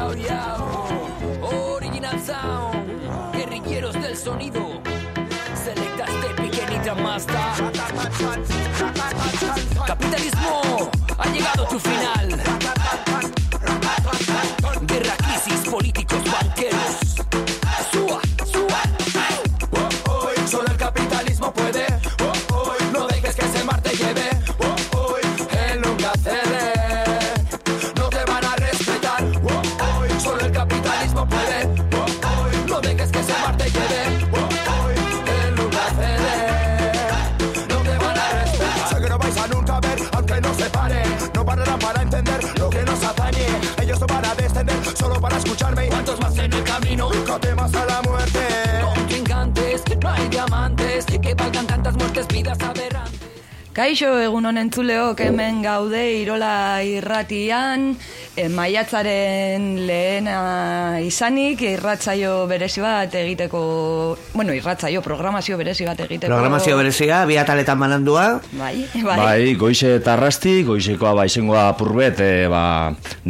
Yao, yao. Original Sound. Guerrilleros del sonido. Kaixo egun honen zuleok hemen gaude Irola irratian e, maiatzaren lehena izanik irratzaio berezi bat egiteko bueno, irratzaio programazio berezi bat egiteko Programazio berezia, bi ataletan banandua. Bai, bai, Bai, goize eta arrasti, goizekoa ba izangoa apurbet, e, ba,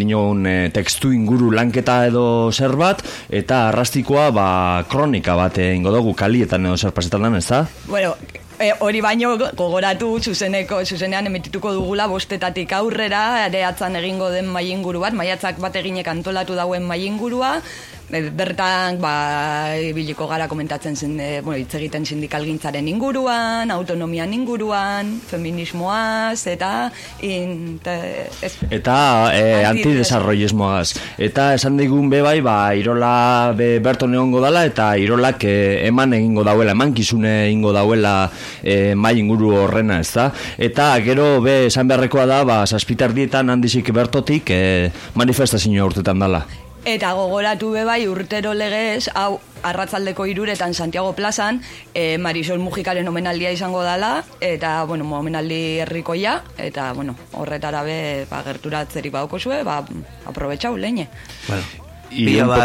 nion e, tekstu inguru lanketa edo zer bat, eta arrastikoa ba kronika bat ingo dugu kalietan edo zer pasetan lan, ez da? Bueno, e, hori baino gogoratu zuzeneko zuzenean emitituko dugula bostetatik aurrera ere atzan egingo den mainguru bat, maiatzak bat eginek antolatu dauen maingurua e, bertan ba ibiliko gara komentatzen zen e, bueno, hitz egiten sindikalgintzaren inguruan, autonomian inguruan, feminismoaz eta inte, ez, Eta e, Anti- antidesarrollismoaz. Eta esan digun be bai, ba, Irola be berton egongo dala, eta Irolak e, eman egingo dauela, emankizune egingo dauela e, mai inguru horrena, ez da? Eta gero be esan beharrekoa da, ba, saspitardietan handizik bertotik e, manifestazio urtetan dala. Eta gogoratu be bai urtero legez, hau arratzaldeko iruretan Santiago plazan, e, Marisol Mujikaren omenaldia izango dala, eta, bueno, omenaldi herrikoia, eta, bueno, horretara be, ba, gerturatzerik baukozue, ba, aprobetxau, leine. Bueno, Y pilo un poco,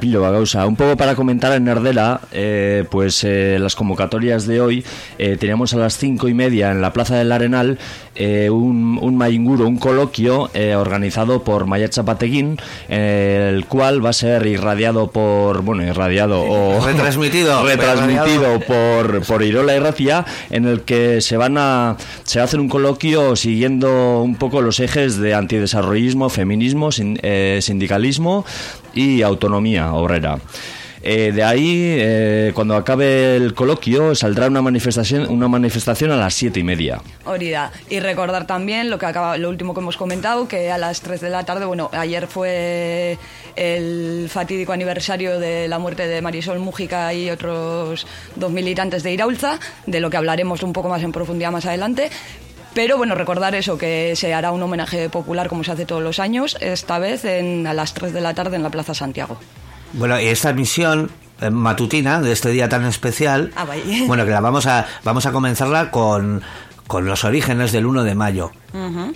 pilo bat gauza. Un poco para comentar en Nerdela, eh, pues eh, las convocatorias de hoy, eh, teníamos a las cinco y media en la Plaza del Arenal eh, un, un mainguro, un coloquio eh, organizado por Mayat Zapateguín, el cual va a ser irradiado por, bueno, irradiado o Retransmitido. retransmitido por, por Irola y Racia, en el que se van a se va a hacer un coloquio siguiendo un poco los ejes de antidesarrollismo, feminismo, sin- eh, y autonomía obrera. Eh, de ahí, eh, cuando acabe el coloquio, saldrá una manifestación, una manifestación a las siete y media. Hori da. Y recordar también lo que acaba, lo último que hemos comentado, que a las 3 de la tarde, bueno, ayer fue el fatídico aniversario de la muerte de Marisol Mújica y otros dos militantes de Iraulza, de lo que hablaremos un poco más en profundidad más adelante. Pero bueno, recordar eso, que se hará un homenaje popular como se hace todos los años, esta vez en, a las 3 de la tarde en la Plaza Santiago. Bueno, y esta misión eh, matutina de este día tan especial, Ah, bueno, que la vamos a, vamos a comenzarla con, con los orígenes del 1 de mayo.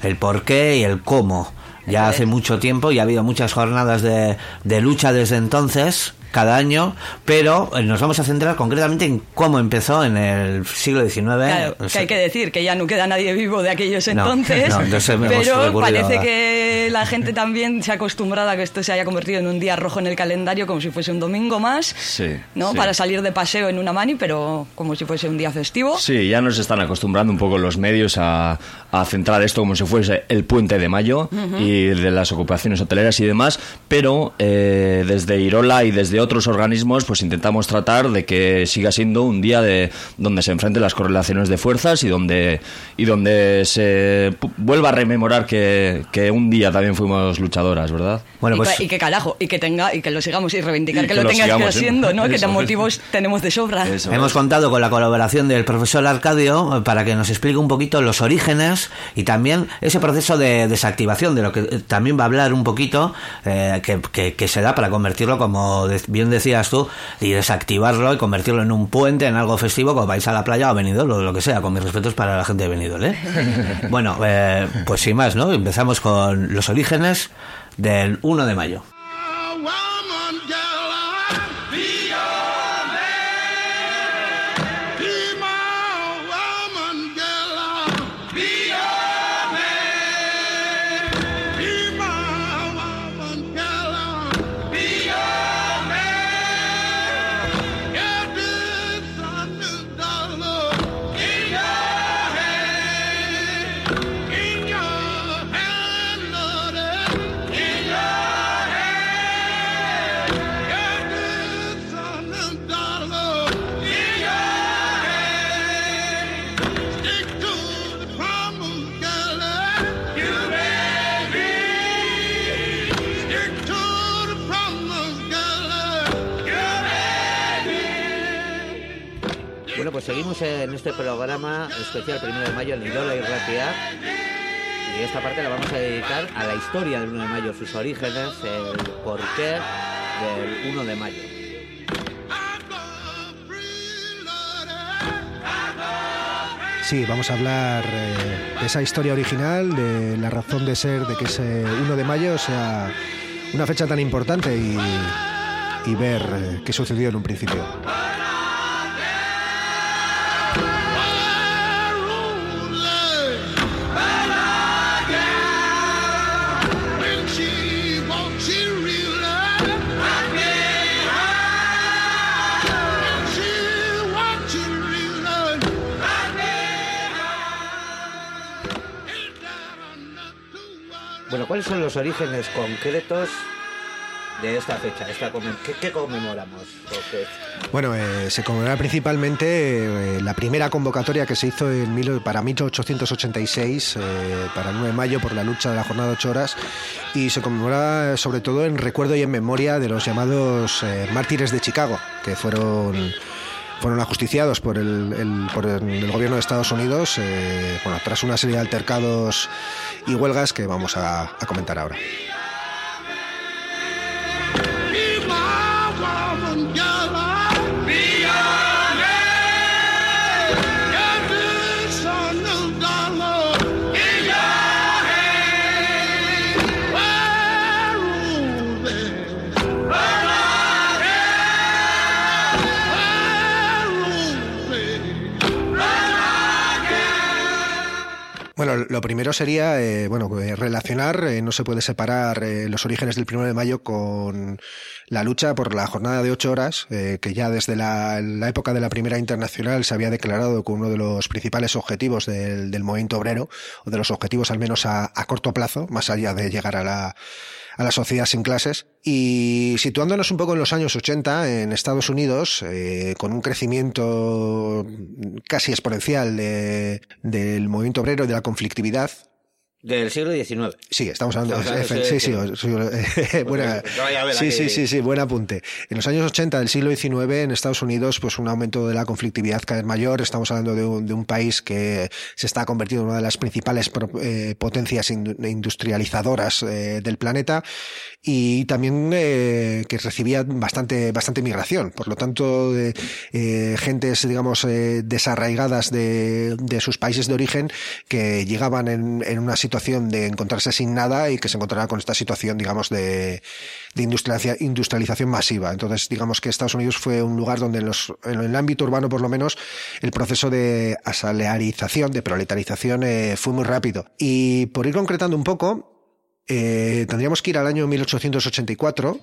El por qué y el cómo. Ya hace mucho tiempo y ha habido muchas jornadas de, de lucha desde entonces, cada año, pero eh, nos vamos a centrar concretamente en cómo empezó en el siglo XIX. Claro, que hay que decir que ya no queda nadie vivo de aquellos No, entonces, no, entonces me hemos pero parece a- que la gente también se ha acostumbrado a que esto se haya convertido en un día rojo en el calendario como si fuese un domingo más, Sí, ¿no? sí. Para salir de paseo en una mani, pero como si fuese un día festivo. Sí, ya nos están acostumbrando un poco los medios a, a centrar esto como si fuese el puente de mayo y de las ocupaciones hoteleras y demás, pero eh, desde Irola y desde otros organismos pues intentamos tratar de que siga siendo un día de donde se enfrenten las correlaciones de fuerzas y donde y donde se vuelva a rememorar que, que un día también fuimos luchadoras, ¿verdad? Bueno, y, pues que, y que carajo, y que tenga, y que lo sigamos y reivindicar Y que, que lo tengas que sigamos haciendo, siendo. ¿no? Que Eso es. motivos tenemos de sobra. Eso. Hemos contado con la colaboración del profesor Arcadio eh, para que nos explique un poquito los orígenes y también ese proceso de desactivación, de lo que eh, también va a hablar un poquito, eh, que, que- que se da para convertirlo, como de- bien decías tú, y desactivarlo y convertirlo en un puente, en algo festivo, como vais a la playa o a Benidorm, o lo que sea, con mis respetos para la gente de Benidorm, ¿eh? bueno, eh, pues sin más, ¿no? Empezamos con los orígenes del 1 de mayo. Pues seguimos en este programa especial primero de mayo en Idola y Ratia. Y esta parte la vamos a dedicar a la historia del 1 de mayo, sus orígenes, el porqué del 1 de mayo. Sí, vamos a hablar eh, de esa historia original, de la razón de ser de que ese 1 de mayo sea una fecha tan importante y, ver eh, qué sucedió en un principio. Bueno, ¿cuáles son los orígenes concretos de esta fecha? Esta ¿Qué, qué conmemoramos? Bueno, eh, se conmemora principalmente eh, la primera convocatoria que se hizo en mil- para 1886, eh, para el 9 de mayo, por la lucha de la jornada de ocho horas, y se conmemora sobre todo en recuerdo y en memoria de los llamados eh, mártires de Chicago, que fueron fueron ajusticiados por el, el- por el, gobierno de Estados Unidos, eh, bueno, tras una serie de altercados y huelgas que vamos a, a comentar ahora. Bueno, lo primero sería, eh, bueno, eh, relacionar, eh, no se puede separar eh, los orígenes del 1 de mayo con la lucha por la jornada de ocho horas, eh, que ya desde la, época de la Primera Internacional se había declarado como uno de los principales objetivos del, del movimiento obrero, o de los objetivos al menos a corto plazo, más allá de llegar a la, a la sociedad sin clases. Y situándonos un poco en los años 80, en Estados Unidos, eh, con un crecimiento casi exponencial de- del movimiento obrero y de la conflictividad. Del siglo XIX. Sí, estamos hablando de sí, de- sí, sí, sí, buena, buen apunte. En los años 80 del siglo XIX en Estados Unidos, pues un aumento de la conflictividad cada vez mayor. Estamos hablando de un, de un país que se está convirtiendo en una de las principales pro- eh, potencias indu- industrializadoras eh, del planeta y también eh, que recibía bastante, bastante migración. Por lo tanto, de, eh, gentes, digamos, eh, desarraigadas de, de sus países de origen que llegaban en, en una situación de encontrarse sin nada y que se encontraban con esta situación, digamos, de, de industrializa- industrialización masiva. Entonces, digamos que Estados Unidos fue un lugar donde en, los, en el ámbito urbano, por lo menos, el proceso de asalarización, de proletarización, eh, fue muy rápido. Y por ir concretando un poco, eh, tendríamos que ir al año 1884,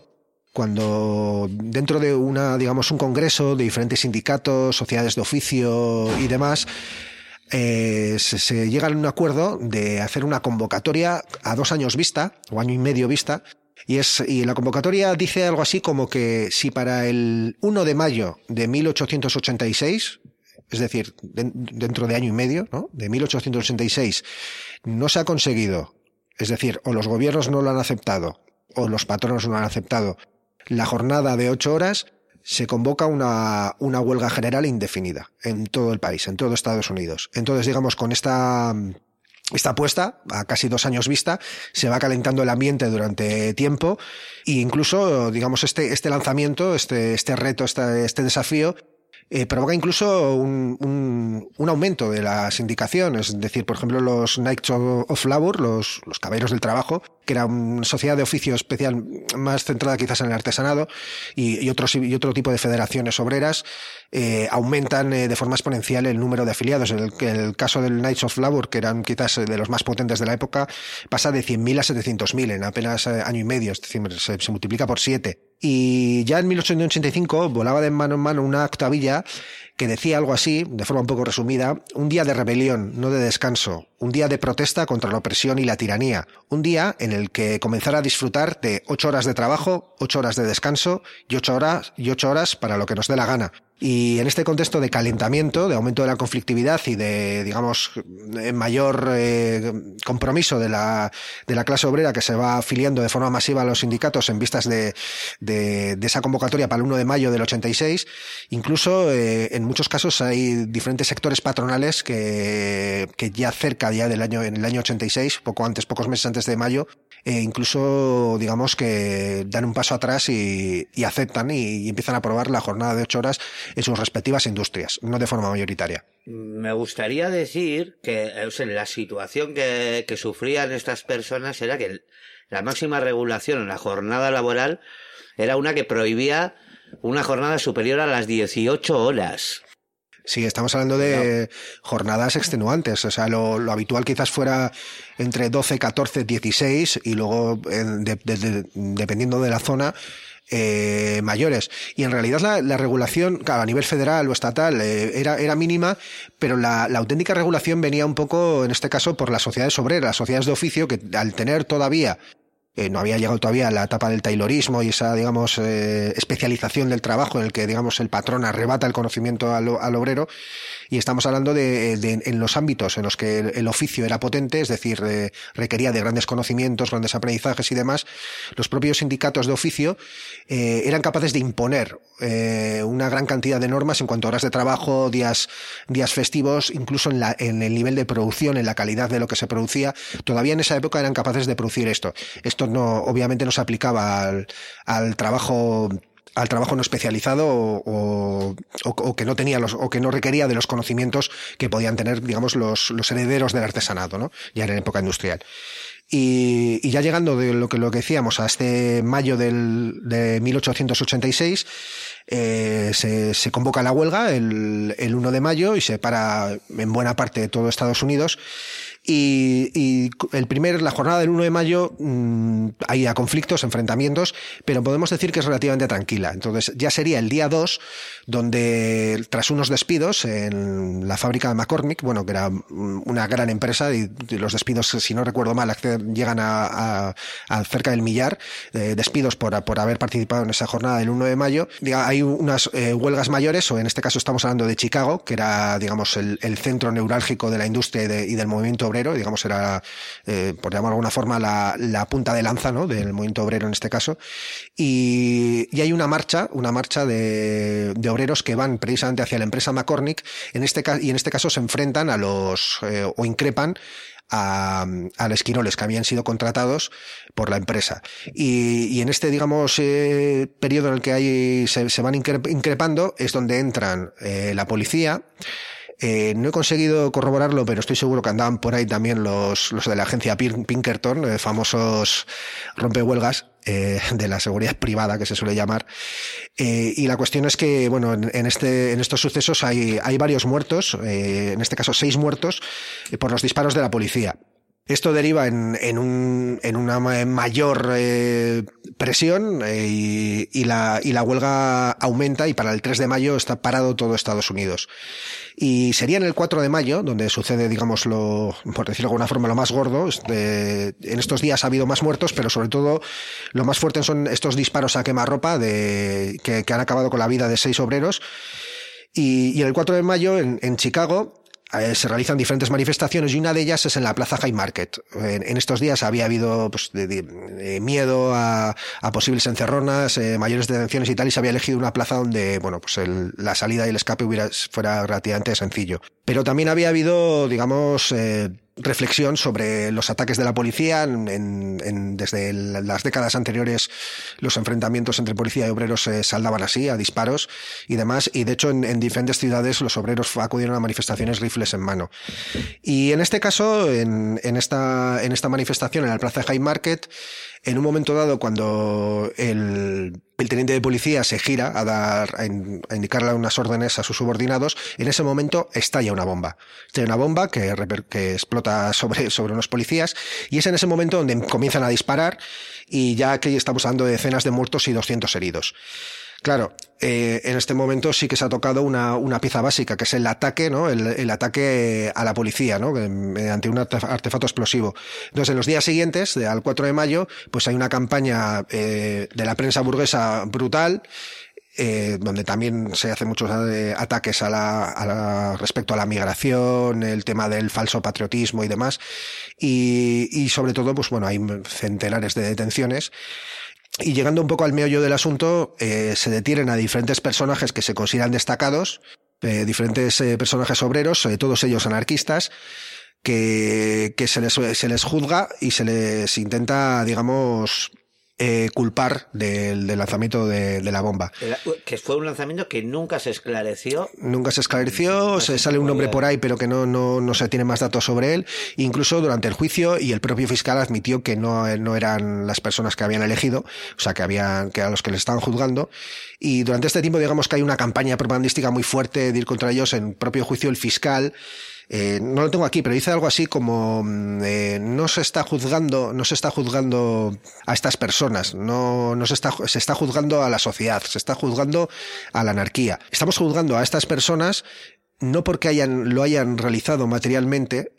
cuando dentro de una, digamos, un congreso de diferentes sindicatos, sociedades de oficio y demás, eh, se, llega a un acuerdo de hacer una convocatoria a dos años vista, o año y medio vista, y es, y la convocatoria dice algo así como que si para el 1 de mayo de 1886, es decir, den- dentro de año y medio, ¿no? De 1886, no se ha conseguido, es decir, o los gobiernos no lo han aceptado, o los patronos no lo han aceptado, la jornada de ocho horas, se convoca una, una huelga general indefinida en todo el país, en todo Estados Unidos. Entonces, digamos, con esta, esta apuesta, a casi dos años vista, se va calentando el ambiente durante tiempo e incluso, digamos, este, este lanzamiento, este, este reto, este, este desafío, eh, provoca incluso un, un, un aumento de la sindicación, es decir, por ejemplo, los Knights of Labor, los, los caballeros del trabajo, que era una sociedad de oficio especial más centrada quizás en el artesanado y, y otros, y otro tipo de federaciones obreras, eh, aumentan eh, de forma exponencial el número de afiliados. En el, en el caso del Knights of Labor, que eran quizás eh, de los más potentes de la época, pasa de 100.000 a 700.000 en apenas año y medio, es decir, se, se multiplica por siete. Y ya en 1885 volaba de mano en mano una octavilla que decía algo así, de forma un poco resumida, un día de rebelión, no de descanso, un día de protesta contra la opresión y la tiranía, un día en el que comenzara a disfrutar de ocho horas de trabajo, ocho horas de descanso y ocho horas, y ocho horas para lo que nos dé la gana. Y en este contexto de calentamiento, de aumento de la conflictividad y de, digamos, mayor eh, compromiso de la, de la clase obrera que se va afiliando de forma masiva a los sindicatos en vistas de, de, esa convocatoria para el 1 de mayo del 86, incluso eh, en muchos casos hay diferentes sectores patronales que, que ya cerca ya del año, en el año 86, poco antes, pocos meses antes de mayo, eh, incluso digamos que dan un paso atrás y, y aceptan y, y empiezan a aprobar la jornada de ocho horas en sus respectivas industrias, no de forma mayoritaria. Me gustaría decir que la situación que, que sufrían estas personas era que la máxima regulación en la jornada laboral era una que prohibía una jornada superior a las 18 horas. Sí, estamos hablando de jornadas extenuantes. O sea, lo, lo, habitual quizás fuera entre 12, 14, 16 y luego, de, de, de, dependiendo de la zona, eh, mayores. Y en realidad la, la regulación, claro, a nivel federal o estatal, eh, era, era mínima, pero la, la, auténtica regulación venía un poco, en este caso, por las sociedades obreras, las sociedades de oficio, que al tener todavía eh, no había llegado todavía la etapa del taylorismo y esa, digamos, eh, especialización del trabajo en el que, digamos, el patrón arrebata el conocimiento al, al obrero. Y estamos hablando de, de, en los ámbitos en los que el, oficio era potente, es decir, eh, requería de grandes conocimientos, grandes aprendizajes y demás. Los propios sindicatos de oficio eh, eran capaces de imponer eh, una gran cantidad de normas en cuanto a horas de trabajo, días, días festivos, incluso en, la, en el nivel de producción, en la calidad de lo que se producía. Todavía en esa época eran capaces de producir esto. Esto no, obviamente no se aplicaba al, al trabajo al trabajo no especializado o, o, que no tenía los, o que no requería de los conocimientos que podían tener, digamos, los, los herederos del artesanato, ¿no? Ya en época industrial. Y, y, ya llegando de lo que, lo que decíamos a este mayo del, de 1886, eh, se, se, convoca la huelga el, el 1 de mayo y se para en buena parte de todo Estados Unidos. Y, el primer, la jornada del 1 de mayo, mmm, hay conflictos, enfrentamientos, pero podemos decir que es relativamente tranquila. Entonces ya sería el día 2, donde tras unos despidos en la fábrica de McCormick, bueno, que era una gran empresa, y los despidos, si no recuerdo mal, llegan a, a, cerca del millar, eh, despidos por, por haber participado en esa jornada del 1 de mayo. Hay unas eh, huelgas mayores, o en este caso estamos hablando de Chicago, que era, digamos, el, centro neurálgico de la industria y del movimiento obrero, digamos, era, eh, por llamarlo de alguna forma, la, la, punta de lanza ¿no? del movimiento obrero en este caso. Y, y hay una marcha, una marcha de, de, obreros que van precisamente hacia la empresa McCormick, en este, y en este caso se enfrentan a los, eh, o increpan a, a esquiroles que habían sido contratados por la empresa. Y, y en este, digamos, eh, periodo en el que hay, se, se van increpando es donde entran eh, la policía, eh, no he conseguido corroborarlo, pero estoy seguro que andaban por ahí también los, los de la agencia Pinkerton, famosos rompehuelgas, eh, de la seguridad privada que se suele llamar. Eh, y la cuestión es que, bueno, en, en, este, en estos sucesos hay, hay varios muertos, eh, en este caso seis muertos, eh, por los disparos de la policía. Esto deriva en, en, un, en una mayor eh, presión eh, y, y, la, y la huelga aumenta y para el 3 de mayo está parado todo Estados Unidos. Y sería en el 4 de mayo donde sucede, digamos, lo, por decirlo de alguna forma, lo más gordo. Este, en estos días ha habido más muertos, pero sobre todo lo más fuerte son estos disparos a quemarropa de, que, que han acabado con la vida de seis obreros. Y, y el 4 de mayo en, en Chicago eh, se realizan diferentes manifestaciones y una de ellas es en la Plaza High Market. En, estos días había habido pues, de miedo a, posibles encerronas, eh, mayores detenciones y tal, y se había elegido una plaza donde bueno, pues la salida y el escape hubiera, fuera relativamente sencillo. Pero también había habido, digamos, eh, reflexión sobre los ataques de la policía. En, en, en, desde las décadas anteriores, los enfrentamientos entre policía y obreros se saldaban así, a disparos y demás. Y de hecho, en, diferentes ciudades, los obreros acudieron a manifestaciones rifles en mano. Y en este caso, en, esta, en esta manifestación en la plaza High Market, en un momento dado, cuando el, teniente de policía se gira a dar a, in, a, indicarle unas órdenes a sus subordinados, en ese momento estalla una bomba. Estalla una bomba que, que explota sobre, sobre unos policías y es en ese momento donde comienzan a disparar y ya que estamos hablando de decenas de muertos y 200 heridos. Claro, eh, en este momento sí que se ha tocado una, una pieza básica, que es el ataque, ¿no? El, el ataque a la policía, ¿no? Mediante un artefacto explosivo. Entonces, en los días siguientes, al 4 de mayo, pues hay una campaña eh, de la prensa burguesa brutal eh, donde también se hacen muchos eh, ataques a la, respecto a la migración, el tema del falso patriotismo y demás. Y, sobre todo, pues bueno, hay centenares de detenciones. Y llegando un poco al meollo del asunto, eh, se detienen a diferentes personajes que se consideran destacados, diferentes personajes obreros, todos ellos anarquistas, que, se les juzga y se les intenta, digamos, eh, culpar del, lanzamiento de, la bomba. Que fue un lanzamiento que nunca se esclareció. Nunca se esclareció, se sale un nombre por ahí, pero que no, no, no se tiene más datos sobre él. Incluso durante el juicio, y el propio fiscal admitió que no, no eran las personas que habían elegido, o sea, que habían, que a los que le estaban juzgando. Y durante este tiempo, digamos que hay una campaña propagandística muy fuerte de ir contra ellos. En propio juicio, el fiscal eh, no lo tengo aquí, pero dice algo así como mm, eh, no se está juzgando, no se está juzgando a estas personas, no, no se está, se está juzgando a la sociedad, se está juzgando a la anarquía. Estamos juzgando a estas personas no porque hayan, lo hayan realizado materialmente,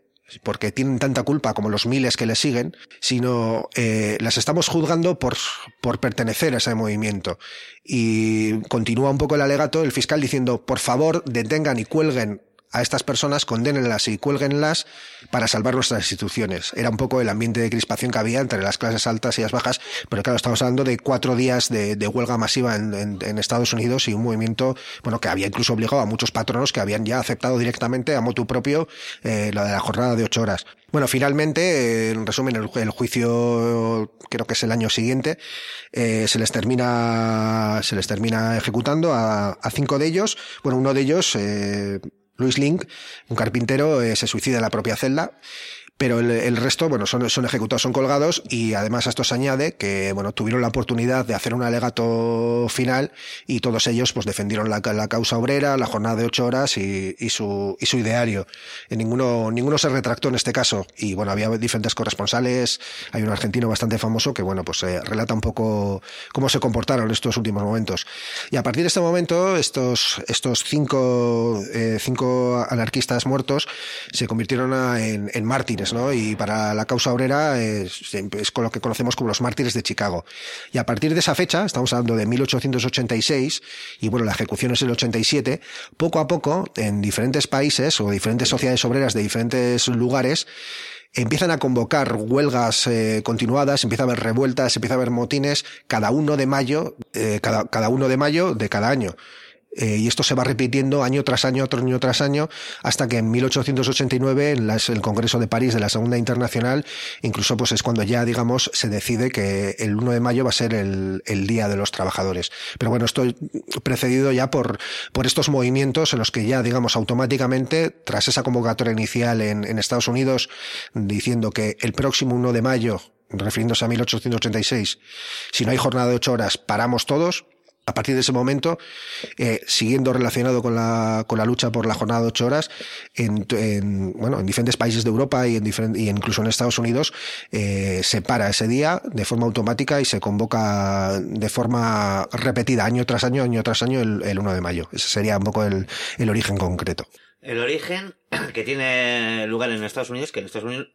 porque tienen tanta culpa como los miles que le siguen, sino eh, las estamos juzgando por, por pertenecer a ese movimiento. Y continúa un poco el alegato el fiscal diciendo, por favor, detengan y cuelguen a estas personas, condénenlas y cuélguenlas para salvar nuestras instituciones. Era un poco el ambiente de crispación que había entre las clases altas y las bajas, pero claro, estamos hablando de cuatro días de, huelga masiva en, Estados Unidos y un movimiento, bueno, que había incluso obligado a muchos patronos que habían ya aceptado directamente a motu propio eh, lo de la jornada de ocho horas. Bueno, finalmente, en resumen, el, juicio, creo que es el año siguiente, eh, se les termina, se les termina ejecutando a, cinco de ellos. Bueno, uno de ellos, eh, Luis Link, un carpintero, eh, se suicida en la propia celda pero el, resto, bueno, son, ejecutados, son colgados y además a esto se añade que, bueno, tuvieron la oportunidad de hacer un alegato final y todos ellos, pues, defendieron la, causa obrera, la jornada de ocho horas y, su, y su ideario. En ninguno, ninguno se retractó en este caso y, bueno, había diferentes corresponsales, hay un argentino bastante famoso que, bueno, pues eh, relata un poco cómo se comportaron estos últimos momentos. Y a partir de este momento, estos, estos cinco, eh, cinco anarquistas muertos se convirtieron en mártires y para la causa obrera es, con lo que conocemos como los mártires de Chicago. Y a partir de esa fecha, estamos hablando de 1886, y bueno, la ejecución es el 87, poco a poco, en diferentes países o diferentes sociedades obreras de diferentes lugares, empiezan a convocar huelgas eh, continuadas, empieza a haber revueltas, empieza a haber motines cada uno de mayo, eh, cada, cada uno de mayo de cada año. Eh, y esto se va repitiendo año tras año, otro año tras año, hasta que en 1889, en el Congreso de París de la Segunda Internacional, incluso pues es cuando ya, digamos, se decide que el 1 de mayo va a ser el, Día de los Trabajadores. Pero bueno, esto precedido ya por, por estos movimientos en los que ya, digamos, automáticamente, tras esa convocatoria inicial en, en Estados Unidos, diciendo que el próximo 1 de mayo, refiriéndose a 1886, si no hay jornada de ocho horas, paramos todos, a partir de ese momento, eh, siguiendo relacionado con la, con la lucha por la jornada de ocho horas, en, bueno, en diferentes países de Europa y, en y incluso en Estados Unidos, eh, se para ese día de forma automática y se convoca de forma repetida año tras año, año tras año, el, el 1 de mayo. Ese sería un poco el, el origen concreto. El origen que tiene lugar en Estados Unidos, que en Estados Unidos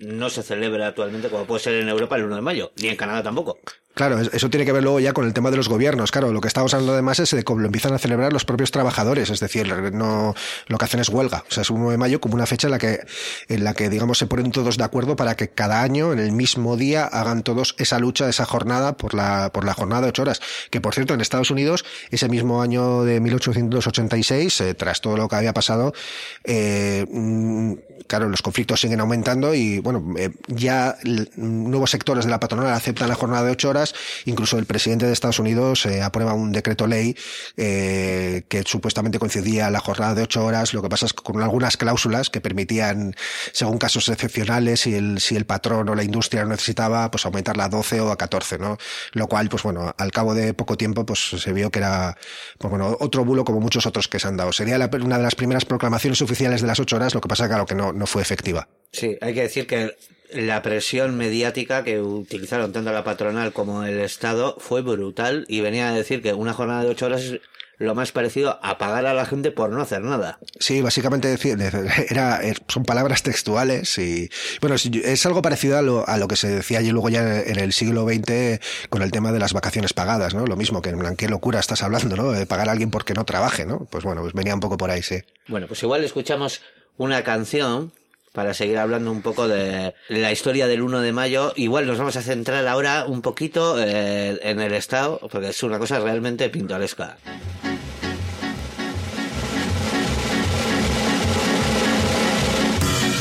no se celebra actualmente como puede ser en Europa el 1 de mayo, ni en Canadá tampoco. Claro, eso tiene que ver luego ya con el tema de los gobiernos. Claro, lo que estamos hablando además es de cómo lo empiezan a celebrar los propios trabajadores, es decir, no lo que hacen es huelga. O sea, es un 1 de mayo como una fecha en la que, en la que digamos, se ponen todos de acuerdo para que cada año, en el mismo día, hagan todos esa lucha, esa jornada por la, por la jornada de ocho horas. Que por cierto, en Estados Unidos, ese mismo año de 1886, eh, tras todo lo que había pasado, eh, mm, claro, los conflictos siguen aumentando y, bueno, eh, ya nuevos sectores de la patronal aceptan la jornada de ocho horas Incluso el presidente de Estados Unidos eh, aprueba un decreto ley eh, que supuestamente coincidía la jornada de ocho horas. Lo que pasa es que con algunas cláusulas que permitían, según casos excepcionales, si el, si el patrón o la industria lo necesitaba, pues aumentarla a 12 o a 14, ¿no? Lo cual, pues bueno, al cabo de poco tiempo, pues se vio que era, pues bueno, otro bulo como muchos otros que se han dado. Sería una de las primeras proclamaciones oficiales de las ocho horas, lo que pasa, claro, que no, no fue efectiva. Sí, hay que decir que la presión mediática que utilizaron tanto la patronal como el Estado fue brutal y venía a decir que una jornada de ocho horas lo más parecido a pagar a la gente por no hacer nada. Sí, básicamente era, er, son palabras textuales y bueno, es algo parecido a lo, a lo que se decía y luego ya en el siglo XX con el tema de las vacaciones pagadas, ¿no? Lo mismo que en plan, qué locura estás hablando, ¿no? De pagar a alguien porque no trabaje, ¿no? Pues bueno, pues venía un poco por ahí, sí. Bueno, pues igual escuchamos una canción para seguir hablando un poco de la historia del 1 de mayo. Igual nos vamos a centrar ahora un poquito eh, en el Estado, porque es una cosa realmente pintoresca.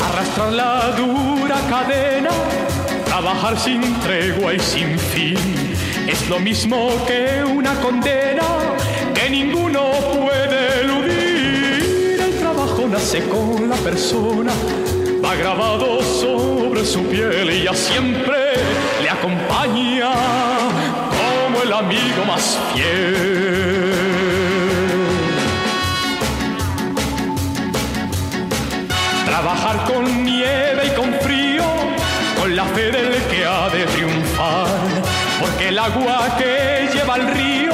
Arrastrar la dura cadena, trabajar sin tregua y sin fin, es lo mismo que una condena que ninguno puede eludir. El trabajo nace con la persona va grabado sobre su piel y ya siempre le acompaña como el amigo más fiel. Trabajar con nieve y con frío, con la fe del que ha de triunfar, porque el agua que lleva al río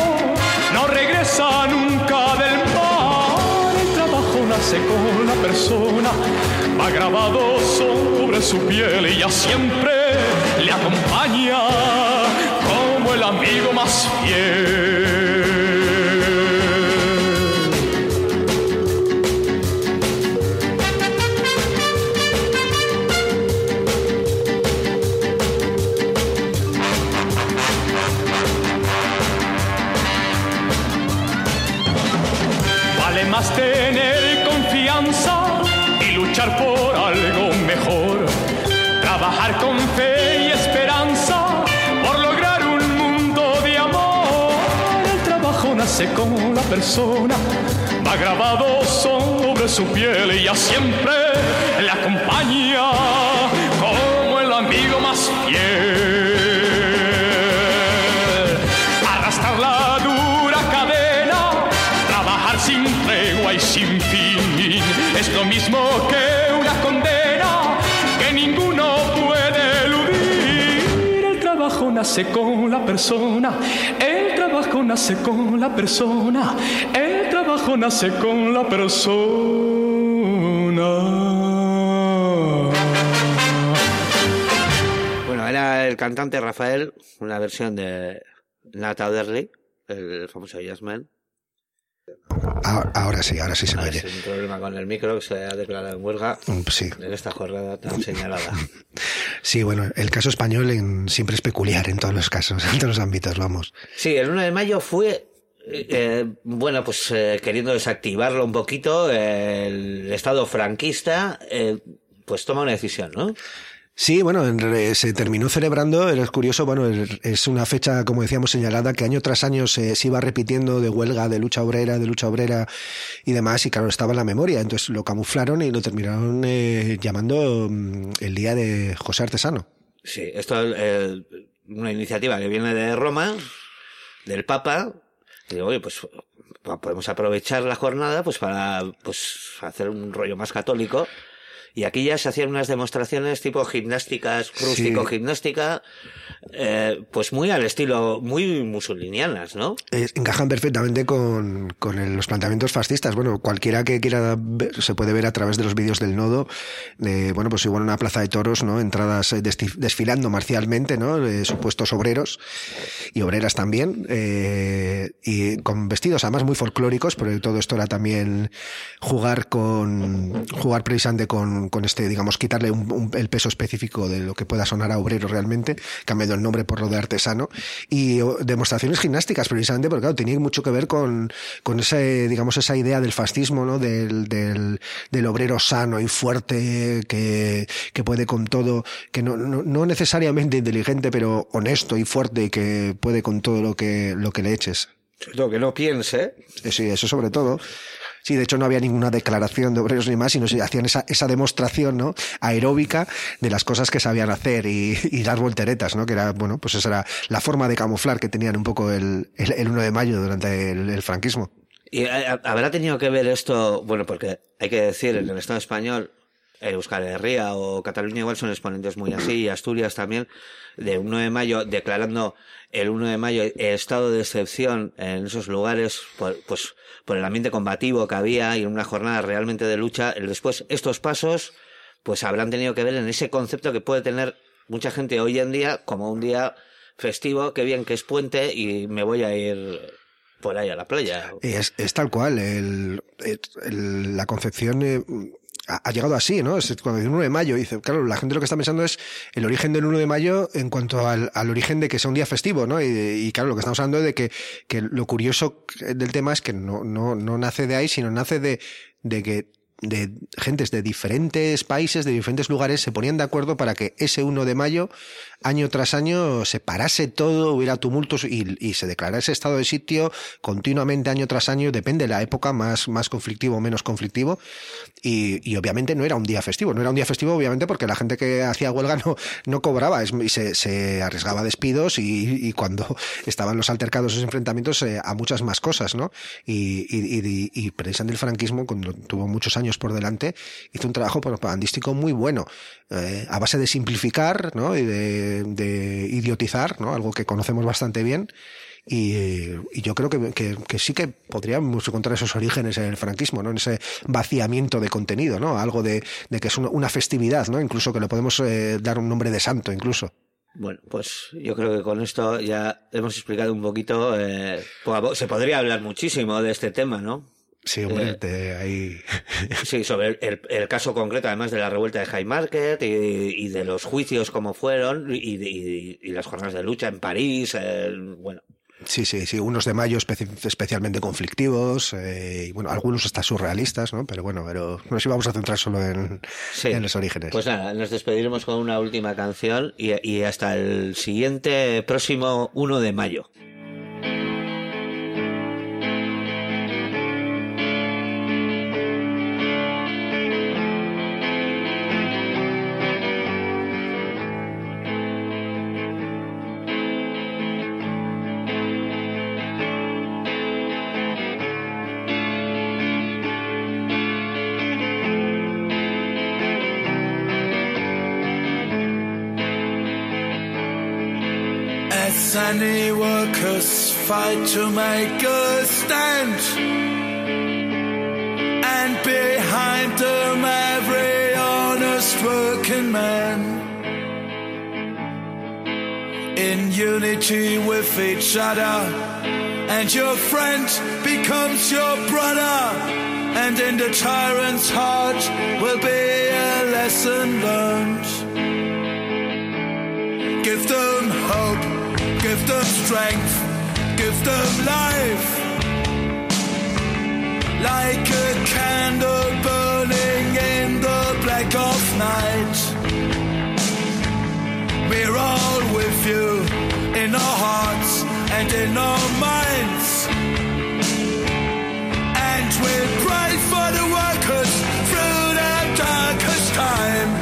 no regresa nunca del mar. El trabajo nace con la persona va grabado sobre su piel y ya siempre le acompaña como el amigo más fiel. Con la persona, va grabado sobre su piel y ya siempre le acompaña nace con la persona, el trabajo nace con la persona, el trabajo nace con la persona. Bueno, era el cantante Rafael, una versión de Nata Derley, el famoso Jazzman. Ahora, ahora sí, ahora sí se me Ah, oye. es un problema con el micro que se ha declarado en huelga Mm, Sí. en esta jornada tan señalada. Sí, bueno, el caso español en- siempre es peculiar en todos los casos, en todos los ámbitos, vamos. Sí, el 1 de mayo fue, eh, eh, bueno, pues eh, queriendo desactivarlo un poquito, eh, el Estado franquista, eh, pues toma una decisión, ¿no? Sí, bueno, se terminó celebrando, es curioso, bueno, es- una fecha, como decíamos, señalada, que año tras año se, iba repitiendo de huelga, de lucha obrera, de lucha obrera y demás, y claro, estaba en la memoria, entonces lo camuflaron y lo terminaron eh, llamando mm, el Día de José Artesano. Sí, esto es eh, una iniciativa que viene de Roma, del Papa, y digo, oye, pues podemos aprovechar la jornada pues para pues hacer un rollo más católico. Y aquí ya se hacían unas demostraciones tipo gimnásticas, rústico-gimnástica, eh, pues muy al estilo, muy musulinianas, ¿no? Eh, encajan perfectamente con, con el- los planteamientos fascistas. Bueno, cualquiera que quiera ver, se puede ver a través de los vídeos del nodo, bueno, pues igual una plaza de toros, ¿no? Entradas eh, desfilando marcialmente, ¿no? De supuestos obreros y obreras también, eh, y con vestidos además muy folclóricos, porque todo esto era también jugar con, jugar precisamente con, con este, digamos, quitarle un- un- el peso específico de lo que pueda sonar a obrero realmente, cambiando el nombre por lo de artesano, y demostraciones gimnásticas precisamente, porque claro, tenía mucho que ver con, con ese, digamos, esa idea del fascismo, ¿no? Del, del, del obrero sano y fuerte, que, que puede con todo, que no, no, no necesariamente inteligente, pero honesto y fuerte, y que puede con todo lo que, lo que le eches. Lo que no piense. Sí, eso sobre todo. Sí, de hecho no había ninguna declaración de obreros ni más, sino que hacían esa, esa demostración ¿no? aeróbica de las cosas que sabían hacer y, y dar volteretas, ¿no? Que era, bueno, pues esa era la forma de camuflar que tenían un poco el, el, el 1 de mayo durante el, el franquismo. Y habrá tenido que ver esto, bueno, porque hay que decir, en el Estado español Euskal Herria o Cataluña igual son exponentes muy así, y Asturias también, de 1 de mayo, declarando el 1 de mayo estado de excepción en esos lugares, por, pues por el ambiente combativo que había y en una jornada realmente de lucha. Después, estos pasos, pues habrán tenido que ver en ese concepto que puede tener mucha gente hoy en día como un día festivo, que bien que es puente y me voy a ir por ahí a la playa. Es, es tal cual, el, la concepción ha, llegado así, ¿no? Es cuando dice 1 de mayo, dice, claro, la gente lo que está pensando es el origen del 1 de mayo en cuanto al, al origen de que sea un día festivo, ¿no? Y, y, claro, lo que estamos hablando es de que, que lo curioso del tema es que no, no, no nace de ahí, sino nace de, de que de gentes de diferentes países, de diferentes lugares, se ponían de acuerdo para que ese 1 de mayo, año tras año, se parase todo, hubiera tumultos y, y se declarase estado de sitio continuamente, año tras año, depende de la época, más, más conflictivo o menos conflictivo. Y, obviamente no era un día festivo, no era un día festivo obviamente porque la gente que hacía huelga no, no cobraba y se, se arriesgaba despidos y, cuando estaban los altercados, esos enfrentamientos, eh, a muchas más cosas, ¿no? Y, y, y, el franquismo, cuando tuvo muchos años por delante, hizo un trabajo propagandístico muy bueno, eh, a base de simplificar, ¿no? Y de, idiotizar, ¿no? Algo que conocemos bastante bien. Y, yo creo que, que, sí que podríamos encontrar esos orígenes en el franquismo, ¿no? En ese vaciamiento de contenido, ¿no? Algo de, de que es una, una, festividad, ¿no? Incluso que le podemos eh, dar un nombre de santo, incluso. Bueno, pues yo creo que con esto ya hemos explicado un poquito. Eh, se podría hablar muchísimo de este tema, ¿no? Sí, hombre, eh, ahí. sí, sobre el, el, caso concreto, además de la revuelta de High Market y, y de los juicios como fueron y, y, y, las jornadas de lucha en París, eh, bueno. Sí, sí, sí, unos de mayo espe especialmente conflictivos, eh, y bueno, algunos hasta surrealistas, ¿no? Pero bueno, pero no sé si vamos a centrar solo en, sí. en los orígenes. Pues nada, nos despediremos con una última canción y, y hasta el siguiente próximo 1 de mayo. Sunny workers fight to make a stand. And behind them, every honest working man. In unity with each other, and your friend becomes your brother. And in the tyrant's heart will be a lesson learned. Give hope give them strength, give them life. Like a candle burning in the black of night. We're all with you in our hearts and in our minds. And we'll pray for the workers through their darkest time.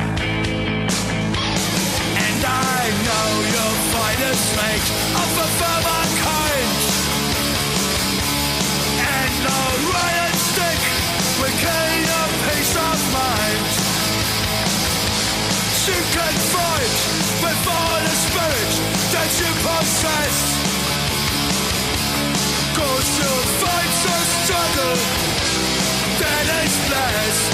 Struggle that is blessed.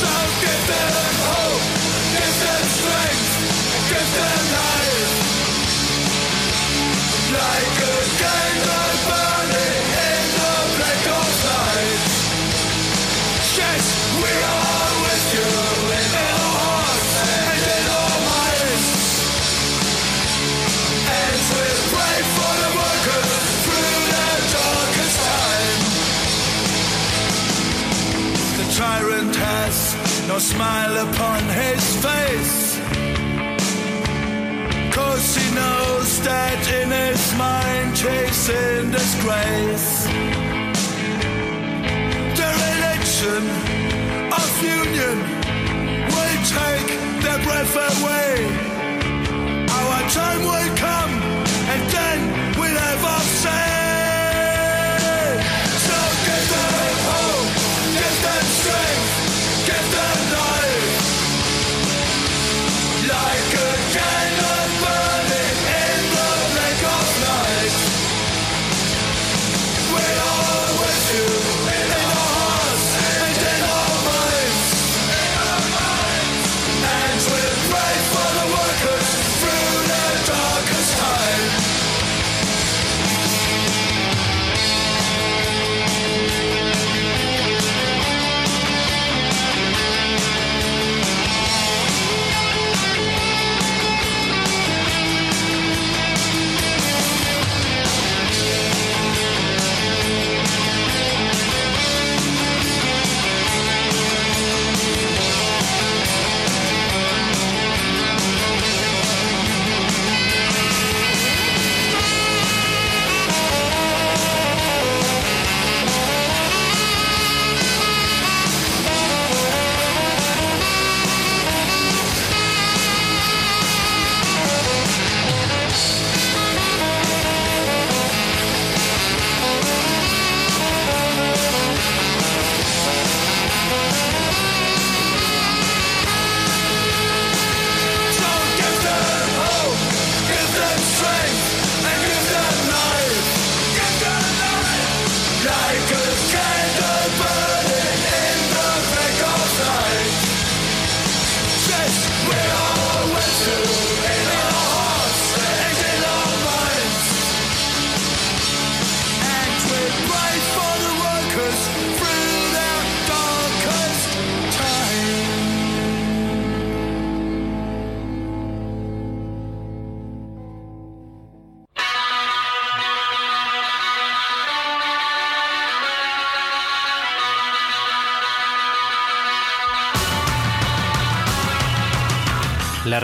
So give them hope, give them strength, give them life like a candle no smile upon his face. Cause he knows that in his mind chasing disgrace. The religion of union will take their breath away. Our time will come and then we'll have our say.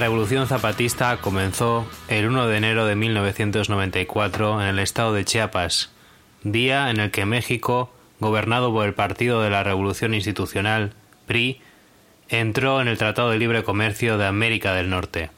Revolución zapatista comenzó el 1 de enero de 1994 en el estado de Chiapas, día en el que México, gobernado por el Partido de la Revolución Institucional, PRI, entró en el Tratado de Libre Comercio de América del Norte.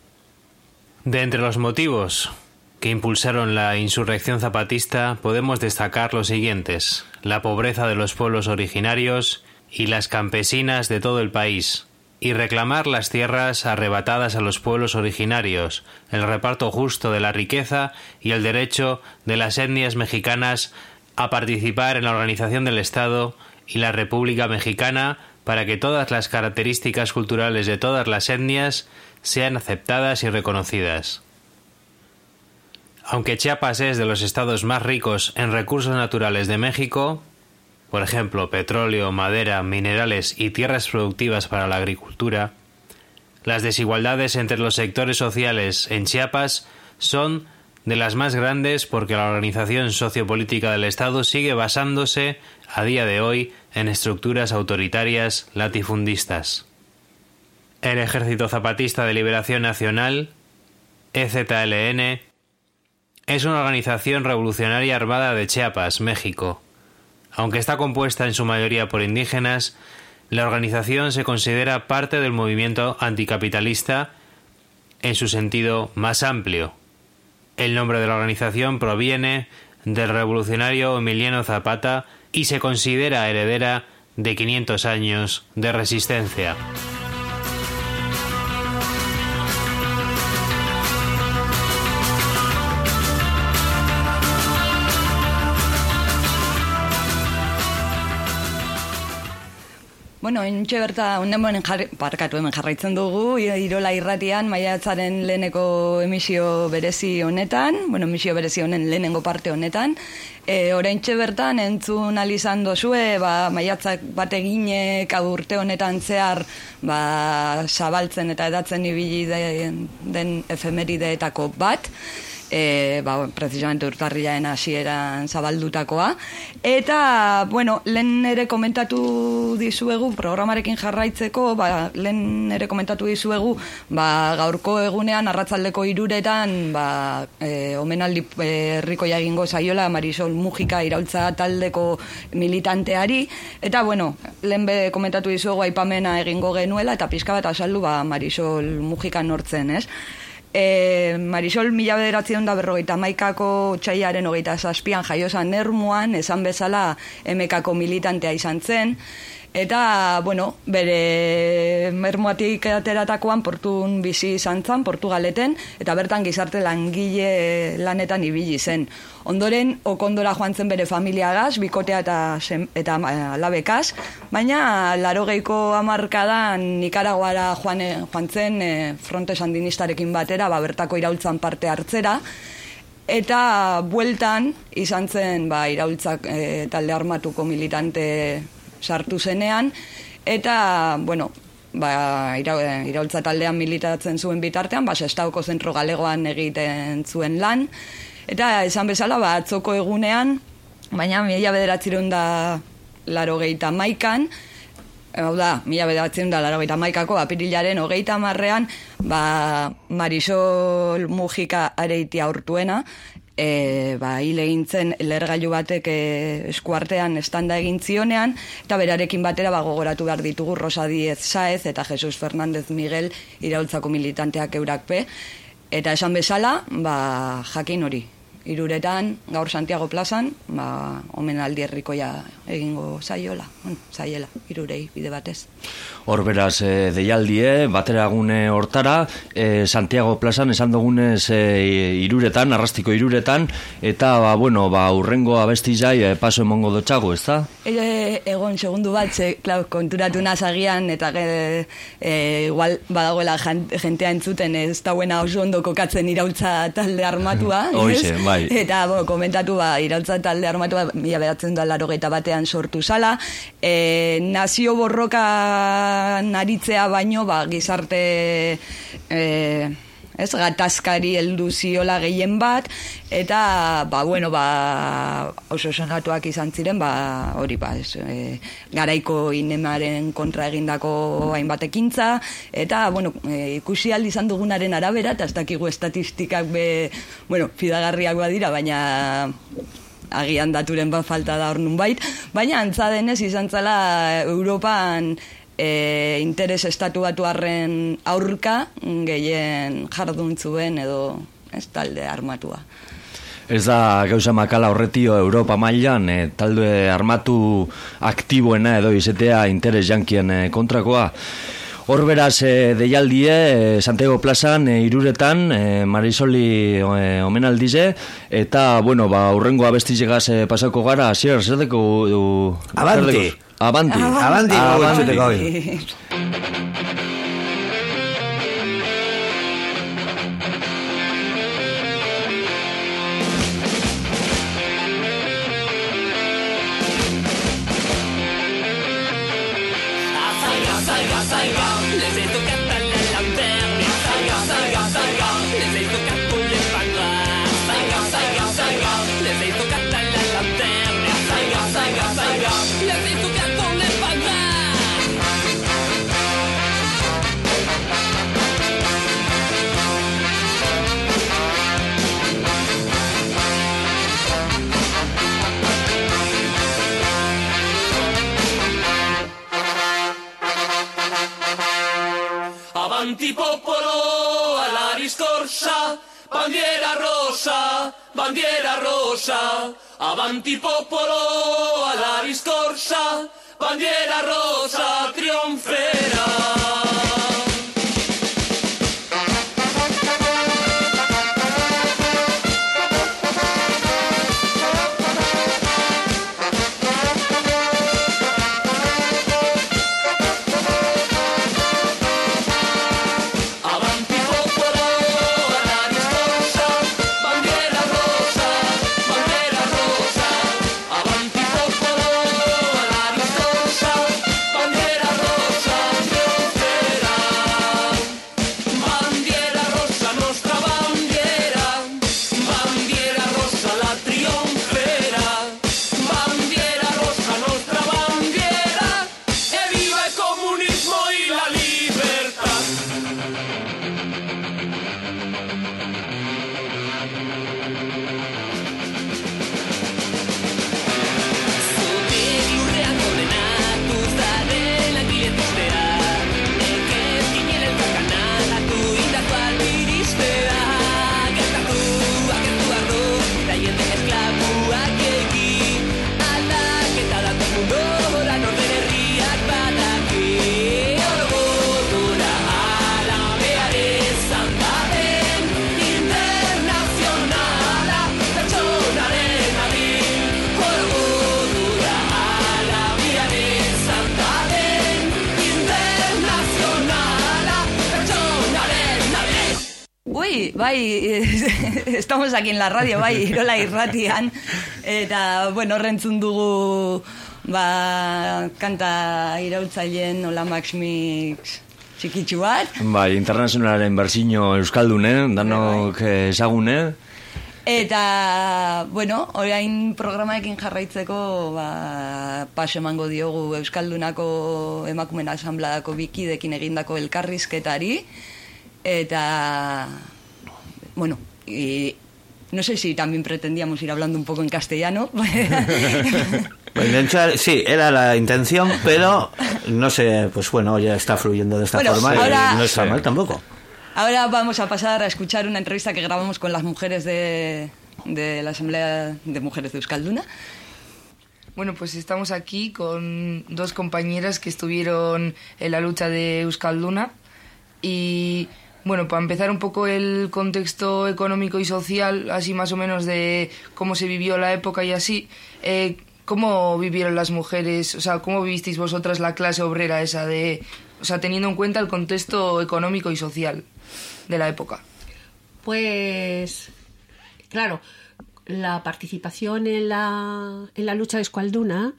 De entre los motivos que impulsaron la insurrección zapatista podemos destacar los siguientes la pobreza de los pueblos originarios y las campesinas de todo el país, y reclamar las tierras arrebatadas a los pueblos originarios, el reparto justo de la riqueza y el derecho de las etnias mexicanas a participar en la organización del Estado y la República Mexicana para que todas las características culturales de todas las etnias sean aceptadas y reconocidas. Aunque Chiapas es de los estados más ricos en recursos naturales de México, por ejemplo, petróleo, madera, minerales y tierras productivas para la agricultura, las desigualdades entre los sectores sociales en Chiapas son de las más grandes porque la organización sociopolítica del Estado sigue basándose a día de hoy en estructuras autoritarias latifundistas. El Ejército Zapatista de Liberación Nacional, EZLN, es una organización revolucionaria armada de Chiapas, México, aunque está compuesta en su mayoría por indígenas, la organización se considera parte del movimiento anticapitalista en su sentido más amplio. El nombre de la organización proviene del revolucionario Emiliano Zapata y se considera heredera de 500 años de resistencia. Bueno, entxe berta, onden jarri, parkatu hemen jarraitzen dugu, Irola irratian, maiatzaren leheneko emisio berezi honetan, bueno, emisio berezi honen lehenengo parte honetan, e, orain bertan, entzun alizan dozue, ba, maiatzak bat eginek urte honetan zehar, ba, zabaltzen eta edatzen ibili den, den efemerideetako bat, e, ba, precisamente urtarriaen hasieran zabaldutakoa. Eta, bueno, lehen ere komentatu dizuegu, programarekin jarraitzeko, ba, lehen ere komentatu dizuegu, ba, gaurko egunean, arratzaldeko iruretan, ba, e, omenaldi e, herriko jagingo zaiola, Marisol Mujika iraultza taldeko militanteari, eta, bueno, lehen be komentatu dizuegu aipamena egingo genuela, eta pizka bat asaldu, ba, Marisol Mujika nortzen, ez? E, Marisol mila bederatzen da berrogeita maikako txaiaren hogeita zazpian jaiosan nermuan, esan bezala emekako militantea izan zen, eta, bueno, bere mermuatik ateratakoan portun bizi izan zen, Portugaleten, eta bertan gizarte langile lanetan ibili zen. Ondoren, okondora joan zen bere familiagaz, bikotea eta, sem, eta uh, labekaz, baina laro geiko amarkadan Nikaraguara joan, joan zen e, fronte sandinistarekin batera, ba, bertako iraultzan parte hartzera, eta bueltan izan zen ba, iraultzak e, talde armatuko militante sartu zenean, eta, bueno, ba, ira, iraultza taldean militatzen zuen bitartean, ba, sestauko zentro galegoan egiten zuen lan, Eta esan bezala, ba, atzoko egunean, baina mila bederatzireun da laro geita maikan, hau da, mila bederatzireun da laro geita maikako, apirilaren hogeita marrean, ba, Marisol Mujika areiti aurtuena, e, ba, hile gintzen lergailu batek e, eskuartean estanda egin zionean, eta berarekin batera ba, gogoratu behar ditugu Rosa Diez Saez eta Jesus Fernandez Miguel iraultzako militanteak eurakpe, Eta esan bezala, ba, jakin hori, iruretan, gaur Santiago plazan, ba, omen aldi herrikoia egingo zaiola, bueno, zaiela, irurei, bide batez. Hor beraz, e, deialdie, batera gune hortara, e, Santiago plazan esan dugunez e, iruretan, arrastiko iruretan, eta, ba, bueno, ba, urrengo abesti jai, e, paso emongo dotxago, ez da? E, egon, segundu bat, ze, klar, konturatu nazagian, eta e, igual, badagoela jentea entzuten, ez dauena oso ondo kokatzen irautza talde armatua, Hoize, bai. Eta, bo, komentatu, ba, irautza talde armatua, mila beratzen da laro batean sortu zala, e, nazio borroka naritzea baino, ba, gizarte... E, ez, gatazkari heldu ziola gehien bat, eta, ba, bueno, ba, oso sonatuak izan ziren, ba, hori, ba, ez, e, garaiko inemaren kontra egindako hainbat ekintza, eta, bueno, e, ikusi aldi izan dugunaren arabera, eta ez dakigu estatistikak be, bueno, fidagarriak badira, baina agian daturen bat falta da hor bait, baina antza denez izan zela Europan e, interes estatu batuarren aurka gehien jardun zuen edo ez talde armatua. Ez da gauza makala horretio Europa mailan e, talde armatu aktiboena edo izetea interes jankien e, kontrakoa. Hor beraz e, deialdie e, Santiago Plazan e, iruretan e, Marisoli e, omenaldize eta bueno ba urrengo abestizegaz e, pasako gara zer zer deko Avanti. Avanti. Avanti. Avanti. Avanti. Avanti bandiera rosa, bandiera rosa. Avanti popolo alla riscorsa, bandiera rosa trionferà. En la radio, bai, Irola irratian, eta, bueno, rentzun dugu, ba, kanta iraultzaileen Ola Max Mix txikitsu bat, Bai, internazionalaren bersiño euskaldune, danok eh, ezagune. Eta, bueno, orain programaekin jarraitzeko, ba, paso emango diogu Euskaldunako emakumen asambladako bikidekin egindako elkarrizketari, eta, bueno, y no sé si también pretendíamos ir hablando un poco en castellano. Pues, de hecho, sí, era la intención, pero no sé, pues bueno, ya está fluyendo de esta Bueno, forma ahora- y no está mal tampoco. Ahora vamos a pasar a escuchar una entrevista que grabamos con las mujeres de, de la Asamblea de Mujeres de Euskalduna. Bueno, pues estamos aquí con dos compañeras que estuvieron en la lucha de Euskalduna y bueno, para empezar un poco el contexto económico y social, así más o menos de cómo se vivió la época y así, eh, ¿cómo vivieron las mujeres? O sea, ¿cómo vivisteis vosotras la clase obrera esa de, o sea, teniendo en cuenta el contexto económico y social de la época? Pues, claro, la participación en la, en la lucha de Escualduna,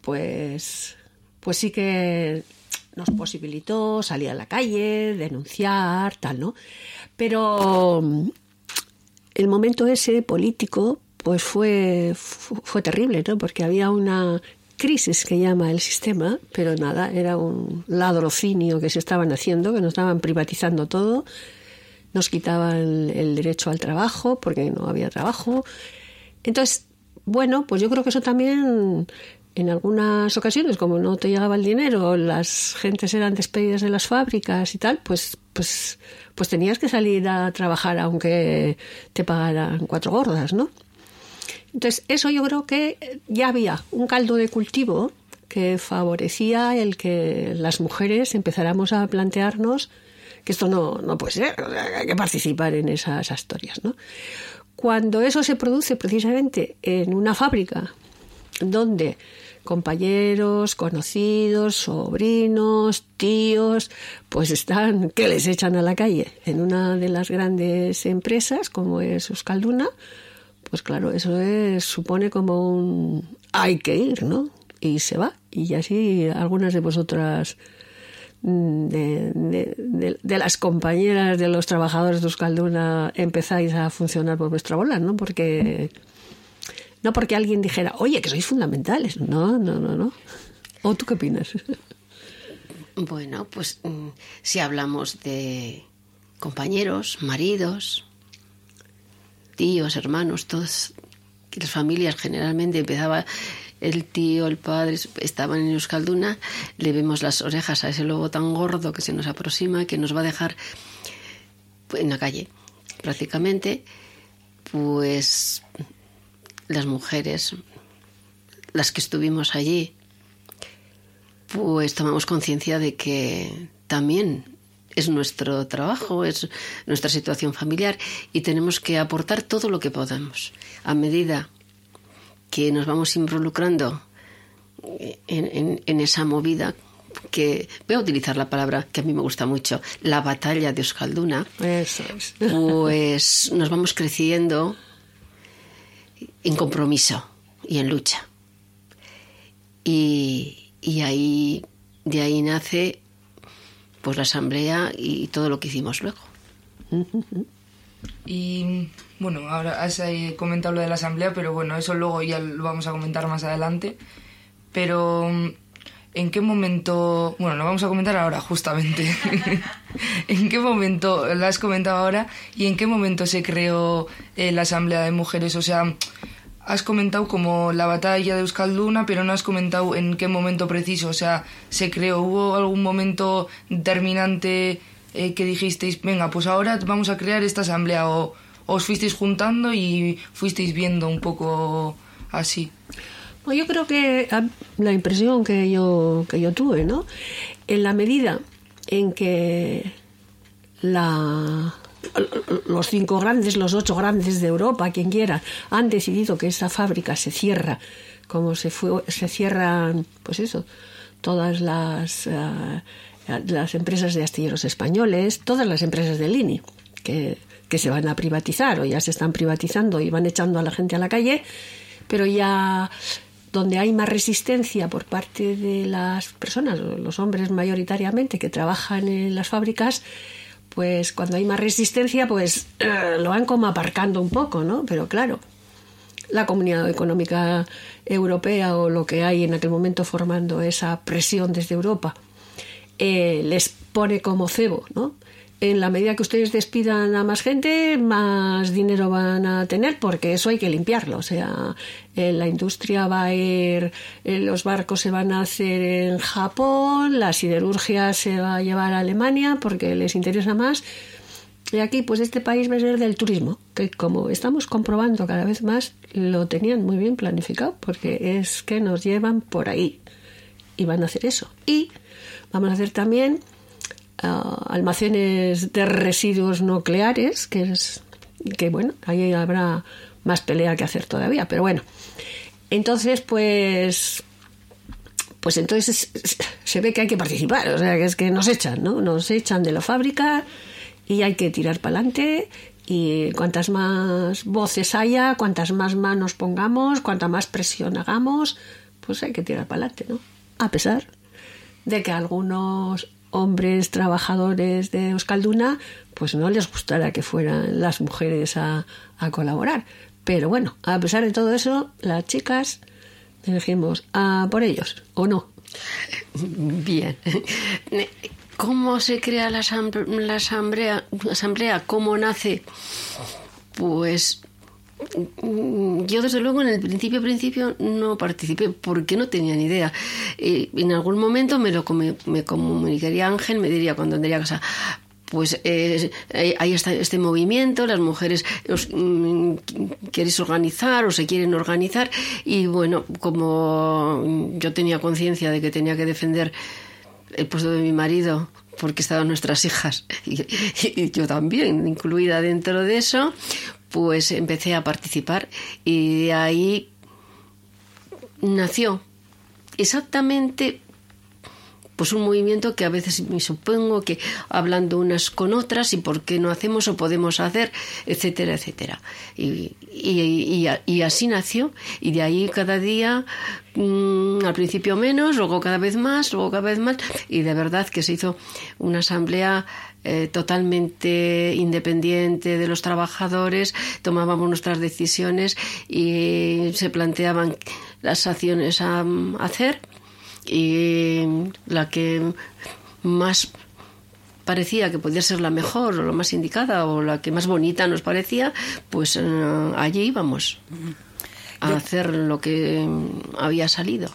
pues, pues sí que nos posibilitó salir a la calle, denunciar, tal, ¿no? Pero mm, el momento ese político, pues fue, fue terrible, ¿no? Porque había una crisis que llama el sistema, pero nada, era un ladrocinio que se estaban haciendo, que nos estaban privatizando todo, nos quitaban el derecho al trabajo porque no había trabajo. Entonces, bueno, pues yo creo que eso también en algunas ocasiones, como no te llegaba el dinero, las gentes eran despedidas de las fábricas y tal, pues, pues, pues tenías que salir a trabajar aunque te pagaran cuatro gordas, ¿no? Entonces, eso yo creo que ya había un caldo de cultivo que favorecía el que las mujeres empezáramos a plantearnos que esto no, no puede ser, hay que participar en esas historias, ¿no? Cuando eso se produce precisamente en una fábrica donde compañeros, conocidos, sobrinos, tíos, pues están que les echan a la calle en una de las grandes empresas como es Euskalduna, pues claro, eso supone como un hay que ir, ¿no? Y se va. Y así algunas de vosotras, mm, de, de, las compañeras de los trabajadores de Euskalduna, empezáis a funcionar por vuestra bola, ¿no? Porque no porque alguien dijera, oye, que sois fundamentales. No, no, no, no. ¿O tú qué opinas? Bueno, pues mm, si hablamos de compañeros, maridos, tíos, hermanos, todas las familias generalmente empezaba el tío, el padre, estaban en Euskalduna, le vemos las orejas a ese lobo tan gordo que se nos aproxima, que nos va a dejar en la calle, prácticamente, pues las mujeres, las que estuvimos allí, pues tomamos conciencia de que también es nuestro trabajo, es nuestra situación familiar y tenemos que aportar todo lo que podamos. A medida que nos vamos involucrando en, esa movida, que voy a utilizar la palabra que a mí me gusta mucho, la batalla de Euskalduna, pues nos vamos creciendo en compromiso y en lucha. Y, y ahí, de ahí nace pues la asamblea y todo lo que hicimos luego. Y bueno, ahora has comentado lo de la asamblea, pero bueno, eso luego ya lo vamos a comentar más adelante. Pero ¿en qué momento, bueno, lo vamos a comentar ahora justamente, ¿en qué momento, lo has comentado ahora, y en qué momento se creó eh, la Asamblea de Mujeres? O sea, has comentado como la batalla de Euskalduna, pero no has comentado en qué momento preciso, o sea, se creó, hubo algún momento determinante eh, que dijisteis, venga, pues ahora vamos a crear esta asamblea, o os fuisteis juntando y fuisteis viendo un poco así. Pues yo creo que la impresión que yo, que yo tuve, ¿no? En la medida en que la los cinco grandes, los ocho grandes de Europa, quien quiera, han decidido que esa fábrica se cierra, como se, fue, se cierran, pues eso, todas las, eh, las empresas de astilleros españoles, todas las empresas de Lini, que, que se van a privatizar o ya se están privatizando y van echando a la gente a la calle, pero ya donde hay más resistencia por parte de las personas, los hombres mayoritariamente que trabajan en las fábricas, pues cuando hay más resistencia, pues lo van como aparcando un poco, ¿no? Pero claro, la Comunidad Económica Europea o lo que hay en aquel momento formando esa presión desde Europa eh, les pone como cebo, ¿no? En la medida que ustedes despidan a más gente, más dinero van a tener, porque eso hay que limpiarlo. O sea, eh, la industria va a ir, eh, los barcos se van a hacer en Japón, la siderurgia se va a llevar a Alemania porque les interesa más. Y aquí, pues este país va a ser del turismo, que como estamos comprobando cada vez más, lo tenían muy bien planificado, porque es que nos llevan por ahí. Y van a hacer eso. Y vamos a hacer también almacenes de residuos nucleares, que es que bueno, ahí habrá más pelea que hacer todavía, pero bueno. Entonces, pues pues entonces se ve que hay que participar, o sea, que es que nos echan, ¿no? Nos echan de la fábrica y hay que tirar para adelante y cuantas más voces haya, cuantas más manos pongamos, cuanta más presión hagamos, pues hay que tirar para adelante, ¿no? A pesar de que algunos hombres trabajadores de Euskalduna pues no les gustara que fueran las mujeres a, a colaborar. Pero bueno, a pesar de todo eso, las chicas dijimos a por ellos, ¿o no? Bien. ¿Cómo se crea la asamblea, la asamblea? ¿Cómo nace? Pues yo desde luego en el principio principio no participé porque no tenía ni idea. Eh, en algún momento me lo me comunicaría Ángel, me diría cuando tendría casa, pues eh, ahí está este movimiento, las mujeres os mm, organizar o se quieren organizar y bueno, como yo tenía conciencia de que tenía que defender el puesto de mi marido porque estaban nuestras hijas y, yo también incluida dentro de eso, pues empecé a participar y de ahí nació exactamente pues un movimiento que a veces me supongo que hablando unas con otras y por qué no hacemos o podemos hacer, etcétera, etcétera. Y, y, así nació y de ahí cada día, mm, al principio menos, luego cada vez más, luego cada vez más y de verdad que se hizo una asamblea eh, totalmente independiente de los trabajadores, tomábamos nuestras decisiones y se planteaban las acciones a hacer y la que más parecía que podía ser la mejor o la más indicada o la que más bonita nos parecía, pues eh, allí íbamos a hacer lo que había salido.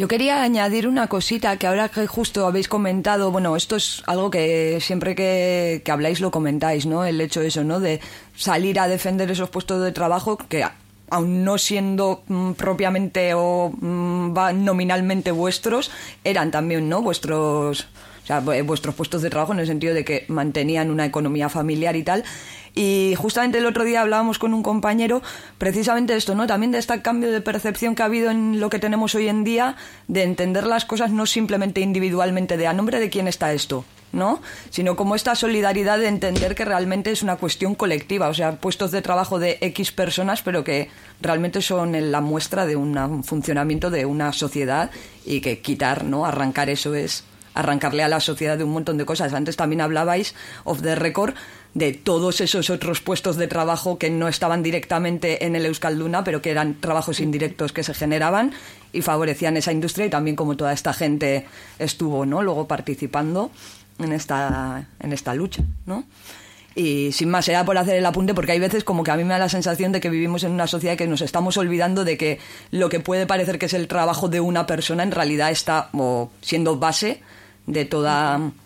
Yo quería añadir una cosita que ahora que justo habéis comentado, bueno, esto es algo que siempre que, habláis lo comentáis, ¿no? El hecho de eso, ¿no? De salir a defender esos puestos de trabajo que aun no siendo mm, propiamente o mm, nominalmente vuestros, eran también, ¿no? Vuestros, o sea, vuestros puestos de trabajo en el sentido de que mantenían una economía familiar y tal. Y justamente el otro día hablábamos con un compañero precisamente de esto, ¿no? También de este cambio de percepción que ha habido en lo que tenemos hoy en día, de entender las cosas no simplemente individualmente, de a nombre de quién está esto, ¿no? Sino como esta solidaridad de entender que realmente es una cuestión colectiva, o sea, puestos de trabajo de X personas, pero que realmente son la muestra de un funcionamiento de una sociedad y que quitar, ¿no? Arrancar eso es arrancarle a la sociedad de un montón de cosas. Antes también hablabais of the record de todos esos otros puestos de trabajo que no estaban directamente en el Euskalduna, pero que eran trabajos indirectos que se generaban y favorecían esa industria y también como toda esta gente estuvo, ¿no? Luego participando en esta, en esta lucha, ¿no? Y sin más, era por hacer el apunte, porque hay veces como que a mí me da la sensación de que vivimos en una sociedad que nos estamos olvidando de que lo que puede parecer que es el trabajo de una persona en realidad está siendo base de todo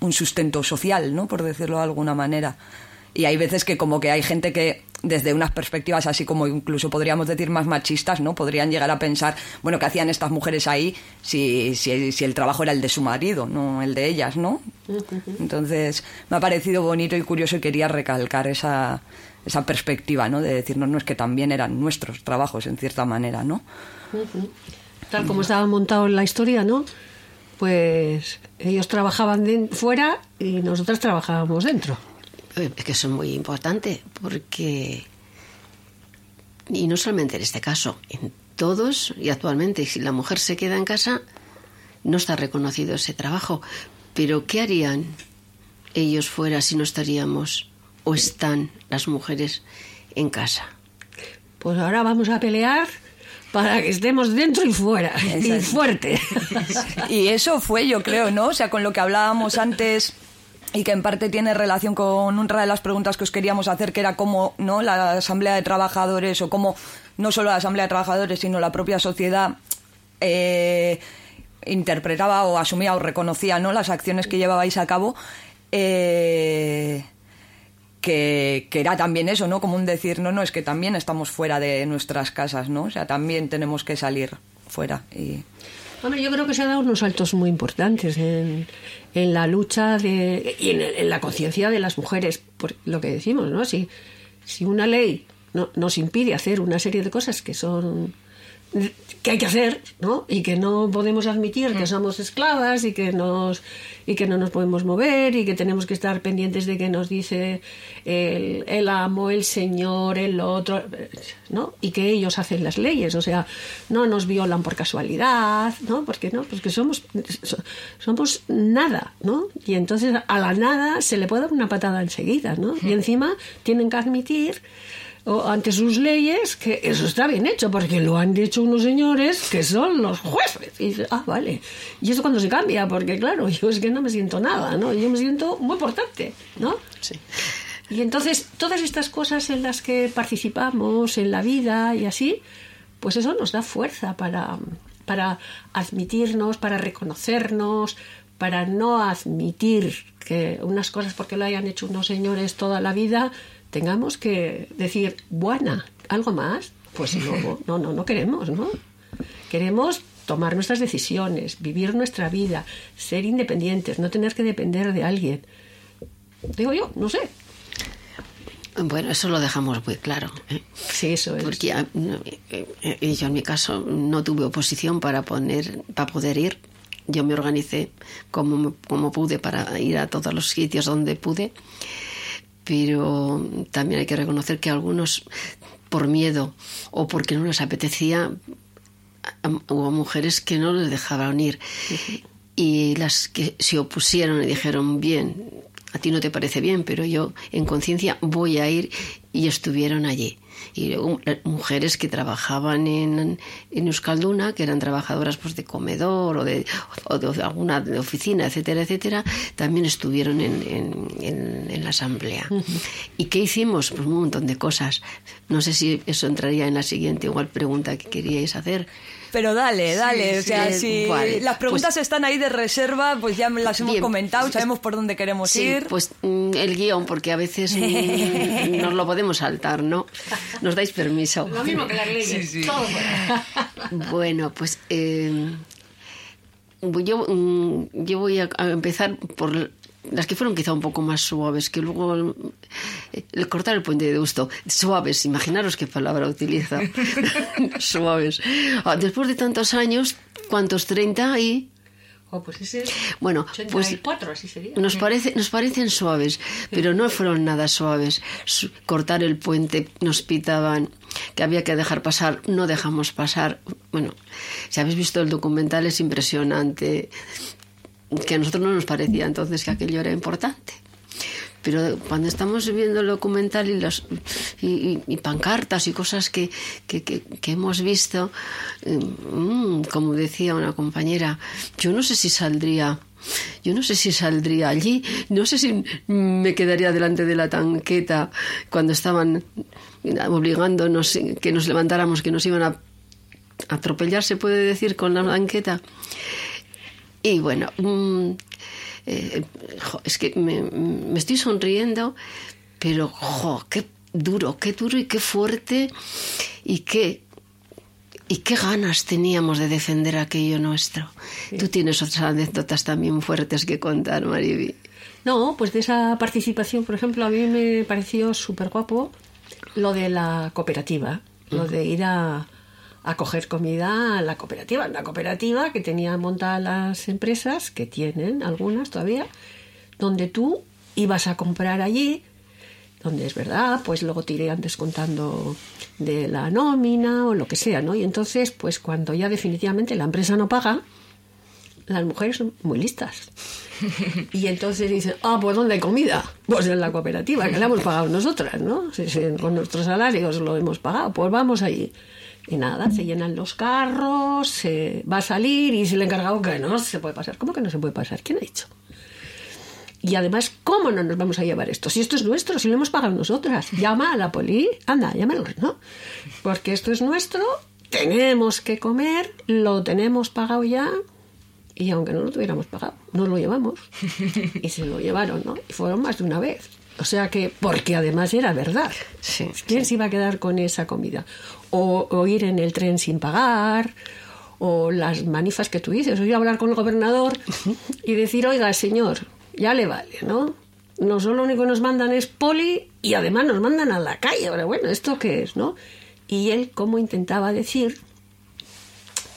un sustento social, ¿no? Por decirlo de alguna manera. Y hay veces que como que hay gente que desde unas perspectivas así como incluso podríamos decir más machistas, ¿no? Podrían llegar a pensar, bueno, ¿qué hacían estas mujeres ahí si, si, si el trabajo era el de su marido, no el de ellas, ¿no? Entonces, me ha parecido bonito y curioso y quería recalcar esa, esa perspectiva, ¿no? De decirnos, no, es que también eran nuestros trabajos, en cierta manera, ¿no? Tal como estaba montado en la historia, ¿no? Pues ellos trabajaban fuera y nosotras trabajábamos dentro. Es que eso es muy importante porque, y no solamente en este caso, en todos y actualmente, si la mujer se queda en casa, no está reconocido ese trabajo. Pero ¿qué harían ellos fuera si no estaríamos o están las mujeres en casa? Pues ahora vamos a pelear para que estemos dentro y fuera, y fuerte. Y eso fue, yo creo, ¿no? O sea, con lo que hablábamos antes y que en parte tiene relación con una de las preguntas que os queríamos hacer, que era cómo ¿no? la Asamblea de Trabajadores o cómo no solo la Asamblea de Trabajadores, sino la propia sociedad eh, interpretaba o asumía o reconocía ¿no? las acciones que llevabais a cabo. Eh, que, que, era también eso, ¿no? Como un decir, no, no, es que también estamos fuera de nuestras casas, ¿no? O sea, también tenemos que salir fuera. Bueno, yo creo que se han dado unos saltos muy importantes en, en la lucha de, y en, la conciencia de las mujeres, por lo que decimos, ¿no? Si, si una ley no, nos impide hacer una serie de cosas que son que hay que hacer, ¿no? Y que no podemos admitir que somos esclavas y que nos y que no nos podemos mover y que tenemos que estar pendientes de que nos dice el, el amo, el señor, el otro, ¿no? Y que ellos hacen las leyes, o sea, no nos violan por casualidad, ¿no? Porque no, porque somos somos nada, ¿no? Y entonces a la nada se le puede dar una patada enseguida, ¿no? Y encima tienen que admitir ante sus leyes que eso está bien hecho, porque lo han dicho unos señores que son los jueces. Y dices, ah, vale. Y eso cuando se cambia, porque claro, yo es que no me siento nada, ¿no? Yo me siento muy importante, ¿no? Sí. Y entonces, todas estas cosas en las que participamos en la vida y así, pues eso nos da fuerza para, para admitirnos, para reconocernos, para no admitir que unas cosas porque lo hayan hecho unos señores toda la vida, tengamos que decir, buena, algo más, pues no, no, no, no queremos, ¿no? Queremos tomar nuestras decisiones, vivir nuestra vida, ser independientes, no tener que depender de alguien. Digo yo, no sé. Bueno, eso lo dejamos muy claro. ¿eh? Sí, eso es. Porque ah, eh, eh, yo en mi caso no tuve oposición para, poner, para poder ir. Yo me organicé como, como pude para ir a todos los sitios donde pude pero también hay que reconocer que algunos por miedo o porque no les apetecía hubo mujeres que no les dejaban ir. Y las que se opusieron y dijeron bien a ti no te parece bien pero yo en conciencia voy a ir y estuvieron allí y luego mujeres que trabajaban en, en Euskalduna, que eran trabajadoras pues, de comedor o de, o de alguna de oficina, etcétera, etcétera, también estuvieron en, en, en la asamblea. ¿Y qué hicimos? Pues un montón de cosas. No sé si eso entraría en la siguiente igual pregunta que queríais hacer. Pero dale, dale. o sea, sí, si vale, las preguntas pues- están ahí de reserva, pues ya las hemos Bien, comentado, sabemos por dónde queremos Sí, ir. pues mm, el guion, porque a veces mm, nos lo podemos saltar, ¿no? ¿Nos dais permiso? Lo mismo que las leyes. Todo fuera. Bueno, pues eh, yo, mm, yo voy a empezar por las que fueron quizá un poco más suaves, que luego eh, el cortar el puente de Deusto, suaves, imaginaros qué palabra utiliza, suaves. Ah, Después de tantos años, ¿cuántos? 30 y... Oh, pues ese es Bueno, pues 84, así sería. nos, parece, nos parecen suaves, pero no fueron nada suaves. Su- Cortar el puente, nos pitaban que había que dejar pasar, no dejamos pasar. Bueno, si habéis visto el documental es impresionante, que a nosotros no nos parecía entonces que aquello era importante. Pero cuando estamos viendo el documental y, los, y, pancartas y cosas que, que, que- hemos visto, eh, mm, como decía una compañera, yo no sé si saldría, yo no sé si saldría allí, no sé si me quedaría delante de la tanqueta cuando estaban obligándonos que nos levantáramos, que nos iban a atropellar, se puede decir, con la banqueta. Y bueno, mm, eh, jo, es que me, me estoy sonriendo, pero jo, qué duro, qué duro y qué fuerte y qué y qué ganas teníamos de defender aquello nuestro. Tú tienes otras anécdotas también fuertes que contar, Mariby. No, pues de esa participación, por ejemplo, a mí me pareció súper guapo lo de la cooperativa, lo de ir a, a coger comida a la cooperativa. La cooperativa que tenía montadas las empresas, que tienen algunas todavía, donde tú ibas a comprar allí, donde es verdad, pues luego te irían descontando de la nómina o lo que sea, ¿no? Y entonces, pues cuando ya definitivamente la empresa no paga, las mujeres son muy listas. Y entonces dicen, ah, pues ¿dónde hay comida? Pues en la cooperativa, que la hemos pagado nosotras, ¿no? Si con nuestros salarios lo hemos pagado, pues vamos allí. Y nada, se llenan los carros, se va a salir y se le encargado que no se puede pasar. ¿Cómo que no se puede pasar? ¿Quién ha dicho? Y además, ¿cómo no nos vamos a llevar esto? Si esto es nuestro, si lo hemos pagado nosotras. Llama a la poli, anda, llámalos, ¿no? Porque esto es nuestro, tenemos que comer, lo tenemos pagado ya, y aunque no lo tuviéramos pagado, nos lo llevamos. Y se lo llevaron, ¿no? Y fueron más de una vez. O sea que, porque además era verdad. ¿Quién se iba a quedar con esa comida? O, o ir en el tren sin pagar, o las manifas que tú dices, o ir a hablar con el gobernador y decir, oiga, señor, ya le vale, ¿no? Nosotros lo único que nos mandan es poli y además nos mandan a la calle. Pero bueno, ¿esto qué es, no? Y él, como intentaba decir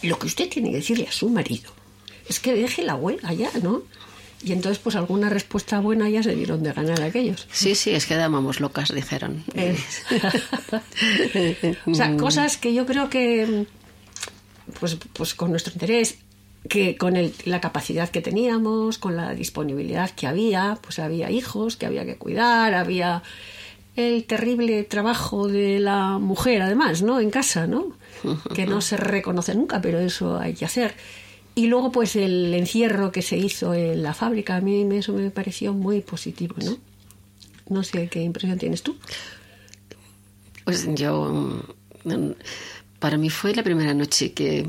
lo que usted tiene que decirle a su marido es que deje la huelga ya, ¿no? Y entonces, pues alguna respuesta buena ya se dieron de ganar aquellos. Sí, sí, es que dábamos locas, dijeron. Eh. o sea, cosas que yo creo que, pues, pues con nuestro interés, que con el- la capacidad que teníamos, con la disponibilidad que había, pues había hijos que había que cuidar, había el terrible trabajo de la mujer, además, ¿no? En casa, ¿no? Que no se reconoce nunca, pero eso hay que hacer. Y luego, pues, el encierro que se hizo en la fábrica, a mí eso me pareció muy positivo, ¿no? No sé qué impresión tienes tú. Pues yo, mm, para mí fue la primera noche que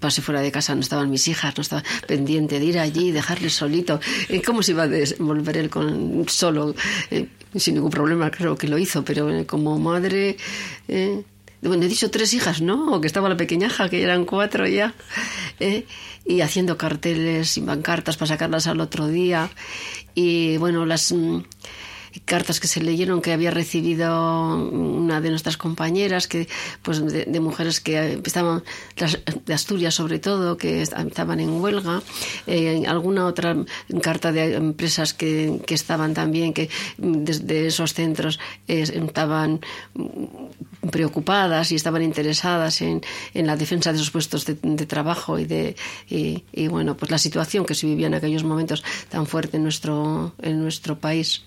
pasé fuera de casa, no estaban mis hijas, no estaba pendiente de ir allí y dejarles solito. Eh, ¿Cómo se iba a desenvolver él con, solo? Eh, sin ningún problema, creo que lo hizo, pero eh, como madre... eh, bueno, he dicho tres hijas, ¿no? O que estaba la pequeñaja, que eran cuatro ya. ¿eh? Y haciendo carteles y pancartas para sacarlas al otro día. Y bueno, las... cartas que se leyeron que había recibido una de nuestras compañeras que pues de, mujeres que estaban de Asturias sobre todo que est- estaban en huelga eh, alguna otra carta de empresas que, que estaban también que desde esos centros eh, estaban preocupadas y estaban interesadas en, en la defensa de sus puestos de, trabajo y de y, bueno pues la situación que se vivía en aquellos momentos tan fuerte en nuestro en nuestro país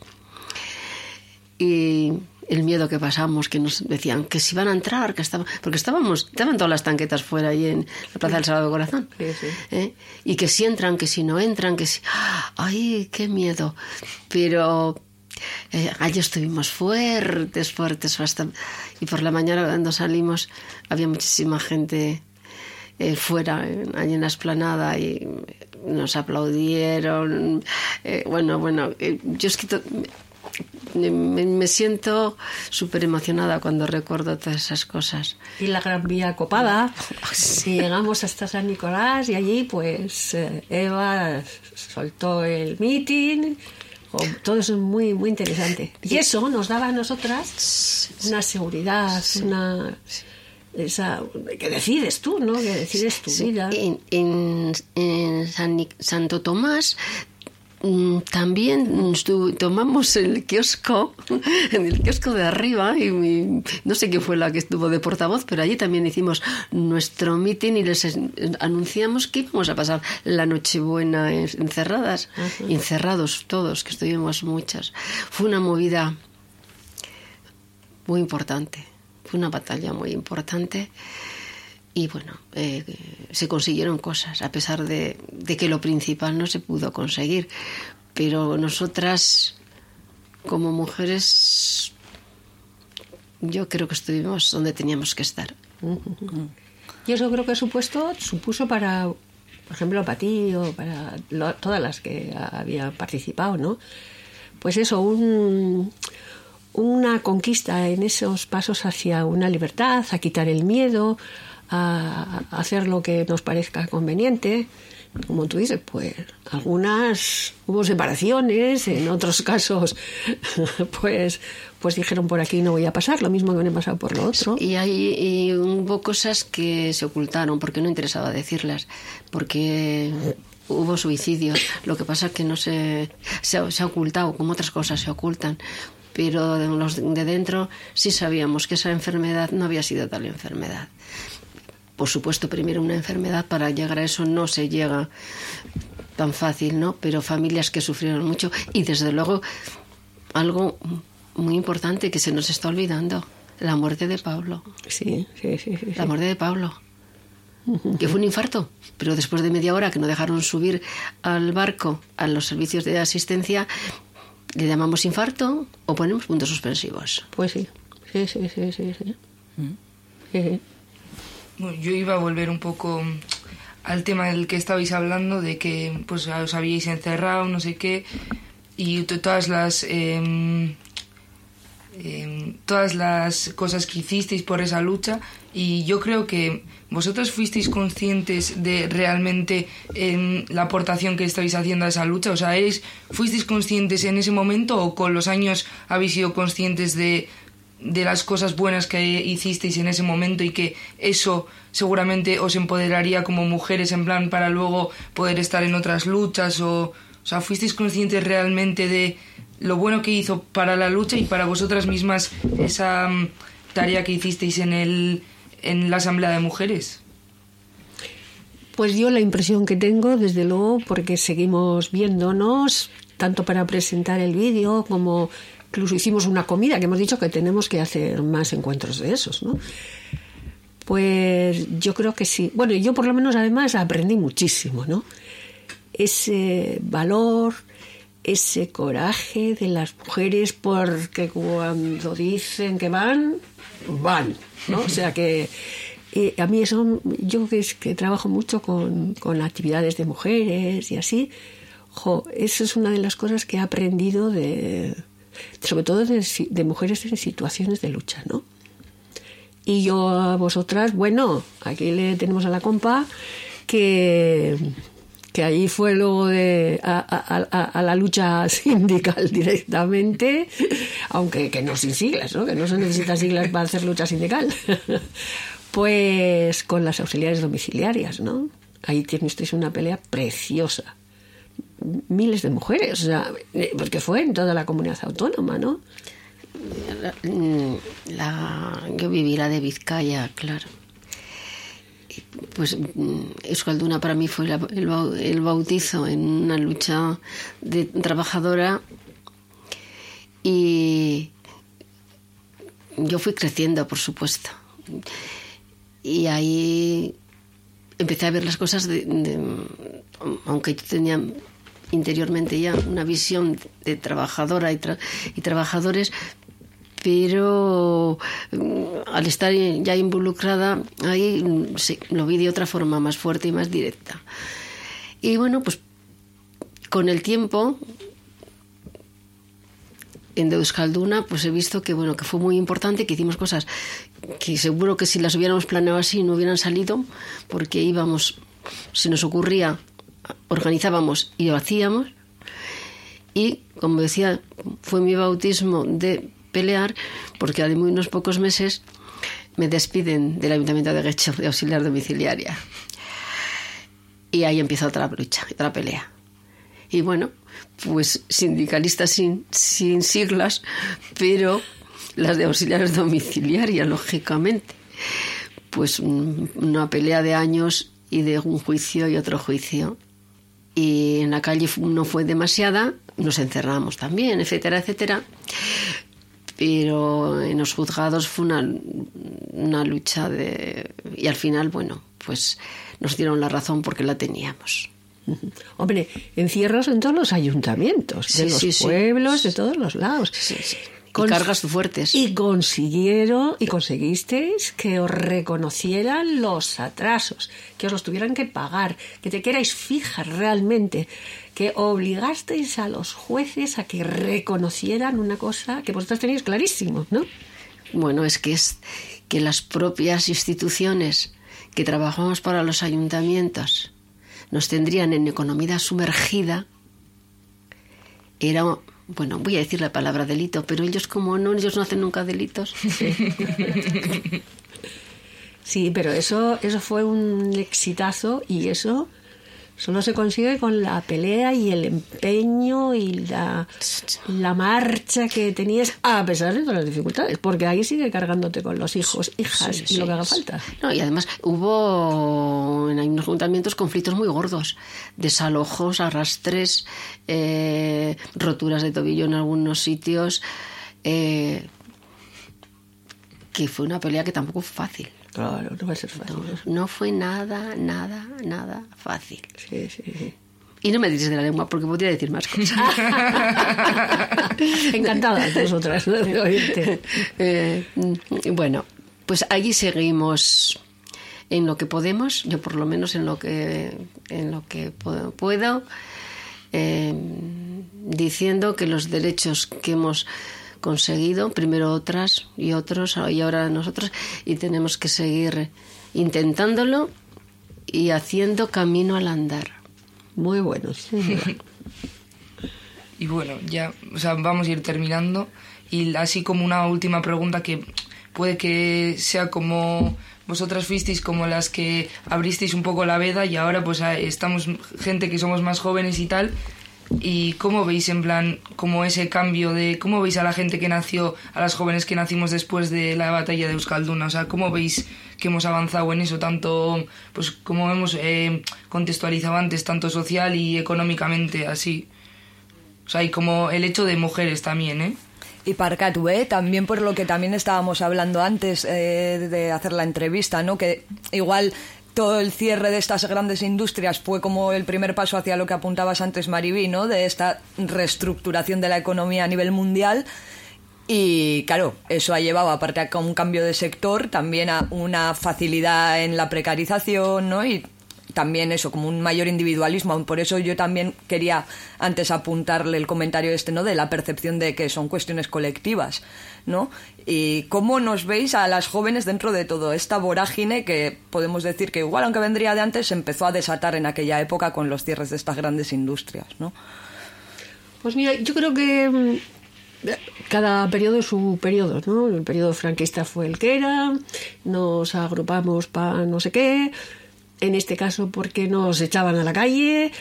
y el miedo que pasamos, que nos decían que si iban a entrar, que estaban, porque estábamos, estaban todas las tanquetas fuera ahí en la Plaza del Sagrado Corazón, ¿eh? y que si entran, que si no entran, que si, ay, qué miedo, pero eh, allí estuvimos fuertes, fuertes, hasta, y por la mañana cuando salimos había muchísima gente eh, fuera, en- allí en la esplanada, y nos aplaudieron. eh, bueno, bueno, eh, yo es que me, siento súper emocionada cuando recuerdo todas esas cosas. Y la Gran Vía copada. Y llegamos hasta San Nicolás y allí pues eh, Eva soltó el meeting. o- Todo eso es muy, muy interesante. Y eso nos daba a nosotras una seguridad, una... Esa, que decides tú, ¿no? Que decides tu Sí, vida. En, en- en San Santo Tomás también estu- tomamos el kiosco, en el kiosco de arriba, y mi- no sé quién fue la que estuvo de portavoz, pero allí también hicimos nuestro meeting y les anunciamos que íbamos a pasar la Nochebuena en- encerradas, encerrados todos, que estuvimos muchas. Fue una movida muy importante, fue una batalla muy importante. Y bueno, eh, se consiguieron cosas, a pesar de, que lo principal no se pudo conseguir. Pero nosotras, como mujeres, yo creo que estuvimos donde teníamos que estar. Y eso creo que supuesto, supuso para, por ejemplo, para ti o para todas las que habían participado, ¿no? Pues eso, un, una conquista en esos pasos hacia una libertad, a quitar el miedo, a, hacer lo que nos parezca conveniente. Como tú dices, pues algunas hubo separaciones, en otros casos, pues, pues dijeron por aquí no voy a pasar, lo mismo que me he pasado por lo otro. Y hay y hubo cosas que se ocultaron porque no interesaba decirlas, porque hubo suicidios. Lo que pasa es que no se, se, ha- se ha ocultado, como otras cosas se ocultan. Pero de los de dentro sí sabíamos que esa enfermedad no había sido tal enfermedad. Por supuesto, primero una enfermedad, para llegar a eso no se llega tan fácil, ¿no? Pero familias que sufrieron mucho y desde luego algo muy importante que se nos está olvidando, la muerte de Pablo. Sí, sí, sí. sí, La muerte de Pablo. Que fue un infarto, pero después de media hora que no dejaron subir al barco a los servicios de asistencia, le llamamos infarto o ponemos puntos suspensivos. Pues sí, sí, sí, sí, sí. sí. Sí, sí. Bueno, yo iba a volver un poco al tema del que estabais hablando, de que pues os habíais encerrado, no sé qué, y to- todas las em, todas las cosas que hicisteis por esa lucha, y yo creo que vosotros fuisteis conscientes de realmente em, la aportación que estáis haciendo a esa lucha, o sea, ¿eres, ¿fuisteis conscientes en ese momento o con los años habéis sido conscientes de de las cosas buenas que hicisteis en ese momento y que eso seguramente os empoderaría como mujeres en plan para luego poder estar en otras luchas o, o sea, fuisteis conscientes realmente de lo bueno que hizo para la lucha y para vosotras mismas esa mm, tarea que hicisteis en el en la asamblea de mujeres. Pues yo la impresión que tengo, desde luego, porque seguimos viéndonos, tanto para presentar el vídeo como incluso hicimos una comida, que hemos dicho que tenemos que hacer más encuentros de esos, ¿no? Pues yo creo que sí. Bueno, yo por lo menos además aprendí muchísimo, ¿no? Ese valor, ese coraje de las mujeres porque cuando dicen que van, van, ¿no? O sea que y a mí eso, yo que, es, que trabajo mucho con, con actividades de mujeres y así, jo, eso es una de las cosas que he aprendido de, sobre todo de, de mujeres en situaciones de lucha, ¿no? Y yo a vosotras, bueno, aquí le tenemos a la compa que, que allí fue luego de, a, a, la lucha sindical directamente, aunque que no sin siglas, ¿no? que no se necesitan siglas para hacer lucha sindical. Pues con las auxiliares domiciliarias, ¿no? Ahí tienes una pelea preciosa. Miles de mujeres, o sea, porque fue en toda la comunidad autónoma, ¿no? La, yo viví la de Vizcaya, claro. Pues Euskalduna para mí fue el, el bautizo en una lucha de trabajadora y yo fui creciendo, por supuesto y ahí empecé a ver las cosas de, aunque yo tenía interiormente ya una visión de trabajadora y, tra y trabajadores pero al estar ya involucrada ahí sí, lo vi de otra forma más fuerte y más directa. Y bueno pues con el tiempo en de Euskalduna pues he visto que bueno que fue muy importante que hicimos cosas que seguro que si las hubiéramos planeado así no hubieran salido porque íbamos si nos ocurría organizábamos y lo hacíamos y como decía fue mi bautismo de pelear porque de muy unos pocos meses me despiden del ayuntamiento de Guecho de auxiliar domiciliaria y ahí empieza otra lucha otra pelea y bueno pues sindicalistas sin, sin siglas, pero las de auxiliares domiciliarias, lógicamente. Pues una pelea de años y de un juicio y otro juicio. Y en la calle no fue demasiada, nos encerramos también, etcétera, etcétera. Pero en los juzgados fue una, una lucha de... Y al final, bueno, pues nos dieron la razón porque la teníamos. Hombre, encierros en todos los ayuntamientos, de los sí, pueblos, sí. de todos los lados. Con, y cargas fuertes. Y consiguieron, y conseguisteis que os reconocieran los atrasos, que os los tuvieran que pagar, que te queráis fijas realmente, que obligasteis a los jueces a que reconocieran una cosa que vosotros tenéis clarísimo, ¿no? Bueno, es que es que las propias instituciones que trabajamos para los ayuntamientos nos tendrían en economía sumergida, era, bueno, voy a decir la palabra delito, pero ellos como no, ellos no hacen nunca delitos. Sí, pero eso, eso fue un exitazo y eso solo se consigue con la pelea y el empeño y la, la marcha que tenías a pesar de todas las dificultades, porque ahí sigue cargándote con los hijos, hijas sí, y lo que haga falta. No, y además hubo en algunos ayuntamientos conflictos muy gordos, desalojos, arrastres, eh, roturas de tobillo en algunos sitios, eh, que fue una pelea que tampoco fue fácil. Claro, no va a ser fácil. No, no fue nada, nada, nada fácil. Sí, sí, sí. Y no me dices de la lengua porque podría decir más cosas. Encantadas nosotras de oírte. Eh, bueno, pues allí seguimos en lo que podemos, yo por lo menos en lo que, en lo que puedo, eh, diciendo que los derechos que hemos conseguido, primero otras y otros y ahora nosotros, y tenemos que seguir intentándolo y haciendo camino al andar. Muy bueno, sí. y bueno, ya o sea, vamos a ir terminando Y así como una última pregunta que puede que sea como vosotras fuisteis como las que abristeis un poco la veda y ahora pues estamos gente que somos más jóvenes y tal. ¿Y cómo veis en plan como ese cambio de cómo veis a la gente que nació, a las jóvenes que nacimos después de la batalla de Euskalduna? O sea, ¿cómo veis que hemos avanzado en eso tanto, pues como hemos eh, contextualizado antes, tanto social y económicamente así? O sea, y como el hecho de mujeres también, ¿eh? Y Parcatu, ¿eh? también por lo que también estábamos hablando antes eh, de hacer la entrevista, ¿no? Que igual todo el cierre de estas grandes industrias fue como el primer paso hacia lo que apuntabas antes, Maribí, ¿no? De esta reestructuración de la economía a nivel mundial. Y claro, eso ha llevado, aparte a un cambio de sector, también a una facilidad en la precarización, ¿no? Y también eso, como un mayor individualismo. Por eso yo también quería antes apuntarle el comentario este, ¿no? De la percepción de que son cuestiones colectivas, ¿no? Y cómo nos veis a las jóvenes dentro de todo esta vorágine que podemos decir que igual, aunque vendría de antes, se empezó a desatar en aquella época con los cierres de estas grandes industrias, ¿no? Pues mira, yo creo que mm, cada periodo es su periodo, ¿no? El periodo franquista fue el que era, nos agrupamos para no sé qué, en este caso porque nos echaban a la calle,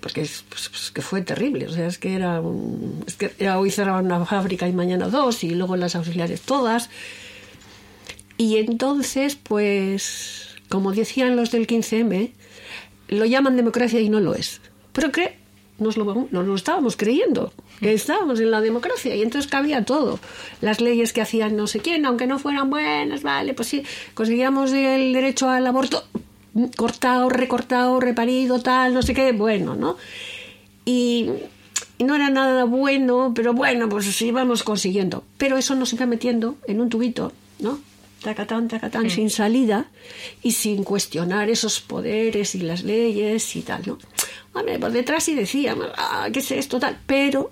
porque pues, pues, que fue terrible, o sea, es que era, es que hoy cerraban una fábrica y mañana dos y luego las auxiliares todas. Y entonces, pues, como decían los del 15M, lo llaman democracia y no lo es. Pero que nos lo, nos lo estábamos creyendo, estábamos en la democracia y entonces cabía todo. Las leyes que hacían no sé quién, aunque no fueran buenas, vale, pues sí, conseguíamos el derecho al aborto, cortado, recortado, reparido, tal, no sé qué, bueno, ¿no? Y, no era nada bueno, pero bueno, pues íbamos consiguiendo. Pero eso nos iba metiendo en un tubito, ¿no? Tacatán, tacatán, sin salida y sin cuestionar esos poderes y las leyes y tal, ¿no? Hombre, por detrás sí decíamos, ah, ¿qué es esto, tal? Pero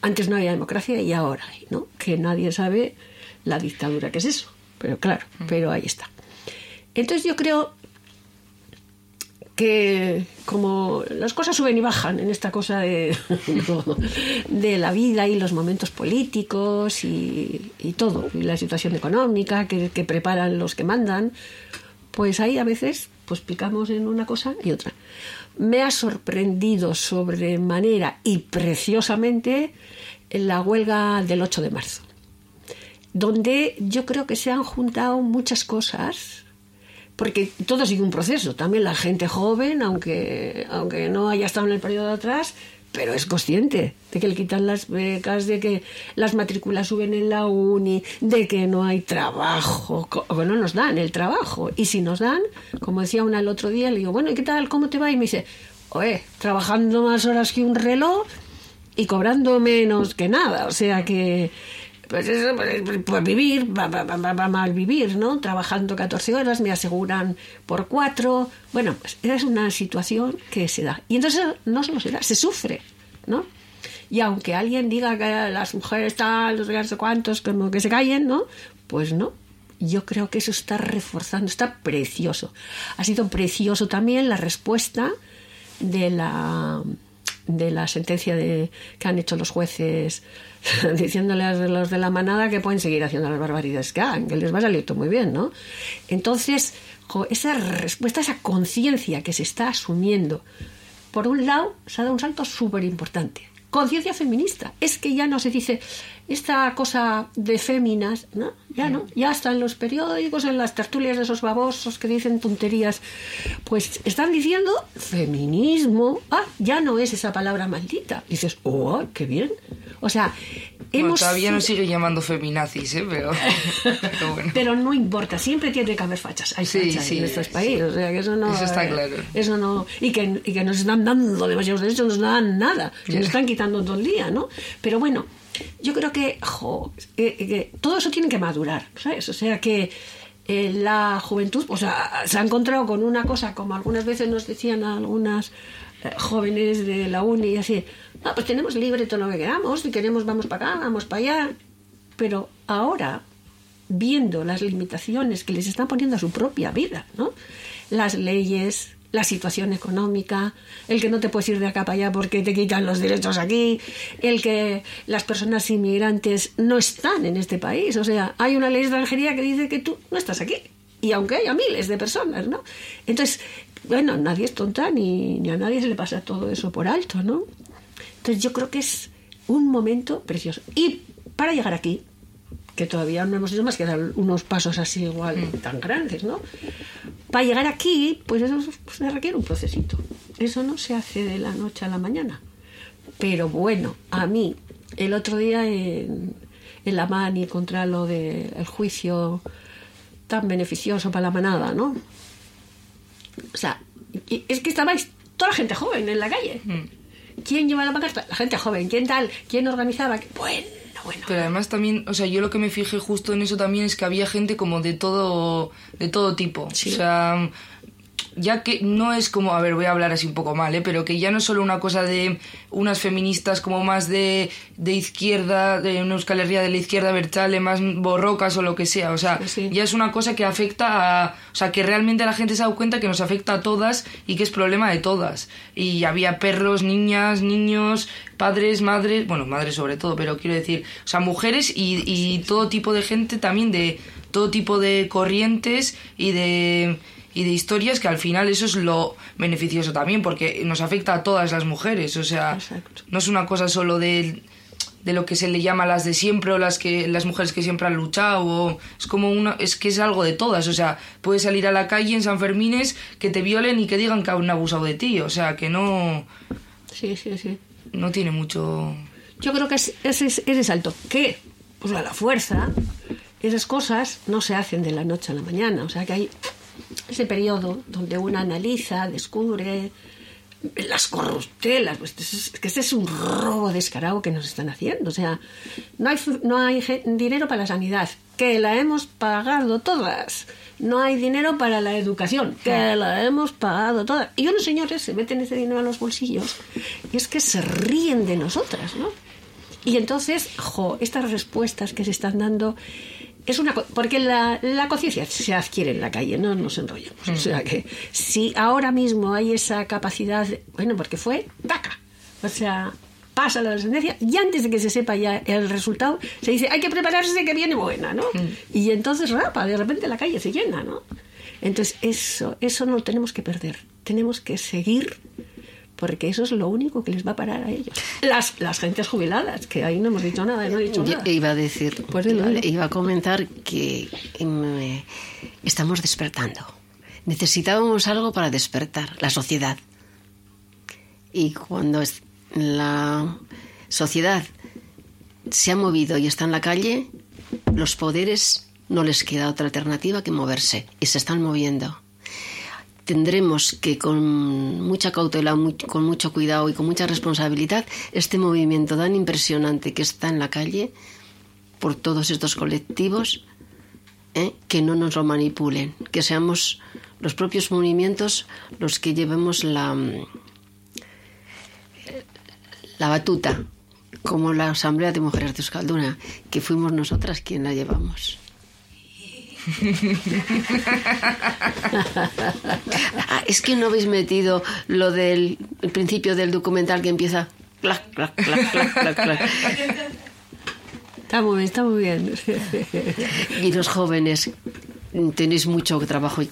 antes no había democracia y ahora hay, ¿no? Que nadie sabe la dictadura que es eso. Pero claro, pero ahí está. Entonces yo creo que como las cosas suben y bajan en esta cosa de, de la vida y los momentos políticos y, todo, y la situación económica que, preparan los que mandan, pues ahí a veces pues picamos en una cosa y otra. Me ha sorprendido sobremanera y preciosamente la huelga del 8 de marzo, donde yo creo que se han juntado muchas cosas porque todo sigue un proceso. También la gente joven, aunque, aunque no haya estado en el periodo de atrás, pero es consciente de que le quitan las becas, de que las matrículas suben en la uni, de que no hay trabajo, o no nos dan el trabajo. Y si nos dan, como decía una el otro día, le digo, bueno, ¿y qué tal? ¿Cómo te va? Y me dice, oye, trabajando más horas que un reloj y cobrando menos que nada. O sea que pues eso, pues, pues vivir, va, mal vivir, ¿no? Trabajando 14 horas, me aseguran por cuatro. Bueno, pues es una situación que se da. Y entonces no solo se da, se sufre, ¿no? Y aunque alguien diga que las mujeres los no sé cuántos, como que se callen, ¿no? Pues no. Yo creo que eso está reforzando, está precioso. Ha sido precioso también la respuesta de la de la sentencia de, que han hecho los jueces diciéndole a los de la manada que pueden seguir haciendo las barbaridades que hagan, que les va a salir todo muy bien, ¿no? Entonces, esa respuesta, esa conciencia que se está asumiendo, por un lado, se ha dado un salto súper importante. Conciencia feminista. Es que ya no se dice, esta cosa de féminas, ¿no? Ya no, ya está en los periódicos, en las tertulias de esos babosos que dicen tonterías, pues están diciendo feminismo, ah, ya no es esa palabra maldita. dices, oh, qué bien. O sea, hemos... todavía nos sigue llamando feminazis, ¿eh? Pero, pero, no importa, siempre tiene que haber fachas. Hay fachas en estos países, o sea, que eso no... Eso está claro. Eso no... Y que, y que nos están dando demasiados derechos, no nos dan nada, se nos están quitando todo el día, ¿no? Pero bueno yo creo que, todo eso tiene que madurar, ¿sabes? O sea que eh, la juventud, o sea, se ha encontrado con una cosa, como algunas veces nos decían algunas eh, jóvenes de la uni, y así, no, pues tenemos libre todo lo que queramos, si queremos vamos para acá, vamos para allá, pero ahora, viendo las limitaciones que les están poniendo a su propia vida, ¿no? Las leyes, la situación económica, el que no te puedes ir de acá para allá porque te quitan los derechos aquí, el que las personas inmigrantes no están en este país. O sea, hay una ley de extranjería que dice que tú no estás aquí. Y aunque haya miles de personas, ¿no? Entonces, bueno, nadie es tonta ni, ni a nadie se le pasa todo eso por alto, ¿no? Entonces yo creo que es un momento precioso. Y para llegar aquí, que todavía no hemos hecho más que dar unos pasos así igual tan grandes, ¿no? Para llegar aquí, pues eso se requiere un procesito. Eso no se hace de la noche a la mañana. Pero bueno, a mí, el otro día en, en la Mani contra lo del juicio tan beneficioso para la manada, ¿no? O sea, es que estabais toda la gente joven en la calle. ¿Quién lleva la pancarta? La gente joven. ¿Quién tal? ¿Quién organizaba? Bueno, bueno. Pero además también, o sea, yo lo que me fijé justo en eso también es que había gente como de todo, de todo tipo. O sea, ya que no es como, a ver, voy a hablar así un poco mal, ¿eh? pero que ya no es solo una cosa de unas feministas como más de, de izquierda, de una Euskal Herria de la izquierda vertale, más borrocas o lo que sea. O sea, ya es una cosa que afecta a. O sea, que realmente la gente se ha dado cuenta que nos afecta a todas y que es problema de todas. Y había perros, niñas, niños, padres, madres, bueno, madres sobre todo, pero quiero decir, o sea, mujeres y, y todo tipo de gente también de todo tipo de corrientes y de y de historias que al final eso es lo beneficioso también porque nos afecta a todas las mujeres o sea no es una cosa solo de, de lo que se le llama las de siempre o las que las mujeres que siempre han luchado o es como una es que es algo de todas o sea puedes salir a la calle en San Fermines que te violen y que digan que han abusado de ti o sea que no Sí, sí, sí. no tiene mucho Yo creo que es, ese es ese salto. Que, pues a la fuerza, esas cosas no se hacen de la noche a la mañana. O sea que hay ese periodo donde uno analiza, descubre las corruptelas. Pues es- que este es un robo descarado que nos están haciendo. O sea, no hay, no hay dinero para la sanidad, que la hemos pagado todas. No hay dinero para la educación, que la hemos pagado todas. Y unos señores se meten ese dinero a los bolsillos y es que se ríen de nosotras, ¿no? Y entonces, jo, estas respuestas que se están dando es una porque la, la conciencia se adquiere en la calle, no nos enrollemos. O sea que si ahora mismo hay esa capacidad, bueno, porque fue taca. O sea, pasa la descendencia y antes de que se sepa ya el resultado, se dice, hay que prepararse que viene buena, ¿no? Y entonces rapa, de repente la calle se llena, ¿no? Entonces eso, eso no lo tenemos que perder. Tenemos que seguir porque eso es lo único que les va a parar a ellos. Las, las gentes jubiladas, que ahí no hemos dicho nada, no he dicho Yo nada. iba a decir, Pues iba a comentar que em, estamos despertando. Necesitábamos algo para despertar, la sociedad. Y cuando es- la sociedad se ha movido y está en la calle, los poderes no les queda otra alternativa que moverse y se están moviendo. Tendremos que con mucha cautela, con mucho cuidado y con mucha responsabilidad, este movimiento tan impresionante que está en la calle por todos estos colectivos, ¿eh? que no nos lo manipulen, que seamos los propios movimientos los que llevemos la, la batuta, como la Asamblea de Mujeres de Euskalduna, que fuimos nosotras quien la llevamos. Ah, es que no habéis metido lo del el principio del documental que empieza clac, clac, clac, clac, clac, clac. Está muy bien, está muy bien. Y los jóvenes tenéis mucho trabajo.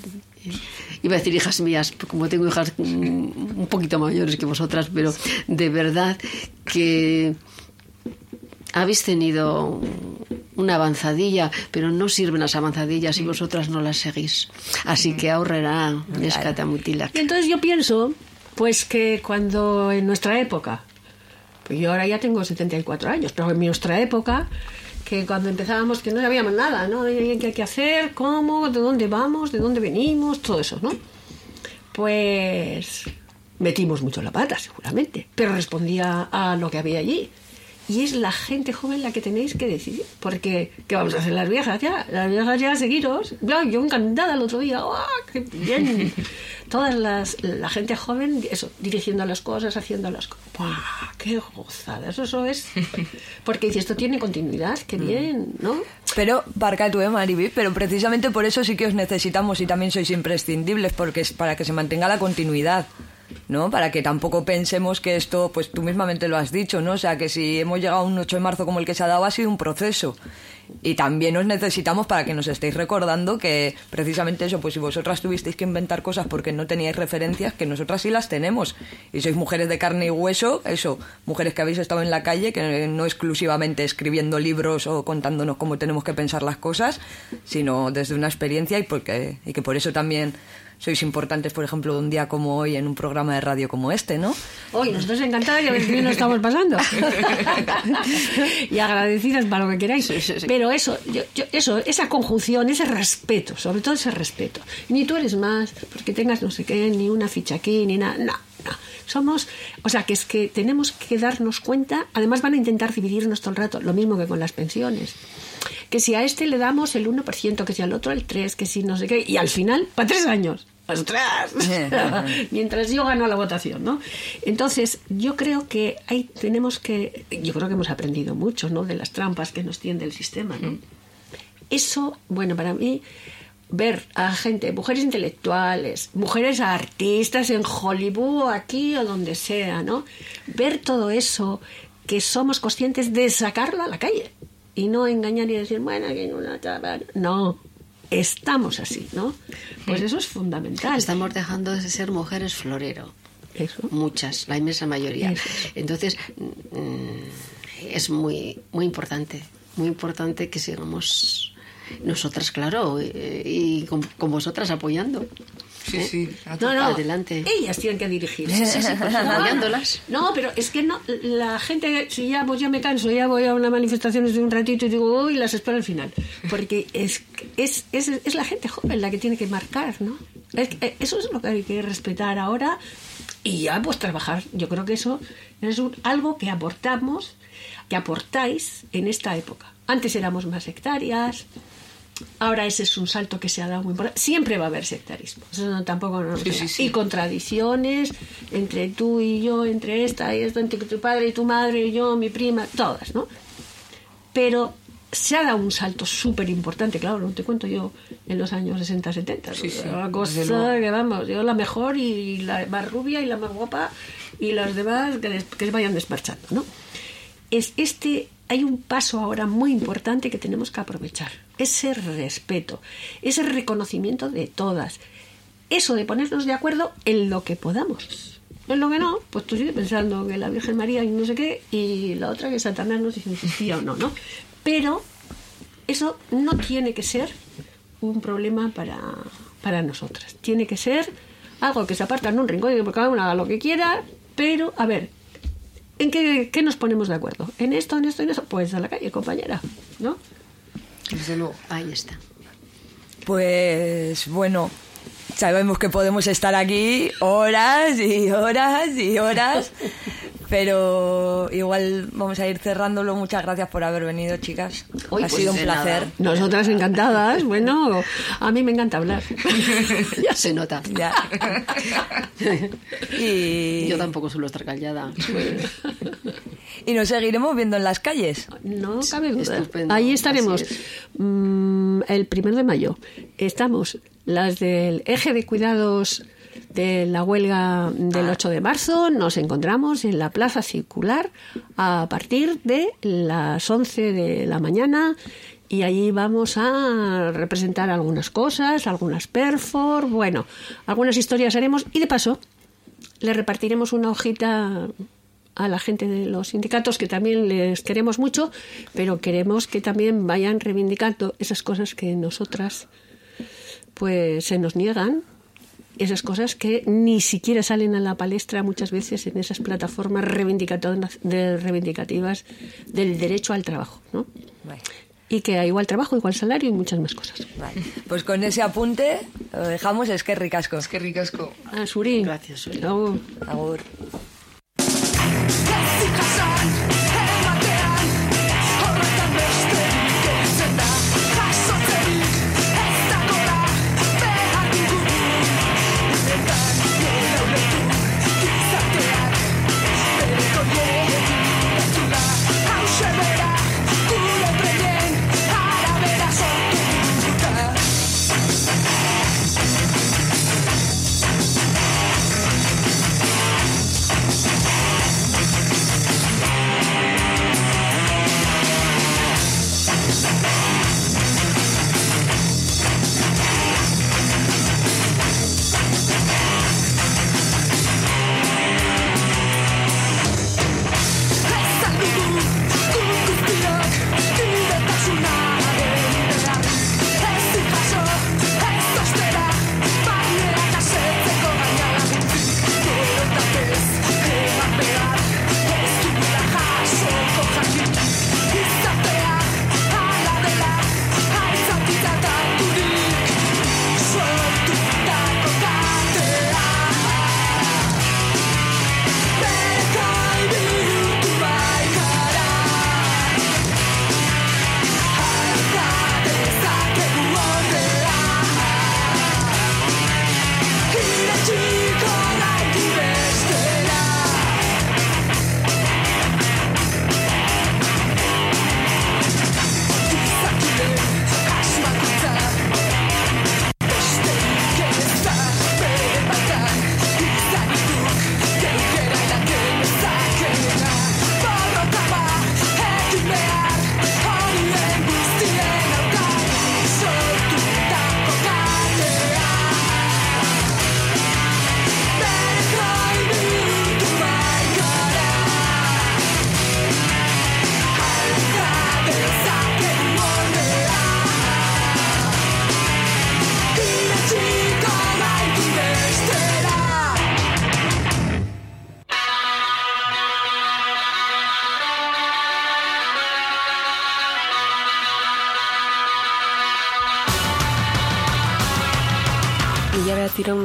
Iba a decir hijas mías, como tengo hijas un poquito mayores que vosotras, pero de verdad que habéis tenido una avanzadilla, pero no sirven las avanzadillas si vosotras no las seguís. Así que ahorrará escata mutila. Y entonces yo pienso, pues que cuando en nuestra época, pues yo ahora ya tengo 74 años, pero en nuestra época, que cuando empezábamos que no sabíamos nada, ¿no? ¿Qué hay que hacer? ¿Cómo? ¿De dónde vamos? ¿De dónde venimos? Todo eso, ¿no? Pues metimos mucho la pata, seguramente, pero respondía a lo que había allí. Y es la gente joven la que tenéis que decidir. Porque, ¿qué vamos a hacer las viejas ya? Las viejas ya seguiros. Claro, yo encantada el otro día. ¡Ah, qué bien! Todas las, la gente joven, eso, dirigiendo las cosas, haciendo las cosas. ¡Buah! ¡Qué gozada! Eso, eso es. Porque dice, esto tiene continuidad, qué bien, ¿no? Pero, barca tú, ¿eh, Mariby? Pero precisamente por eso sí que os necesitamos y también sois imprescindibles, porque es para que se mantenga la continuidad. ¿No? Para que tampoco pensemos que esto, pues tú mismamente lo has dicho, ¿no? O sea, que si hemos llegado a un 8 de marzo como el que se ha dado, ha sido un proceso. Y también os necesitamos para que nos estéis recordando que precisamente eso, pues si vosotras tuvisteis que inventar cosas porque no teníais referencias, que nosotras sí las tenemos. Y sois mujeres de carne y hueso, eso, mujeres que habéis estado en la calle, que no exclusivamente escribiendo libros o contándonos cómo tenemos que pensar las cosas, sino desde una experiencia y, porque, y que por eso también sois importantes, por ejemplo, un día como hoy en un programa de radio como este, ¿no? Hoy nosotros encantados y a bien nos estamos pasando. y agradecidas para lo que queráis. Pero eso, yo, eso, esa conjunción, ese respeto, sobre todo ese respeto. Ni tú eres más, porque tengas no sé qué, ni una ficha aquí, ni nada. No, no. Somos, o sea, que es que tenemos que darnos cuenta, además van a intentar dividirnos todo el rato, lo mismo que con las pensiones que si a este le damos el 1%, que si al otro el 3%, que si no sé qué, y al final, para tres años. ¡Ostras! Mientras yo gano la votación, ¿no? Entonces, yo creo que ahí tenemos que. Yo creo que hemos aprendido mucho, ¿no? De las trampas que nos tiende el sistema, ¿no? Eso, bueno, para mí, ver a gente, mujeres intelectuales, mujeres artistas en Hollywood aquí o donde sea, ¿no? Ver todo eso, que somos conscientes de sacarlo a la calle y no engañar y decir, bueno, que no, no, estamos así, ¿no? Pues eso es fundamental. Estamos dejando de ser mujeres florero. Eso. Muchas, la inmensa mayoría. Entonces, mm, es muy, muy importante, muy importante que sigamos nosotras, claro, y, con vosotras apoyando. Sí, ¿Eh? sí. No, no. Adelante. Ellas tienen que dirigirse. Sí, sí, pues, apoyándolas. No, pero es que no, la gente, si ya, pues ya me canso, ya voy a una manifestación de un ratito y digo, uy, las espero al final. Porque es, es, es, es la gente joven la que tiene que marcar, ¿no? eso es lo que hay que respetar ahora y ya pues trabajar. Yo creo que eso es algo que aportamos, que aportáis en esta época. Antes éramos más sectarias, Ahora ese es un salto que se ha dado muy importante. Siempre va a haber sectarismo. Eso tampoco Y contradicciones entre tú y yo, entre esta y esto, entre tu padre y tu madre y yo, mi prima, todas, ¿no? Pero se ha dado un salto súper importante, claro, no te cuento yo en los años 60, 70. Sí, Una cosa que vamos, yo la mejor y la más rubia y la más guapa y las demás que, que vayan desmarchando, ¿no? Es este hay un paso ahora muy importante que tenemos que aprovechar. Ese respeto, ese reconocimiento de todas. Eso de ponernos de acuerdo en lo que podamos. En lo que no, pues tú sigues pensando que la Virgen María y no sé qué, y la otra que Satanás no sé si o no, ¿no? Pero eso no tiene que ser un problema para, para nosotras. Tiene que ser algo que se aparta en un rincón y que cada uno haga lo que quiera, pero, a ver, ¿En qué, nos ponemos de acuerdo? ¿En esto, en esto, en eso? Pues a la calle, compañera, ¿no? Desde luego, ahí está. Pues bueno, sabemos que podemos estar aquí horas y horas y horas, pero igual vamos a ir cerrándolo. Muchas gracias por haber venido, chicas. ha pues sido un placer. Nosotras encantadas. Bueno, a mí me encanta hablar. ya se nota. Ya. y... Yo tampoco suelo estar callada. y nos seguiremos viendo en las calles. No cabe duda. Ahí estaremos mm, el primero de mayo. Estamos las del eje de cuidados de la huelga del 8 ah. de marzo nos encontramos en la Plaza Circular a partir de las 11 de la mañana y allí vamos a representar algunas cosas, algunas perfor, bueno, algunas historias haremos y de paso le repartiremos una hojita a la gente de los sindicatos que también les queremos mucho, pero queremos que también vayan reivindicando esas cosas que nosotras pues se nos niegan esas cosas que ni siquiera salen a la palestra muchas veces en esas plataformas reivindicativas del derecho al trabajo, ¿no? Y que hay igual trabajo, igual salario y muchas más cosas. Pues con ese apunte lo dejamos, es que ricasco. Es que ricasco. Ah, Suri. Gracias, Suri. Agur. Secrets on.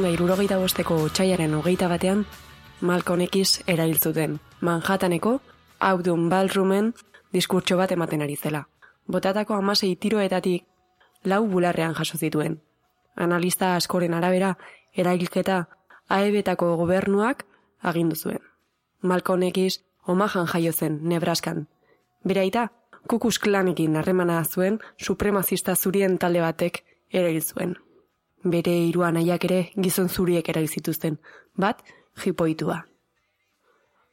Da irurogeita bosteko txaiaren hogeita batean, Malcolm X erail zuten. Manhattaneko, Audun Ballroomen diskurtso bat ematen ari zela. Botatako amasei tiroetatik lau bularrean jaso zituen. Analista askoren arabera, erailketa aebetako gobernuak agindu zuen. X Omahan jaio zen, Nebraskan. Beraita, kukus klanekin harremana zuen, supremazista zurien talde batek erail zuen. Bere hiru anaiak ere gizon zuriek erail zituzten, bat jipoitua.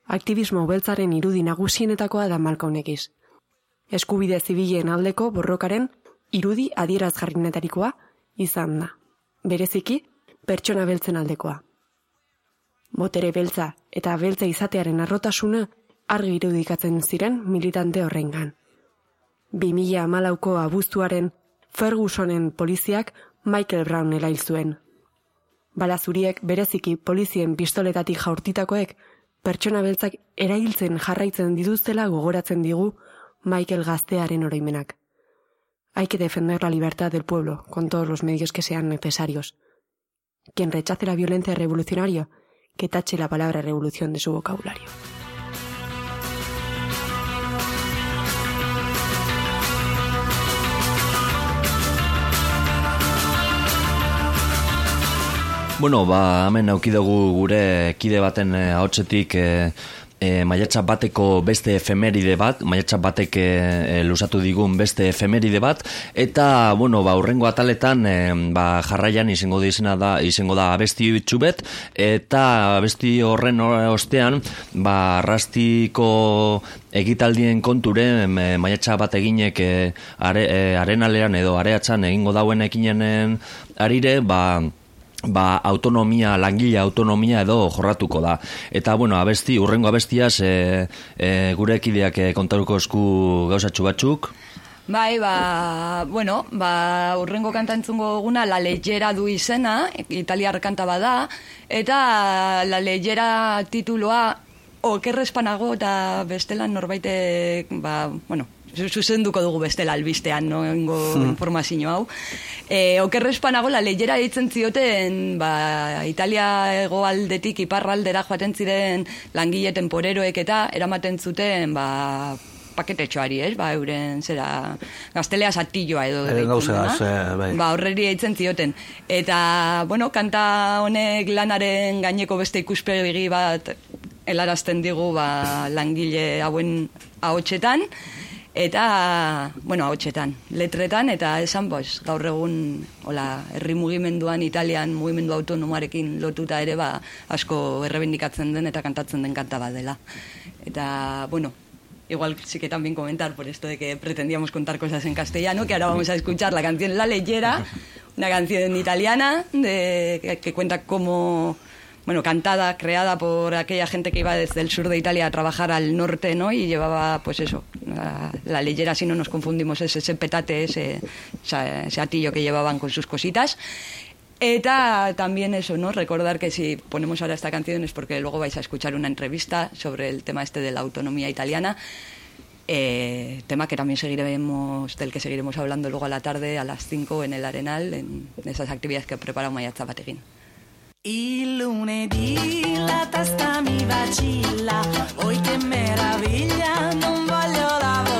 Aktivismo beltzaren irudi nagusienetakoa da X. Eskubide zibilen aldeko borrokaren irudi adierazgarrinetarikoa izan da. Bereziki, pertsona beltzen aldekoa. Botere beltza eta beltza izatearen arrotasuna argi irudikatzen ziren militante horrengan. 2000 amalauko abuztuaren Fergusonen poliziak Michael Brown erail zuen. Balazuriek bereziki polizien pistoletatik jaurtitakoek pertsona beltzak erailtzen jarraitzen dituztela gogoratzen digu Michael gaztearen oroimenak. Hay que defender la libertad del pueblo con todos los medios que sean necesarios. Quien rechace la violencia revolucionaria, que tache la palabra revolución de su vocabulario. Bueno, ba, hemen aukidugu gure kide baten eh, ahotsetik eh, eh, maiatza bateko beste efemeride bat, maiatza batek eh, lusatu digun beste efemeride bat, eta, bueno, ba, urrengo ataletan, eh, ba, jarraian izango da izena da, izango da abesti txubet, eta abesti horren ostean, ba, rastiko egitaldien konture, eh, maiatza bat eginek eh, are, eh, arenalean edo areatzan egingo dauen ekinenen arire, ba, ba, autonomia, langile autonomia edo jorratuko da. Eta, bueno, abesti, urrengo abestiaz, e, e, gure ekideak e, kontaruko esku gauzatxu batzuk. Bai, ba, bueno, ba, urrengo kanta entzungo guna, La Lejera du izena, italiar kanta bada, eta La Lejera tituloa okerrespanago eta bestelan norbaitek, ba, bueno, zuzenduko dugu bestela albistean, no, ingo hmm. informazio hau. E, okerrespanago, la lehera ditzen zioten, ba, Italia egoaldetik iparraldera joaten ziren langile temporeroek eta eramaten zuten, ba, paketetxoari, ez? Ba, euren, zera, gaztelea satilloa edo. Eren gauza, bai. Ba, horreri eitzen zioten. Eta, bueno, kanta honek lanaren gaineko beste ikuspegi bat helarazten digu, ba, langile hauen ahotsetan eta, bueno, hotxetan, letretan, eta esan, boz, gaur egun, hola, herri mugimenduan, italian mugimendu autonomarekin lotuta ere, ba, asko errebendikatzen den eta kantatzen den kanta bat dela. Eta, bueno, igual sí que también comentar por esto de que pretendíamos contar cosas en castellano, que ahora vamos a escuchar la canción La Leyera, una canción italiana de, que, que cuenta cómo bueno, cantada, creada por aquella gente que iba desde el sur de Italia a trabajar al norte, ¿no? Y llevaba, pues eso, la, leyera, si no nos confundimos, ese, ese petate, ese, ese atillo que llevaban con sus cositas. Eta también eso, ¿no? Recordar que si ponemos ahora esta canción es porque luego vais a escuchar una entrevista sobre el tema este de la autonomía italiana. Eh, tema que también seguiremos, del que seguiremos hablando luego a la tarde a las 5 en el Arenal, en esas actividades que prepara Maya Zapateguín. Il lunedì la testa mi vacilla, oi che meraviglia, non voglio lavorare.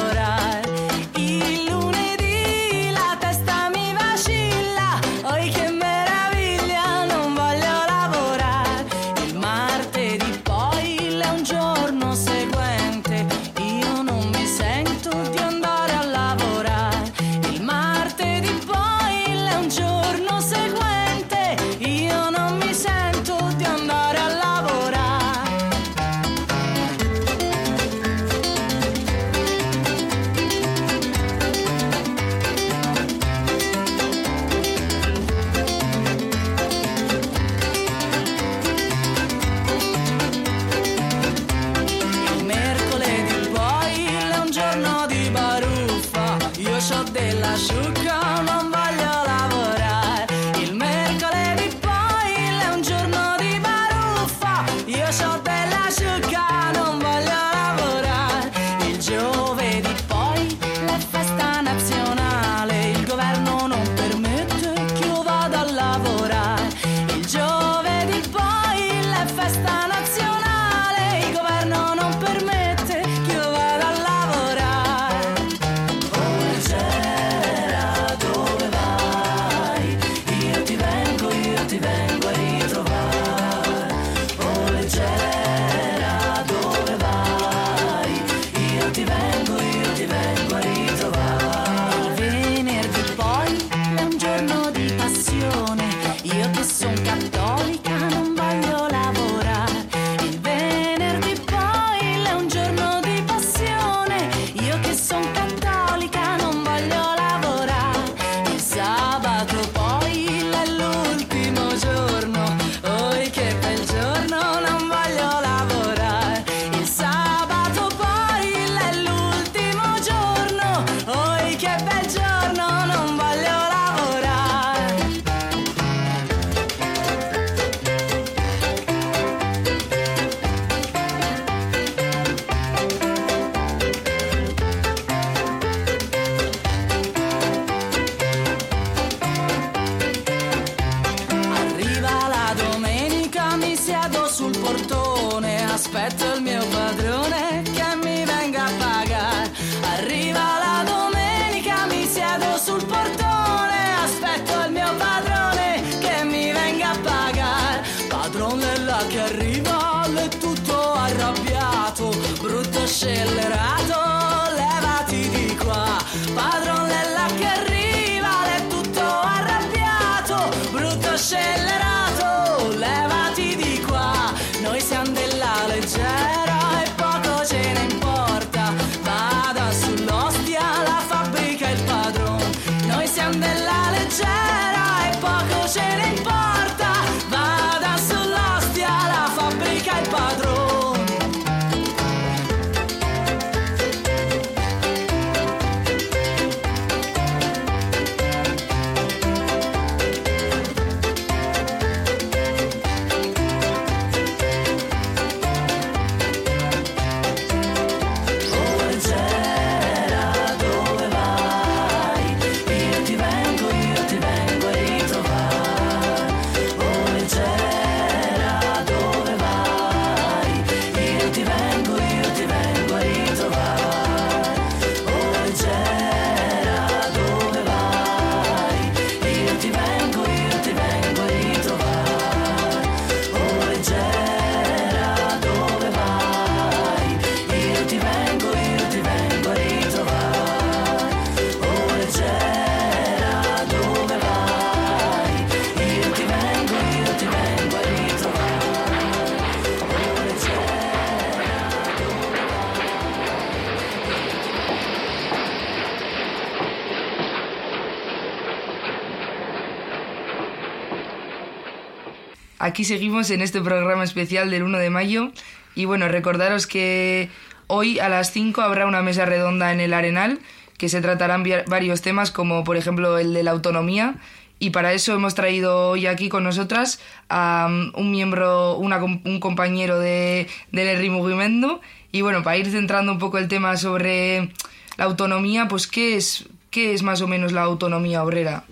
Aquí seguimos en este programa especial del 1 de mayo. Y bueno, recordaros que hoy a las 5 habrá una mesa redonda en el Arenal que se tratarán varios temas como por ejemplo el de la autonomía. Y para eso hemos traído hoy aquí con nosotras a um, un miembro, una un compañero de, del Herri Movimiento y bueno, para ir centrando un poco el tema sobre la autonomía, pues ¿qué es, qué es más o menos la autonomía obrera?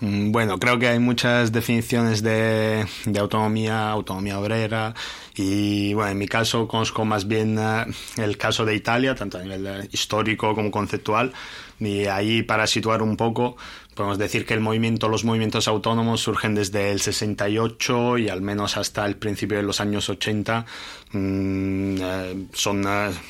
Mm, Bueno, creo que hay muchas definiciones de, autonomía, autonomía obrera, y bueno, en mi caso conozco más bien eh, el caso de Italia, tanto a nivel eh, histórico como conceptual, y ahí para situar un poco, podemos decir que el movimiento, los movimientos autónomos surgen desde el 68 y al menos hasta el principio de los años 80 mm, eh, son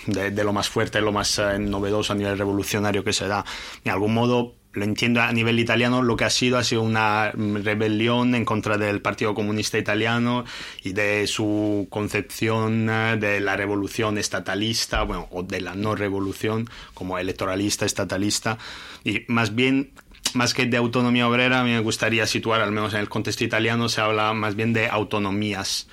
de, de lo más fuerte, lo más novedoso a nivel revolucionario que se da. De algún modo, lo entiendo a nivel italiano, lo que ha sido ha sido una rebelión en contra del Partido Comunista Italiano y de su concepción eh, de la revolución estatalista, bueno, o de la no revolución como electoralista, estatalista, y más bien más que de autonomía obrera, a mí me gustaría situar, al menos en el contexto italiano, se habla más bien de autonomías,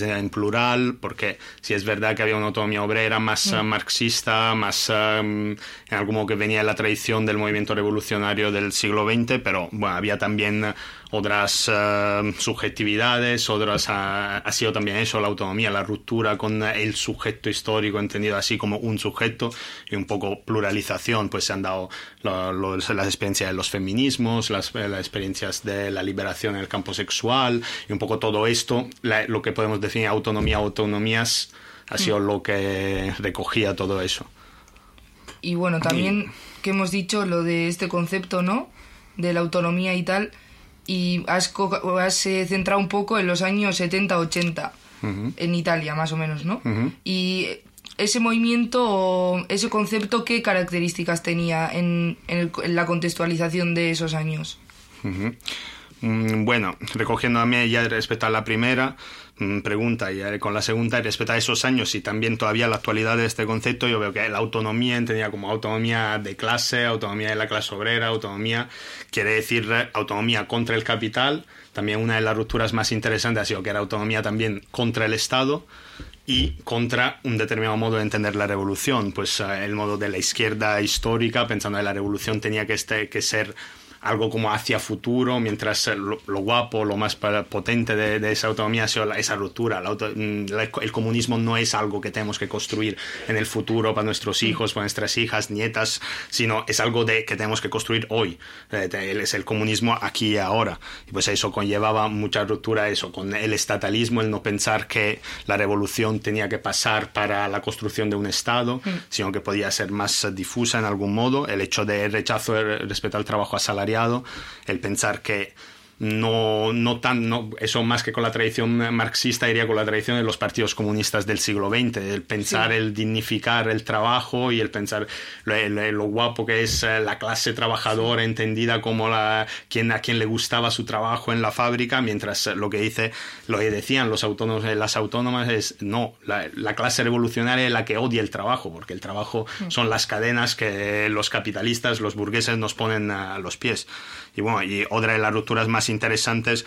en plural, porque si es verdad que había una autonomía obrera más Mm. eh, marxista, más eh, en algo como que venía de la tradición del movimiento revolucionario del siglo XX, pero bueno, había también otras eh, subjetividades, otras ha, ha sido también eso, la autonomía, la ruptura con el sujeto histórico entendido así como un sujeto y un poco pluralización, pues se han dado lo- lo- las experiencias de los feminismos, las, las experiencias de la liberación en el campo sexual y un poco todo esto, la- lo que podemos definir autonomía, autonomías, ha sido Mm. lo que recogía todo eso. Y bueno, también que hemos dicho lo de este concepto, ¿no? De la autonomía y tal. Y has, eh, centrado un poco en los años 70-80, Ujú. en Italia más o menos, ¿no? Y ese movimiento, o ese concepto, ¿qué características tenía en, en el- en la contextualización de esos años? Mm, Bueno, recogiendo a mí ya respecto a la primera pregunta y eh, con la segunda respecto a esos años y también todavía la actualidad de este concepto, yo veo que la autonomía entendía como autonomía de clase, autonomía de la clase obrera, autonomía quiere decir eh, autonomía contra el capital. También una de las rupturas más interesantes ha sido que era autonomía también contra el Estado y contra un determinado modo de entender la revolución, pues eh, el modo de la izquierda histórica, pensando que la revolución tenía que, este, que ser algo como hacia futuro, mientras lo, lo guapo, lo más potente de, de esa autonomía ha sido la- esa ruptura. La auto- mm, el comunismo no es algo que tenemos que construir en el futuro para nuestros hijos, para nuestras hijas, nietas, sino es algo de, que tenemos que construir hoy. Eh, Es el comunismo aquí y ahora. Y pues eso conllevaba mucha ruptura, eso, con el estatalismo, el no pensar que la revolución tenía que pasar para la construcción de un Estado, sino que podía ser más eh, difusa en algún modo. El hecho de rechazo eh, respecto al trabajo asalariado, el pensar que no, no tan, no, eso más que con la tradición marxista iría con la tradición de los partidos comunistas del siglo XX, el pensar, Sí. el dignificar el trabajo y el pensar lo, lo- lo guapo que es eh, la clase trabajadora entendida como la, quien, a quien le gustaba su trabajo en la fábrica, mientras eh, lo que dice, lo que decían los autónomos, eh, las autónomas es no, la, la clase revolucionaria es la que odia el trabajo, porque el trabajo Mm. son las cadenas que los capitalistas, los burgueses nos ponen a los pies. Y bueno, y otra de las rupturas más interesantes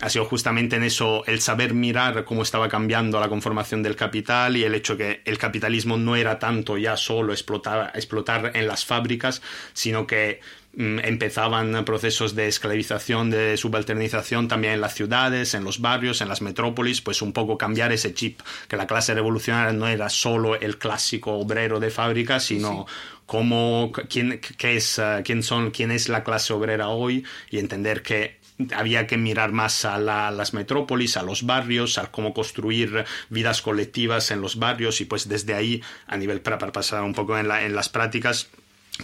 ha sido justamente en eso, el saber mirar cómo estaba cambiando la conformación del capital y el hecho que el capitalismo no era tanto ya solo explotar, explotar en las fábricas, sino que mm, empezaban procesos de esclavización, de subalternización también en las ciudades, en los barrios, en las metrópolis, pues un poco cambiar ese chip, que la clase revolucionaria no era solo el clásico obrero de fábrica, sino cómo, quién, qué es, eh, quién, son, quién es la clase obrera hoy y entender que había que mirar más a, la- las metrópolis, a los barrios, a cómo construir vidas colectivas en los barrios y pues desde ahí, a nivel para, pasar un poco en, la- en las prácticas,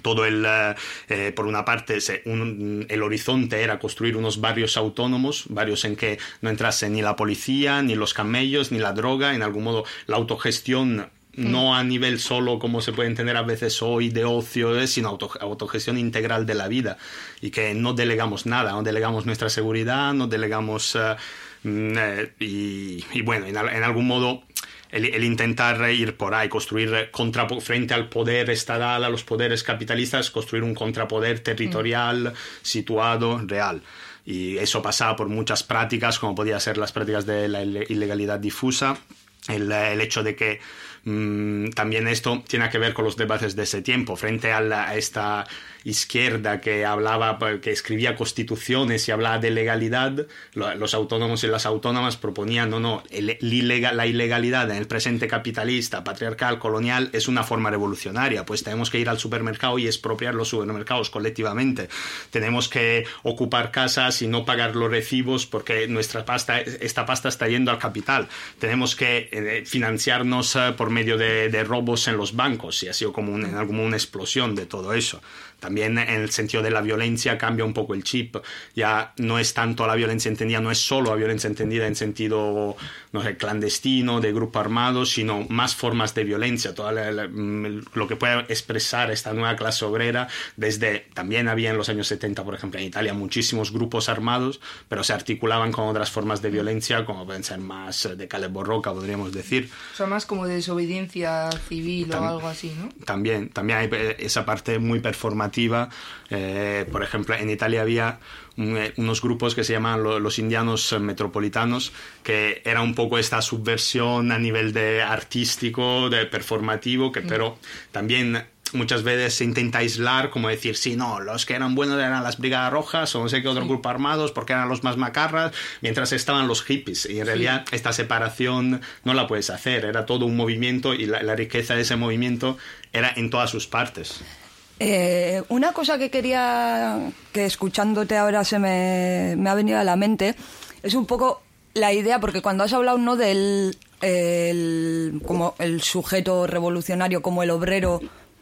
todo el, eh, eh, por una parte, el horizonte era construir unos barrios autónomos, barrios en que no entrase ni la policía, ni los camellos, ni la droga, en algún modo la autogestión no a nivel solo como se puede entender a veces hoy de ocio, eh, sino auto- autogestión integral de la vida. Y que no delegamos nada, no delegamos nuestra seguridad, no delegamos eh, mm, eh, y, y bueno, en, al- en algún modo el, el intentar ir por ahí, construir contra, frente al poder estatal, a los poderes capitalistas, construir un contrapoder territorial situado, real. Y eso pasaba por muchas prácticas, como podía ser las prácticas de la ile- ilegalidad difusa, el, el hecho de que también esto tiene que ver con los debates de ese tiempo, frente a, la- a esta izquierda que hablaba, que escribía constituciones y hablaba de legalidad, lo- los autónomos y las autónomas proponían, no, no, el- la ilegalidad en el presente capitalista, patriarcal, colonial, es una forma revolucionaria, pues tenemos que ir al supermercado y expropiar los supermercados colectivamente, tenemos que ocupar casas y no pagar los recibos porque nuestra pasta, esta pasta está yendo al capital, tenemos que eh, financiarnos eh, por medio de, de robos en los bancos y ha sido como, un- modo una explosión de todo eso. También en el sentido de la violencia cambia un poco el chip. Ya no es tanto la violencia entendida, no es solo la violencia entendida en sentido no sé, clandestino, de grupo armado, sino más formas de violencia. Todo lo que puede expresar esta nueva clase obrera, desde también había en los años 70, por ejemplo, en Italia, muchísimos grupos armados, pero se articulaban con otras formas de violencia, como pueden ser más eh, de cale borroca, podríamos decir. O sea, más como de desobediencia civil o algo así, ¿no? También, también hay eh, esa parte muy performativa. Eh, por ejemplo, en Italia había un- eh, unos grupos que se llaman lo- los indianos eh, metropolitanos, que era un poco esta subversión a nivel de artístico, de performativo, que pero también muchas veces se intenta aislar, como decir, sí, no, los que eran buenos eran las Brigadas Rojas o no sé qué otro grupo armados, porque eran los más macarras, mientras estaban los hippies. Y en realidad esta separación no la puedes hacer, era todo un movimiento y la, la riqueza de ese movimiento era en todas sus partes. Eh, una cosa que quería, que escuchándote ahora se me, ha venido a la mente, es un poco la idea, porque cuando has hablado no del el, como el sujeto revolucionario, como el obrero,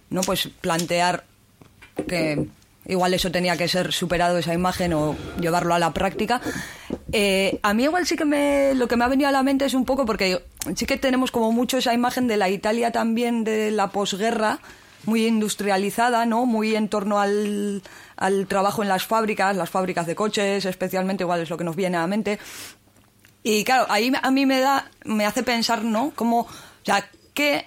no pues plantear que igual eso tenía que ser superado esa imagen o llevarlo a la práctica. Eh, a mí igual sí que me, lo que me ha venido a la mente es un poco porque sí que tenemos como mucho esa imagen de la Italia también de la posguerra, muy industrializada, ¿no? Muy en torno al, al trabajo en las fábricas, las fábricas de coches, especialmente, igual es lo que nos viene a la mente. Y claro, ahí a mí me da, me hace pensar, ¿no? Como, o sea, qué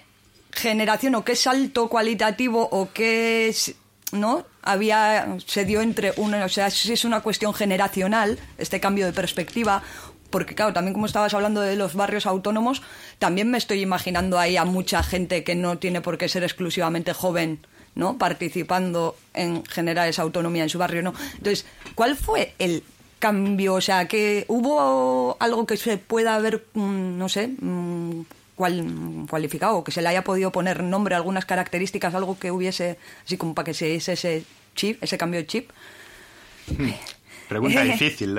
generación o qué salto cualitativo o qué, ¿no? Había, se dio entre uno, o sea, si es una cuestión generacional, este cambio de perspectiva, porque claro, también como estabas hablando de los barrios autónomos, también me estoy imaginando ahí a mucha gente que no tiene por qué ser exclusivamente joven ¿no? Participando en generar esa autonomía en su barrio, ¿no? Entonces, ¿cuál fue el cambio? O sea, que hubo algo que se pueda haber, mm, no sé, mm, cual, cualificado, que se le haya podido poner nombre algunas características, algo que hubiese, así como para que se diese ese chip, ese cambio de chip. Pregunta difícil.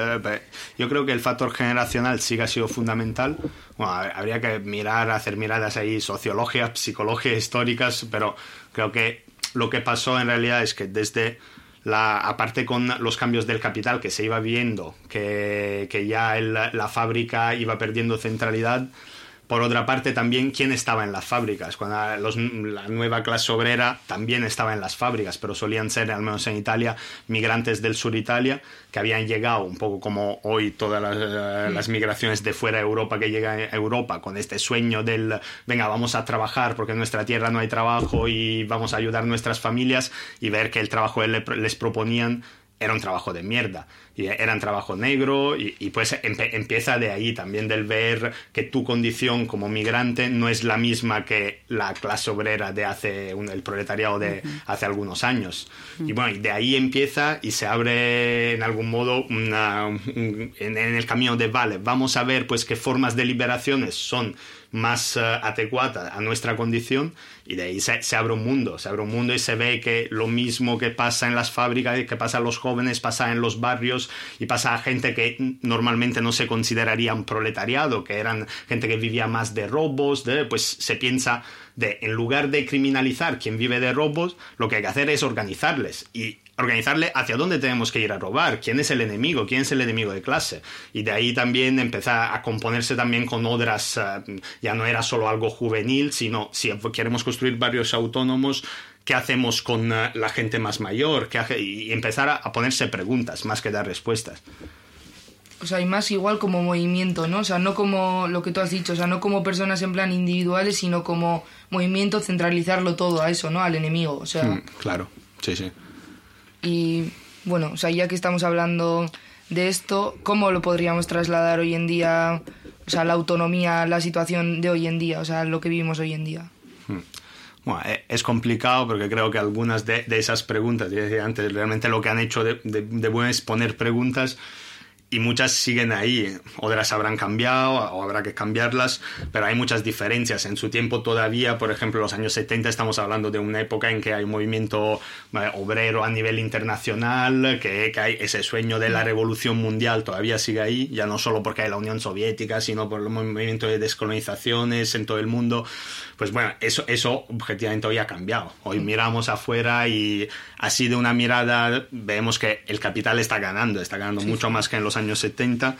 Yo creo que el factor generacional sí que ha sido fundamental. Bueno, habría que mirar, hacer miradas ahí sociologías, psicologías históricas, pero creo que lo que pasó en realidad es que desde la, aparte con los cambios del capital que se iba viendo, que, que ya el, la fábrica iba perdiendo centralidad, por otra parte, también quién estaba en las fábricas. Cuando los, la nueva clase obrera también estaba en las fábricas, pero solían ser, al menos en Italia, migrantes del sur Italia que habían llegado, un poco como hoy todas las, eh, las migraciones de fuera de Europa que llegan a Europa, con este sueño del, venga, vamos a trabajar porque en nuestra tierra no hay trabajo y vamos a ayudar a nuestras familias y ver que el trabajo les proponían era un trabajo de mierda y era un trabajo negro y, pues empieza de ahí también del ver que tu condición como migrante no es la misma que la clase obrera de hace el proletariado de hace algunos años. Y bueno de ahí empieza y se abre en algún modo una, en, en, el camino de vale vamos a ver pues qué formas de liberaciones son más uh, adecuada a nuestra condición y de ahí se, abre un mundo, se abre un mundo y se ve que lo mismo que pasa en las fábricas, que pasa a los jóvenes, pasa en los barrios y pasa a gente que normalmente no se consideraría un proletariado, que eran gente que vivía más de robos, pues se piensa de en lugar de criminalizar quien vive de robos, lo que hay que hacer es organizarles. Y organizarle hacia dónde tenemos que ir a robar, quién es el enemigo, quién es el enemigo de clase. Y de ahí también empezar a componerse también con otras, uh, ya no era solo algo juvenil, sino si queremos construir barrios autónomos, ¿qué hacemos con uh, la gente más mayor? ¿Qué y empezar a, a, ponerse preguntas más que dar respuestas. O sea, y más igual como movimiento, ¿no? O sea, no como lo que tú has dicho, o sea, no como personas en plan individuales, sino como movimiento, centralizarlo todo a eso, ¿no? Al enemigo, o sea. Mm, claro, sí, sí. Y bueno, o sea, ya que estamos hablando de esto, ¿cómo lo podríamos trasladar hoy en día, o sea, la autonomía, la situación de hoy en día, o sea, lo que vivimos hoy en día? Hmm. Bueno, es complicado porque creo que algunas de, de esas preguntas, ya decía antes, realmente lo que han hecho de, de, de bueno es poner preguntas y muchas siguen ahí. Otras habrán cambiado o habrá que cambiarlas, pero hay muchas diferencias. En su tiempo todavía, por ejemplo, los años 70 estamos hablando de una época en que hay un movimiento eh, obrero a nivel internacional, que, que, hay ese sueño de la revolución mundial todavía sigue ahí, ya no solo porque hay la Unión Soviética, sino por el movimiento de descolonizaciones en todo el mundo. Pues bueno, eso, eso objetivamente hoy ha cambiado. Hoy miramos afuera y así de una mirada vemos que el capital está ganando, está ganando sí, mucho sí. más que en los años 70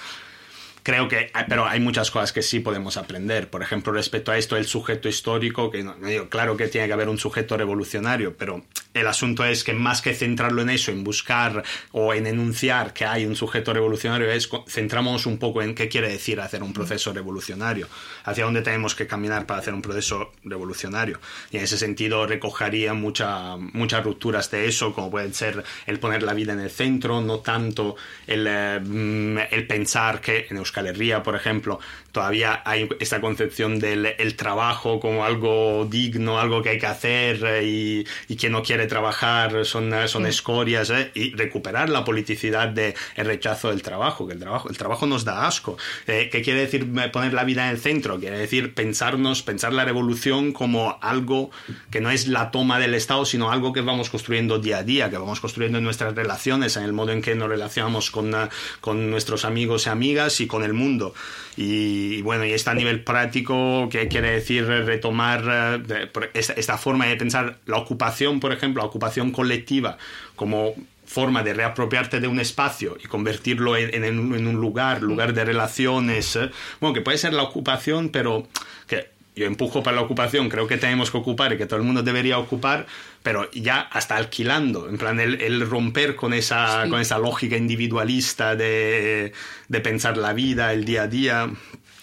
creo que, pero hay muchas cosas que sí podemos aprender. Por ejemplo, respecto a esto, el sujeto histórico, que claro que tiene que haber un sujeto revolucionario, pero el asunto es que más que centrarlo en eso, en buscar o en enunciar que hay un sujeto revolucionario, es centramos un poco en qué quiere decir hacer un proceso revolucionario, hacia dónde tenemos que caminar para hacer un proceso revolucionario. Y en ese sentido recogería mucha, muchas rupturas de eso, como puede ser el poner la vida en el centro, no tanto el, eh, el pensar que en Euskal Herria, por ejemplo, todavía hay esta concepción del el trabajo como algo digno, algo que hay que hacer eh, y, y quien no quiere trabajar son, son sí. escorias eh, y recuperar la politicidad del de rechazo del trabajo, que el trabajo, el trabajo nos da asco. Eh, ¿Qué quiere decir poner la vida en el centro? Quiere decir pensarnos, pensar la revolución como algo que no es la toma del Estado, sino algo que vamos construyendo día a día, que vamos construyendo en nuestras relaciones, en el modo en que nos relacionamos con, con nuestros amigos y amigas y con el mundo. Y, y, bueno, y está a nivel práctico, que quiere decir retomar eh, esta, forma de pensar la ocupación, por ejemplo, la ocupación colectiva como forma de reapropiarte de un espacio y convertirlo en, en, en un lugar, lugar de relaciones, eh, bueno, que puede ser la ocupación, pero que yo empujo para la ocupación, creo que tenemos que ocupar y que todo el mundo debería ocupar, pero ya hasta alquilando, en plan el, el romper con esa, sí. con esa lógica individualista de, de, pensar la vida, el día a día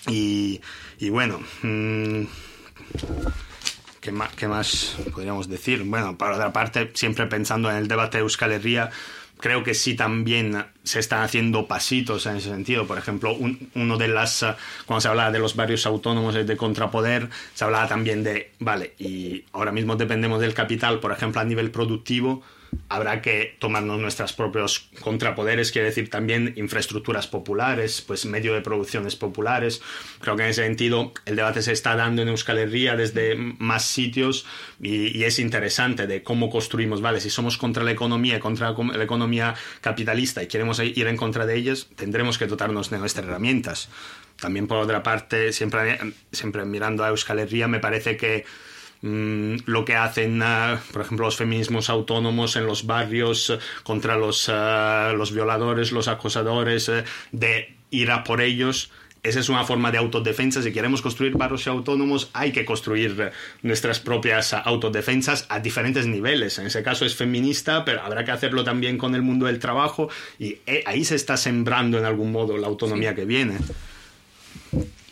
y, y bueno... Mmm, ¿Qué más, ¿Qué más podríamos decir? Bueno, por otra parte, siempre pensando en el debate de Euskal Herria, creo que sí también se están haciendo pasitos en ese sentido. Por ejemplo, un- uno de las, eh, cuando se hablaba de los barrios autónomos y de contrapoder, se hablaba también de, vale, y ahora mismo dependemos del capital, por ejemplo, a nivel productivo, habrá que tomarnos nuestros propios contrapoderes, quiere decir también infraestructuras populares, pues medio de producciones populares. Creo que en ese sentido el debate se está dando en Euskal Herria desde más sitios y, es interesante de cómo construimos, vale, si somos contra la economía, contra la economía capitalista y queremos ir en contra de ellas, tendremos que dotarnos de nuestras herramientas. También por otra parte, siempre, siempre mirando a Euskal Herria, me parece que mm, lo que hacen, ah, por ejemplo, los feminismos autónomos en los barrios eh, contra los, ah, los violadores, los acosadores, eh, de ir a por ellos. Esa es una forma de autodefensa. Si queremos construir barrios autónomos, hay que construir eh, nuestras propias autodefensas a diferentes niveles. En ese caso es feminista, pero habrá que hacerlo también con el mundo del trabajo y ahí se está sembrando en algún modo la autonomía que viene.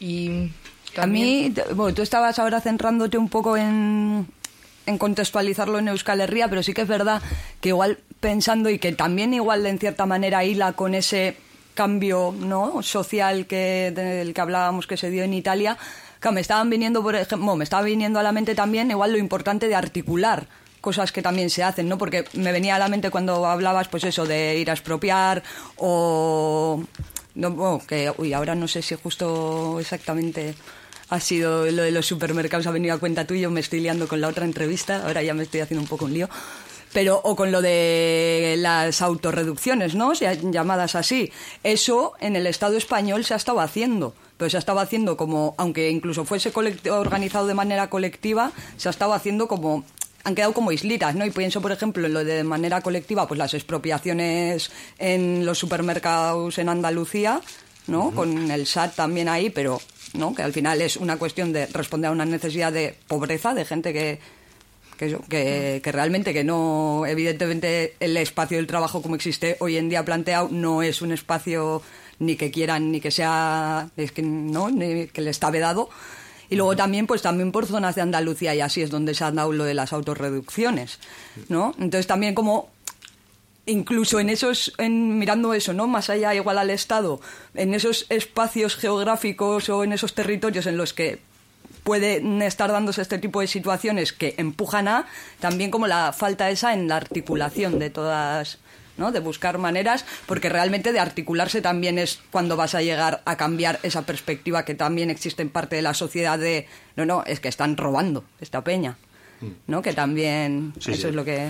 Y A mí, bueno, tú estabas ahora centrándote un poco en, en contextualizarlo en Euskal Herria, pero sí que es verdad que igual pensando y que también igual en cierta manera hila con ese cambio no social que del que hablábamos que se dio en Italia, que me estaban viniendo por ejemplo, me estaba viniendo a la mente también igual lo importante de articular cosas que también se hacen, ¿no? Porque me venía a la mente cuando hablabas, pues eso, de ir a expropiar o... No, bueno, que, uy, ahora no sé si justo exactamente ha sido lo de los supermercados, ha venido a cuenta tuyo, me estoy liando con la otra entrevista, ahora ya me estoy haciendo un poco un lío. Pero, o con lo de las autorreducciones, ¿no? Llamadas así. Eso en el Estado español se ha estado haciendo. Pero se ha estado haciendo como, aunque incluso fuese organizado de manera colectiva, se ha estado haciendo como han quedado como islitas, ¿no? Y pienso, por ejemplo, en lo de manera colectiva, pues las expropiaciones en los supermercados en Andalucía, ¿no? Con el SAT también ahí, pero, ¿no? Que al final es una cuestión de responder a una necesidad de pobreza, de gente que, que, que realmente que no, evidentemente el espacio del trabajo como existe hoy en día planteado no es un espacio ni que quieran ni que sea, es que no, ni que le está vedado. Y luego también, pues también por zonas de Andalucía y así es donde se han dado lo de las autorreducciones, ¿no? Entonces también como incluso en esos, en, mirando eso, ¿no? Más allá igual al Estado, en esos espacios geográficos o en esos territorios en los que pueden estar dándose este tipo de situaciones que empujan a, también como la falta esa en la articulación de todas, ¿no? De buscar maneras, porque realmente de articularse también es cuando vas a llegar a cambiar esa perspectiva que también existe en parte de la sociedad de, no, no, es que están robando esta peña, ¿no? Que también Sí, eso sí. es lo que...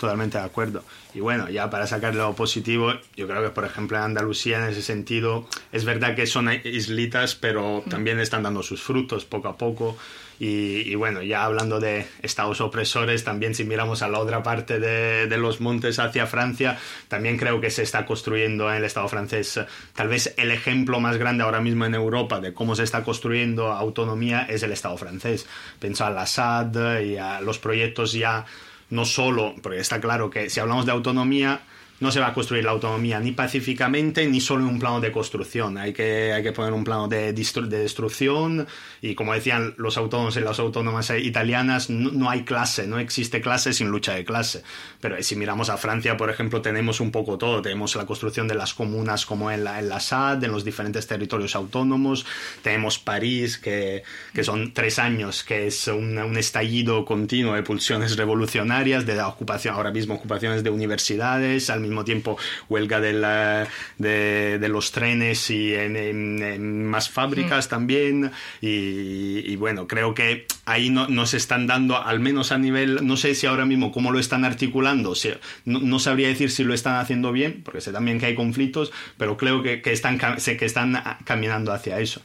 Totalmente de acuerdo. Y bueno, ya para sacar lo positivo, yo creo que por ejemplo en Andalucía en ese sentido es verdad que son islitas, pero también están dando sus frutos poco a poco. Y, y bueno, ya hablando de estados opresores, también si miramos a la otra parte de, de los montes hacia Francia, también creo que se está construyendo en el estado francés tal vez el ejemplo más grande ahora mismo en Europa de cómo se está construyendo autonomía es el estado francés. Pienso al Assad y a los proyectos ya no solo, porque está claro que si hablamos de autonomía, no se va a construir la autonomía ni pacíficamente ni solo en un plano de construcción. Hay que, hay que poner un plano de, de destrucción y como decían los autónomos y las autónomas italianas, no, no hay clase, no existe clase sin lucha de clase. Pero si miramos a Francia, por ejemplo, tenemos un poco todo. Tenemos la construcción de las comunas como en la, en la SAD, en los diferentes territorios autónomos. Tenemos París, que, que son tres años, que es un, un estallido continuo de pulsiones revolucionarias, de la ocupación, ahora mismo ocupaciones de universidades, al mismo tiempo huelga de, la- de, de los trenes y en, en- en más fábricas también. Y, y bueno, creo que ahí no, nos están dando, al menos a nivel, no sé si ahora mismo cómo lo están articulando, si- no, no sabría decir si lo están haciendo bien, porque sé también que hay conflictos, pero creo que, que están, que están caminando hacia eso.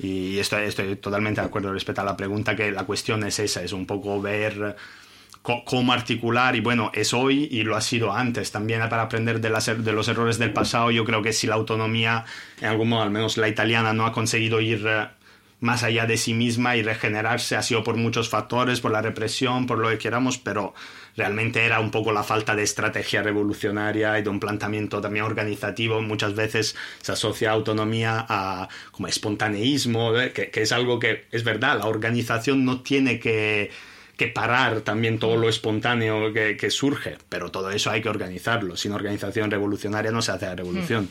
Y estoy, estoy totalmente de acuerdo respecto a la pregunta, que la cuestión es esa, es un poco ver co- cómo articular, y bueno, es hoy y lo ha sido antes, también para aprender er- de los errores del pasado, yo creo que si la autonomía, en algún modo, al menos la italiana, no ha conseguido ir eh, más allá de sí misma y regenerarse, ha sido por muchos factores, por la represión, por lo que queramos, pero realmente era un poco la falta de estrategia revolucionaria y de un planteamiento también organizativo. Muchas veces se asocia autonomía a como espontaneísmo, ¿eh? que, que es algo que es verdad, la organización no tiene que que parar también todo lo espontáneo que, que surge, pero todo eso hay que organizarlo. Sin organización revolucionaria no se hace la revolución.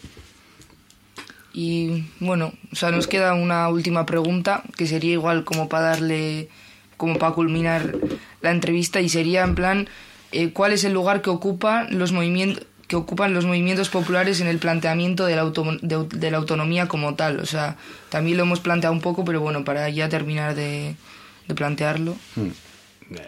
Y bueno, o sea, nos queda una última pregunta que sería igual como para darle, como para culminar la entrevista y sería en plan, eh, ¿cuál es el lugar que ocupa los movimientos que ocupan los movimientos populares en el planteamiento de la, auto- de, de la autonomía como tal? O sea, también lo hemos planteado un poco, pero bueno, para ya terminar de, de plantearlo.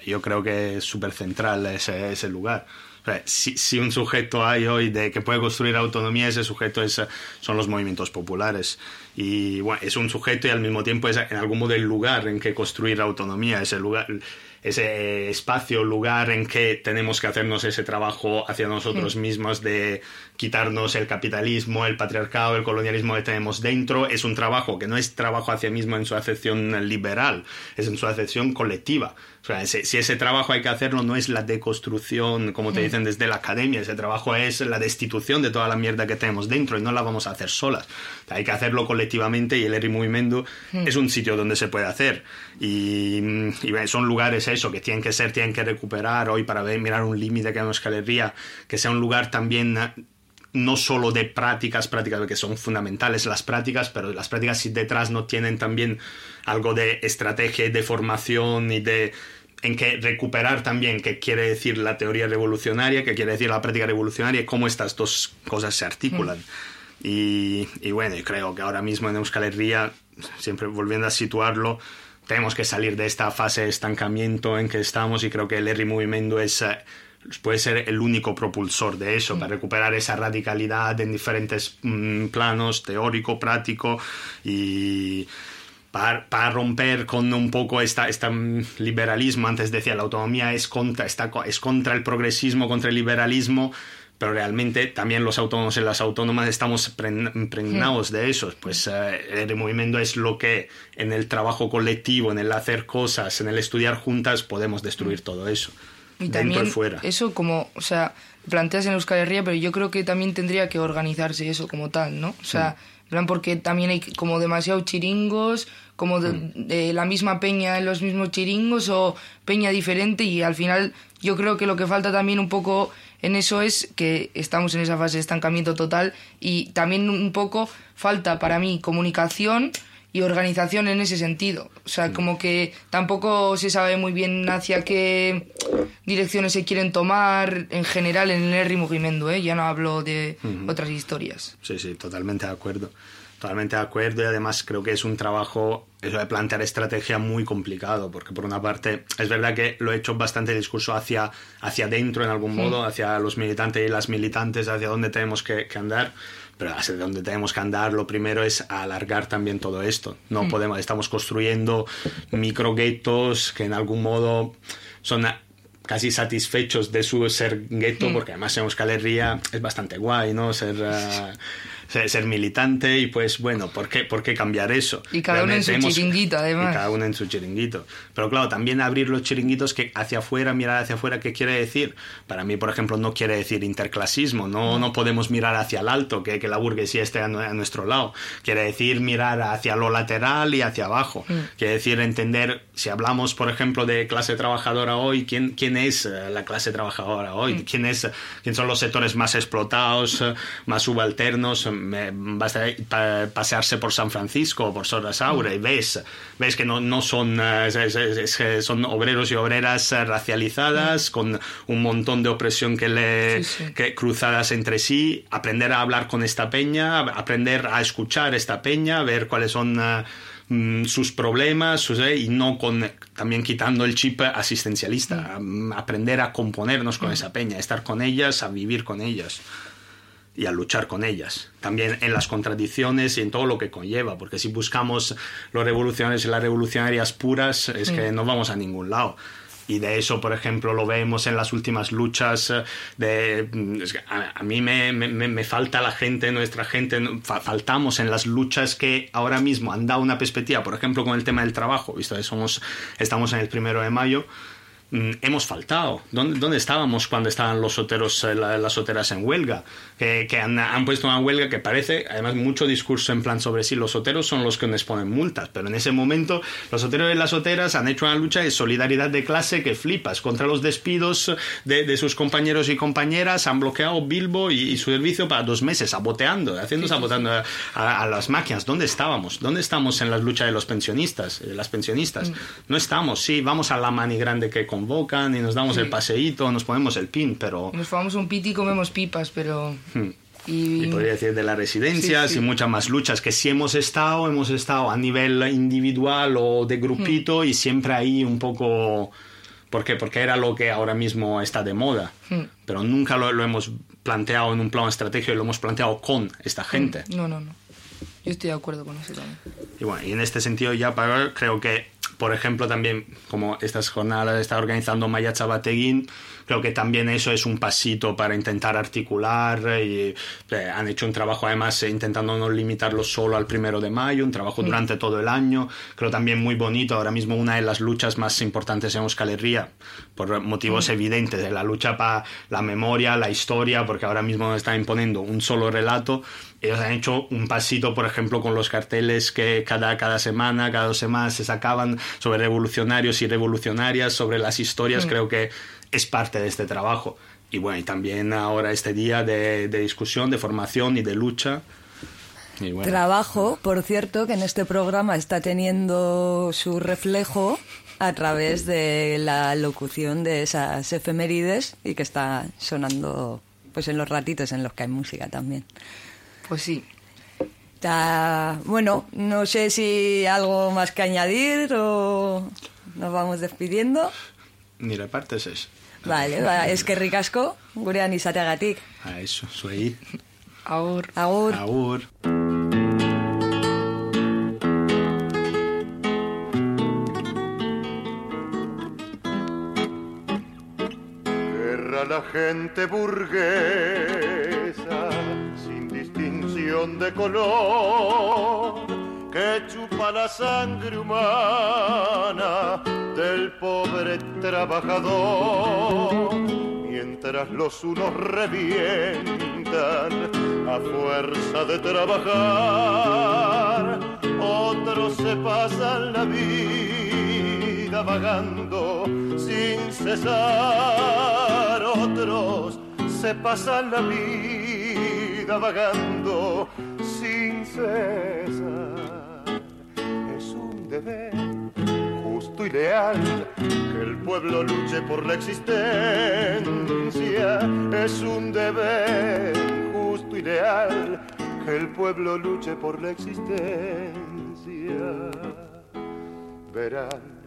Yo creo que es súper central ese, ese lugar. O sea, si, si un sujeto hay hoy de que puede construir autonomía, ese sujeto es, son los movimientos populares. Y bueno, es un sujeto y al mismo tiempo es en algún modo el lugar en que construir autonomía, ese lugar, ese espacio, lugar en que tenemos que hacernos ese trabajo hacia nosotros mismos de quitarnos el capitalismo, el patriarcado, el colonialismo que tenemos dentro. Es un trabajo que no es trabajo hacia mismo en su acepción liberal, es en su acepción colectiva. O sea, ese- si ese trabajo hay que hacerlo, no es la deconstrucción, como te Mm. dicen desde la academia, ese trabajo es la destitución de toda la mierda que tenemos dentro y no la vamos a hacer solas. O sea, hay que hacerlo colectivamente y el Eri Movimiento Mm. es un sitio donde se puede hacer. Y, y son lugares eso, que tienen que ser, tienen que recuperar hoy para ver, mirar un límite que hay en Euskal Herria, que sea un lugar también eh, no solo de prácticas, prácticas que son fundamentales las prácticas, pero las prácticas si detrás no tienen también algo de estrategia y de formación y de en que recuperar también qué quiere decir la teoría revolucionaria, qué quiere decir la práctica revolucionaria y cómo estas dos cosas se articulan. Y, y bueno, creo que ahora mismo en Euskal Herria, siempre volviendo a situarlo, tenemos que salir de esta fase de estancamiento en que estamos y creo que el Herri Movimiento es, eh, puede ser el único propulsor de eso, para recuperar esa radicalidad en diferentes mm, planos, teórico, práctico y para, para romper con un poco esta, este liberalismo, antes decía la autonomía es contra, está, es contra el progresismo, contra el liberalismo, pero realmente también los autónomos y las autónomas estamos impregnados de eso. Pues eh, el movimiento es lo que en el trabajo colectivo, en el hacer cosas, en el estudiar juntas, podemos destruir todo eso. Y dentro también y fuera. eso como, o sea, planteas en Euskal Herria, pero yo creo que también tendría que organizarse eso como tal, ¿no? O sea, en plan porque también hay como demasiados chiringos, como de, de la misma peña en los mismos chiringos o peña diferente y al final yo creo que lo que falta también un poco en eso es que estamos en esa fase de estancamiento total y también un poco falta para mí comunicación y organización en ese sentido. O sea, como que tampoco se sabe muy bien hacia qué direcciones se quieren tomar en general en el Herri Movimiento, ¿eh? Ya no hablo de Ujú. otras historias. Sí, sí, totalmente de acuerdo. Totalmente de acuerdo y además creo que es un trabajo, eso de plantear estrategia muy complicado, porque por una parte es verdad que lo he hecho bastante discurso hacia, hacia adentro en algún Sí. modo, hacia los militantes y las militantes, hacia dónde tenemos que, que andar, pero hacia dónde tenemos que andar lo primero es alargar también todo esto. No Mm. podemos, estamos construyendo microguetos que en algún modo son casi satisfechos de su ser gueto, Mm. porque además en Euskal Herria es bastante guay, ¿no? Ser, eh, ser, militante y pues bueno, ¿por qué, ¿por qué cambiar eso? Y cada uno en su hemos- chiringuito, además. Y cada uno en su chiringuito. Pero claro, también abrir los chiringuitos que hacia afuera, mirar hacia afuera, ¿qué quiere decir? Para mí, por ejemplo, no quiere decir interclasismo, no, no podemos mirar hacia el alto, que, que la burguesía esté a nuestro lado. Quiere decir mirar hacia lo lateral y hacia abajo. Mm. Quiere decir entender, si hablamos, por ejemplo, de clase trabajadora hoy, ¿quién, quién es eh, la clase trabajadora hoy? ¿Quién, es, ¿Quién son los sectores más explotados, eh, más subalternos? Me- basta pa- pasearse por San Francisco o por Sorasaura y ves, ves que no, no son, eh, son obreros y obreras eh, racializadas, con un montón de opresión que le Sí, sí. que cruzadas entre sí, aprender a hablar con esta peña, aprender a escuchar esta peña, ver cuáles son eh, mm, sus problemas sus, eh, y no con también quitando el chip asistencialista, mm, aprender a componernos con esa peña, estar con ellas, a vivir con ellas y a luchar con ellas. También en las contradicciones y en todo lo que conlleva, porque si buscamos los revolucionarios y las revolucionarias puras, es que Mm. no vamos a ningún lado. Y de eso, por ejemplo, lo vemos en las últimas luchas eh, de... mm, a, a mí me, me- me- falta la gente, nuestra gente, faltamos en las luchas que ahora mismo han dado una perspectiva, por ejemplo, con el tema del trabajo, visto que somos, estamos en el primero de mayo, hemos faltado. ¿Dónde, ¿Dónde estábamos cuando estaban los soteros, eh, la- las soteras en huelga? Que, que han, han puesto una huelga que parece, además, mucho discurso en plan sobre sí. Los soteros son los que nos ponen multas, pero en ese momento los soteros y las soteras han hecho una lucha de solidaridad de clase que flipas contra los despidos de, de sus compañeros y compañeras. Han bloqueado Bilbo y, y su servicio para dos meses, saboteando, haciendo Sí, sí, saboteando a, a- a las máquinas. ¿Dónde estábamos? ¿Dónde estamos en la lucha de los pensionistas, de las pensionistas? No estamos, sí, vamos a la mani grande que convocan y nos damos Sí. el paseíto, nos ponemos el pin, pero... Nos fumamos un piti y comemos pipas, pero... Hmm. Y, Y podría decir de las residencias Sí, sí. y muchas más luchas que si hemos estado, hemos estado a nivel individual o de grupito y siempre ahí un poco... ¿Por qué? Porque era lo que ahora mismo está de moda. Hmm. Pero nunca lo, lo hemos planteado en un plan estratégico y lo hemos planteado con esta gente. No, no, no. Yo estoy de acuerdo con eso también. Y bueno, y en este sentido ya para creo que, por ejemplo, también como estas jornadas está organizando Maya Chabateguín, creo que también eso es un pasito para intentar articular y eh, han hecho un trabajo además eh, intentando no limitarlo solo al primero de mayo, un trabajo Mm. durante todo el año, creo también muy bonito, ahora mismo una de las luchas más importantes en Euskal Herria, por motivos Mm. evidentes, de la lucha para la memoria, la historia, porque ahora mismo nos están imponiendo un solo relato, ellos han hecho un pasito, por ejemplo, con los carteles que cada, cada semana, cada dos semanas se sacaban sobre revolucionarios y revolucionarias, sobre las historias, Mm. creo que es parte de este trabajo. Y bueno, y también ahora este día de, de discusión, de formación y de lucha. Y bueno, Trabajo, por cierto, que en este programa está teniendo su reflejo a través de la locución de esas efemérides y que está sonando pues en los ratitos en los que hay música también. Pues sí. Está- bueno, no sé si algo más que añadir o nos vamos despidiendo. ni repartes es. Vale, ba, eskerrik asko, gurean izateagatik. A eso, soy. Agur. Agur. Agur. Guerra la gente burguesa sin distinción de color que chupa la sangre humana del pobre trabajador mientras los unos revientan a fuerza de trabajar otros se pasan la vida vagando sin cesar otros se pasan la vida vagando sin cesar. Es un deber justo y leal que el pueblo luche por la existencia. Es un deber justo y leal que el pueblo luche por la existencia. Verán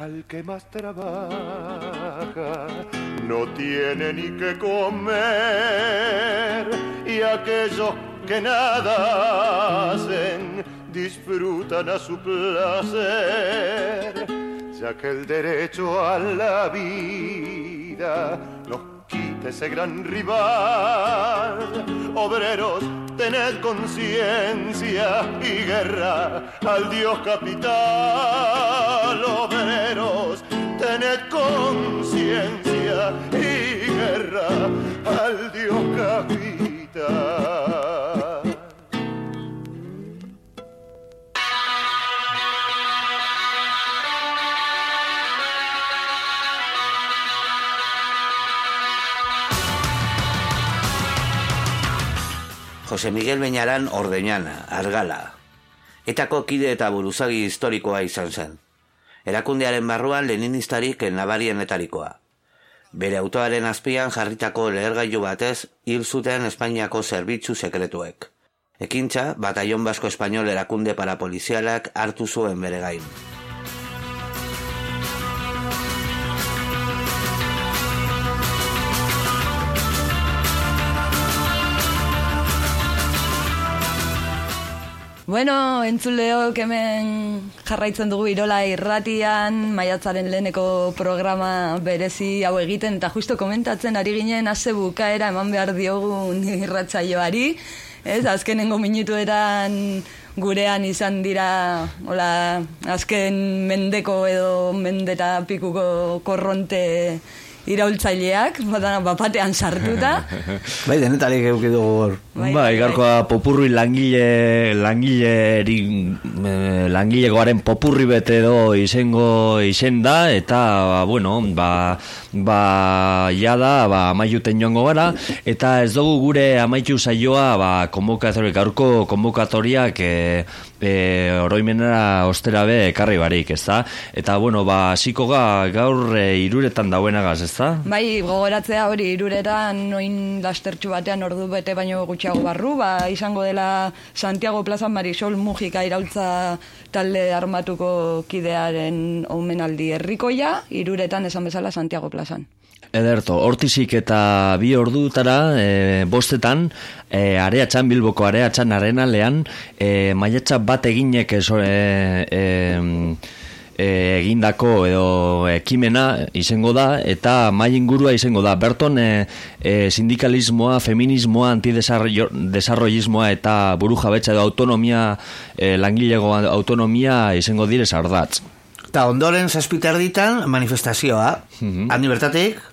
al que más trabaja no tiene ni que comer y aquellos que nada hacen disfrutan a su placer ya que el derecho a la vida nos quita ese gran rival. Obreros tened conciencia y guerra al dios capital. Obreros tened conciencia y guerra al dios capital Jose Miguel Beñaran Ordeñana, Argala. Etako kide eta buruzagi historikoa izan zen. Erakundearen barruan leninistarik nabarienetarikoa. Bere autoaren azpian jarritako lehergailu batez hil zuten Espainiako zerbitzu sekretuek. Ekintza, Batallon Basko Espainol erakunde parapolizialak hartu zuen bere gain. Bueno, entzuleok hemen jarraitzen dugu Irola irratian, maiatzaren leheneko programa berezi hau egiten, eta justo komentatzen ari ginen ase bukaera eman behar diogun irratsaioari, ez, azkenengo minutueran gurean izan dira hola, azken mendeko edo mendeta pikuko korronte iraultzaileak, bada- bapatean sartuta. Bai, denetarik eukidu hor. Bai, Bai, gaurkoa popurri langile langileri eh, langilegoaren popurri bete edo izengo izen da eta ba, bueno, ba, ba jada ba amaiuten joango gara eta ez dugu gure amaitu saioa ba konbokatori gaurko konbokatoriak e, e, oroimenera ostera be ekarri barik, ezta? Eta bueno, ba hasiko ga gaur e, iruretan dauenagaz, ezta? Bai, gogoratzea hori iruretan noin lastertxu batean ordu bete baino gutxiago barru, ba, izango dela Santiago Plaza Marisol Mujika iraultza talde armatuko kidearen omenaldi herrikoia, iruretan esan bezala Santiago Plazan. Ederto, hortizik eta bi ordutara, e, bostetan, e, areatxan, Bilboko areatxan arenalean, e, maiatxa bat eginek e, e, e, egindako edo ekimena izango da eta mai ingurua izango da. Berton e, e, sindikalismoa, feminismoa, antidesarrollismoa eta buru jabetza edo autonomia, e, langilego autonomia izango direz ardatz. Eta ondoren zazpiter ditan manifestazioa. Handi bertatik.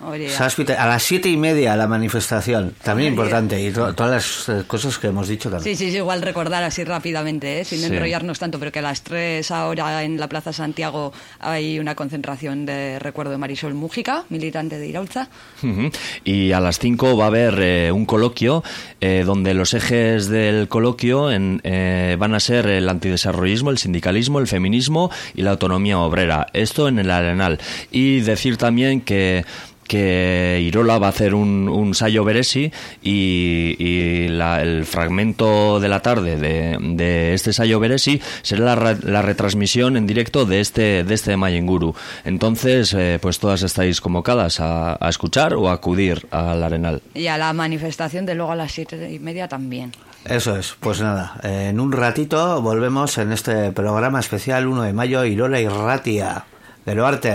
Da. Zazpiter, a las siete y media la manifestación. También da. importante. Y to- todas las eh, cosas que hemos dicho también. Sí, sí, sí, igual recordar así rápidamente, ¿eh? sin Sí. enrollarnos tanto, pero que a las 3 ahora en la Plaza Santiago hay una concentración de recuerdo de Marisol Mújica, militante de Iraultza. Ujú. Y a las 5 va a haber eh, un coloquio eh, donde los ejes del coloquio en, eh, van a ser el antidesarrollismo, el sindicalismo, el feminismo y la autonomía obrera. Esto en el Arenal. Y decir también que que Irola va a hacer un, un sayo beresi y, y la- el fragmento de la tarde de, de este sayo beresi será la, la retransmisión en directo de este de este Mayenguru. Entonces, eh, pues todas estáis convocadas a, a escuchar o a acudir al Arenal. Y a la manifestación de luego a las siete y media también. Eso es, pues nada, en un ratito volvemos en este programa especial 1 de mayo, Irola y Ratia. Gero arte.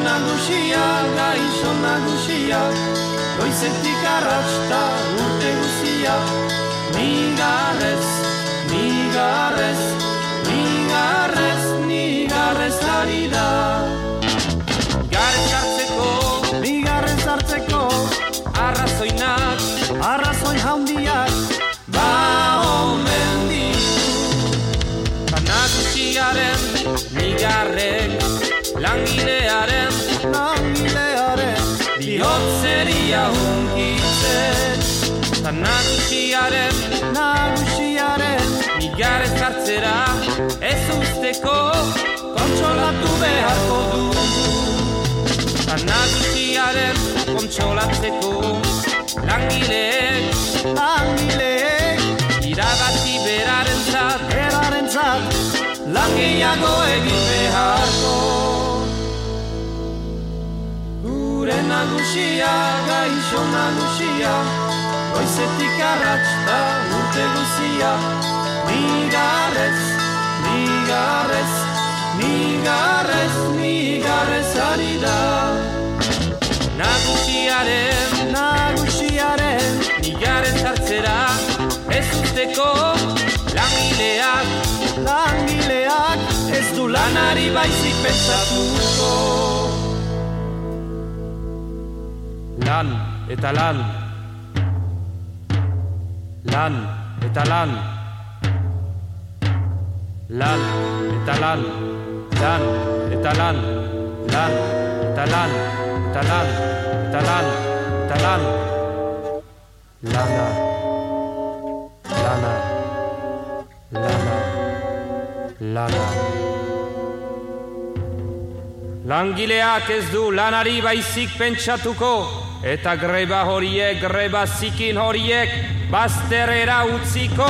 Nagusia, gaixo nagusia Goizetik arrasta urte guzia. Nigarrez, nigarrez, nigarrez, nigarrez ari da nigarrek Langilearen, langilearen. Bihotzeria hunkitzen Ta nagusiaren, nagusiaren. Nigarez hartzera ez usteko Kontsolatu beharko du. Ta nagusiaren kontsolatzeko Langileek, langileek gehiago egin beharko. Gure nagusia, gaixo nagusia Goizetik arratsta urte guzia. Nigarrez, nigarrez, nigarrez, nigarrez ari da. Nagusiaren, nagusiaren Nigarrez hartzera ez usteko Langileak, langileak Ez du lanari baizik pentsatuko. Lan eta lan. Lan eta lan. Lan eta lan. Lan eta lan. Lan eta lan. Eta lan Eta lan. Eta lan. Lana. Lana. Lana. Lana Langileak ez du lanari baizik pentsatuko eta greba horiek, greba zikin horiek bazterera utziko.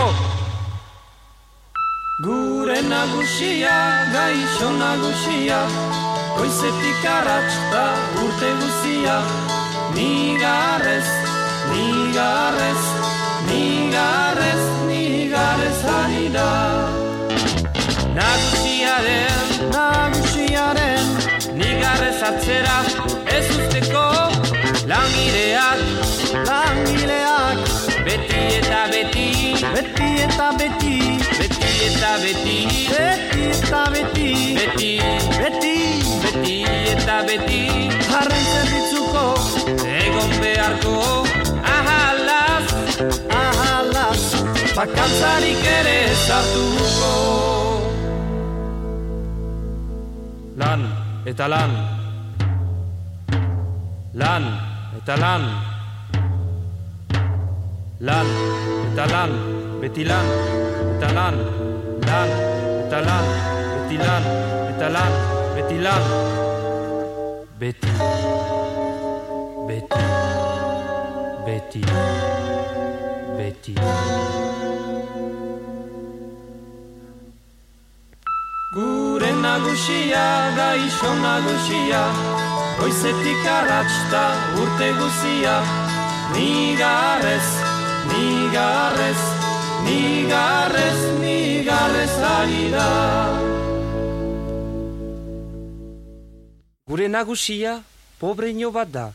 Gure nagusia, gaixo nagusia, goizetik arratsta urte guzia, nigarrez, nigarrez, nigarrez, nigarrez ari da. Nagusiaren Nagusiaren Nigarrez atzera ez usteko Langileak. Langileak. Beti eta beti. Beti eta beti. Beti eta beti. Beti eta beti. Beti. Beti. Beti eta beti. Jarren zerbitzuko. Egon beharko Ahalaz Ahalaz Bakantzarik ere sartuko Lan eta lan. Lan eta lan. Lan eta lan beti lan. Eta lan lan eta lan beti lan eta lan beti lan beti beti. Beti. Beti, beti. Nagusia, gaixo nagusia Goizetik arratsta urte guzia. Nigarrez, nigarrez, nigarrez, nigarrez ari da. Gure nagusia pobreino bat da,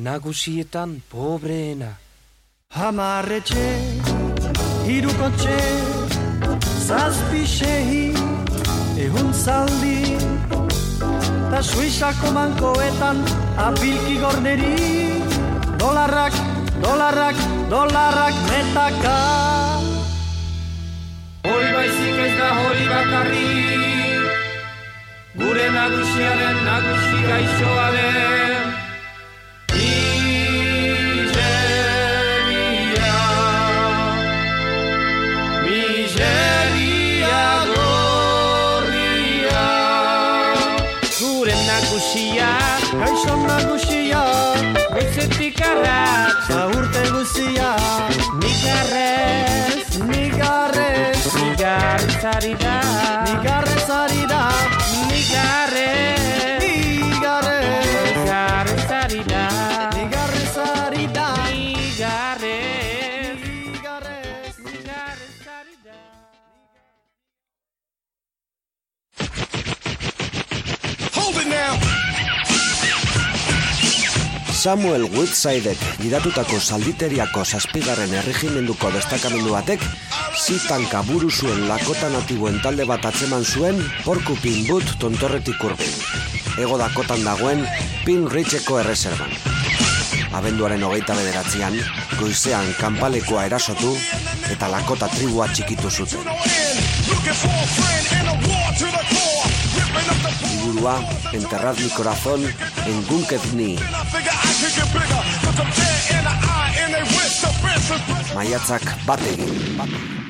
nagusietan pobreena. Hamarretxe, hirukotxe, zazpi egun zaldi, ta suizako mankoetan apilki gorneri, dolarrak, dolarrak, dolarrak metaka. Hori baizik ez da hori bakarrik, gure nagusiaren nagusi gaixoa den. garrak Ba urte guzia Nik garrez, nik garrez Nik garrez ari Samuel Woodsidek gidatutako salditeriako zazpigarren erregimenduko destakamendu batek zitan kaburu zuen lakota natiboen talde bat atzeman zuen porkupin but tontorretik urbil. Ego dakotan dagoen Pin Ridgeko erreserban. Abenduaren hogeita bederatzean, goizean kanpalekoa erasotu eta lakota tribua txikitu zuten. Liburua, enterrad mi corazón en Gunkedni. Maiatzak bat egin.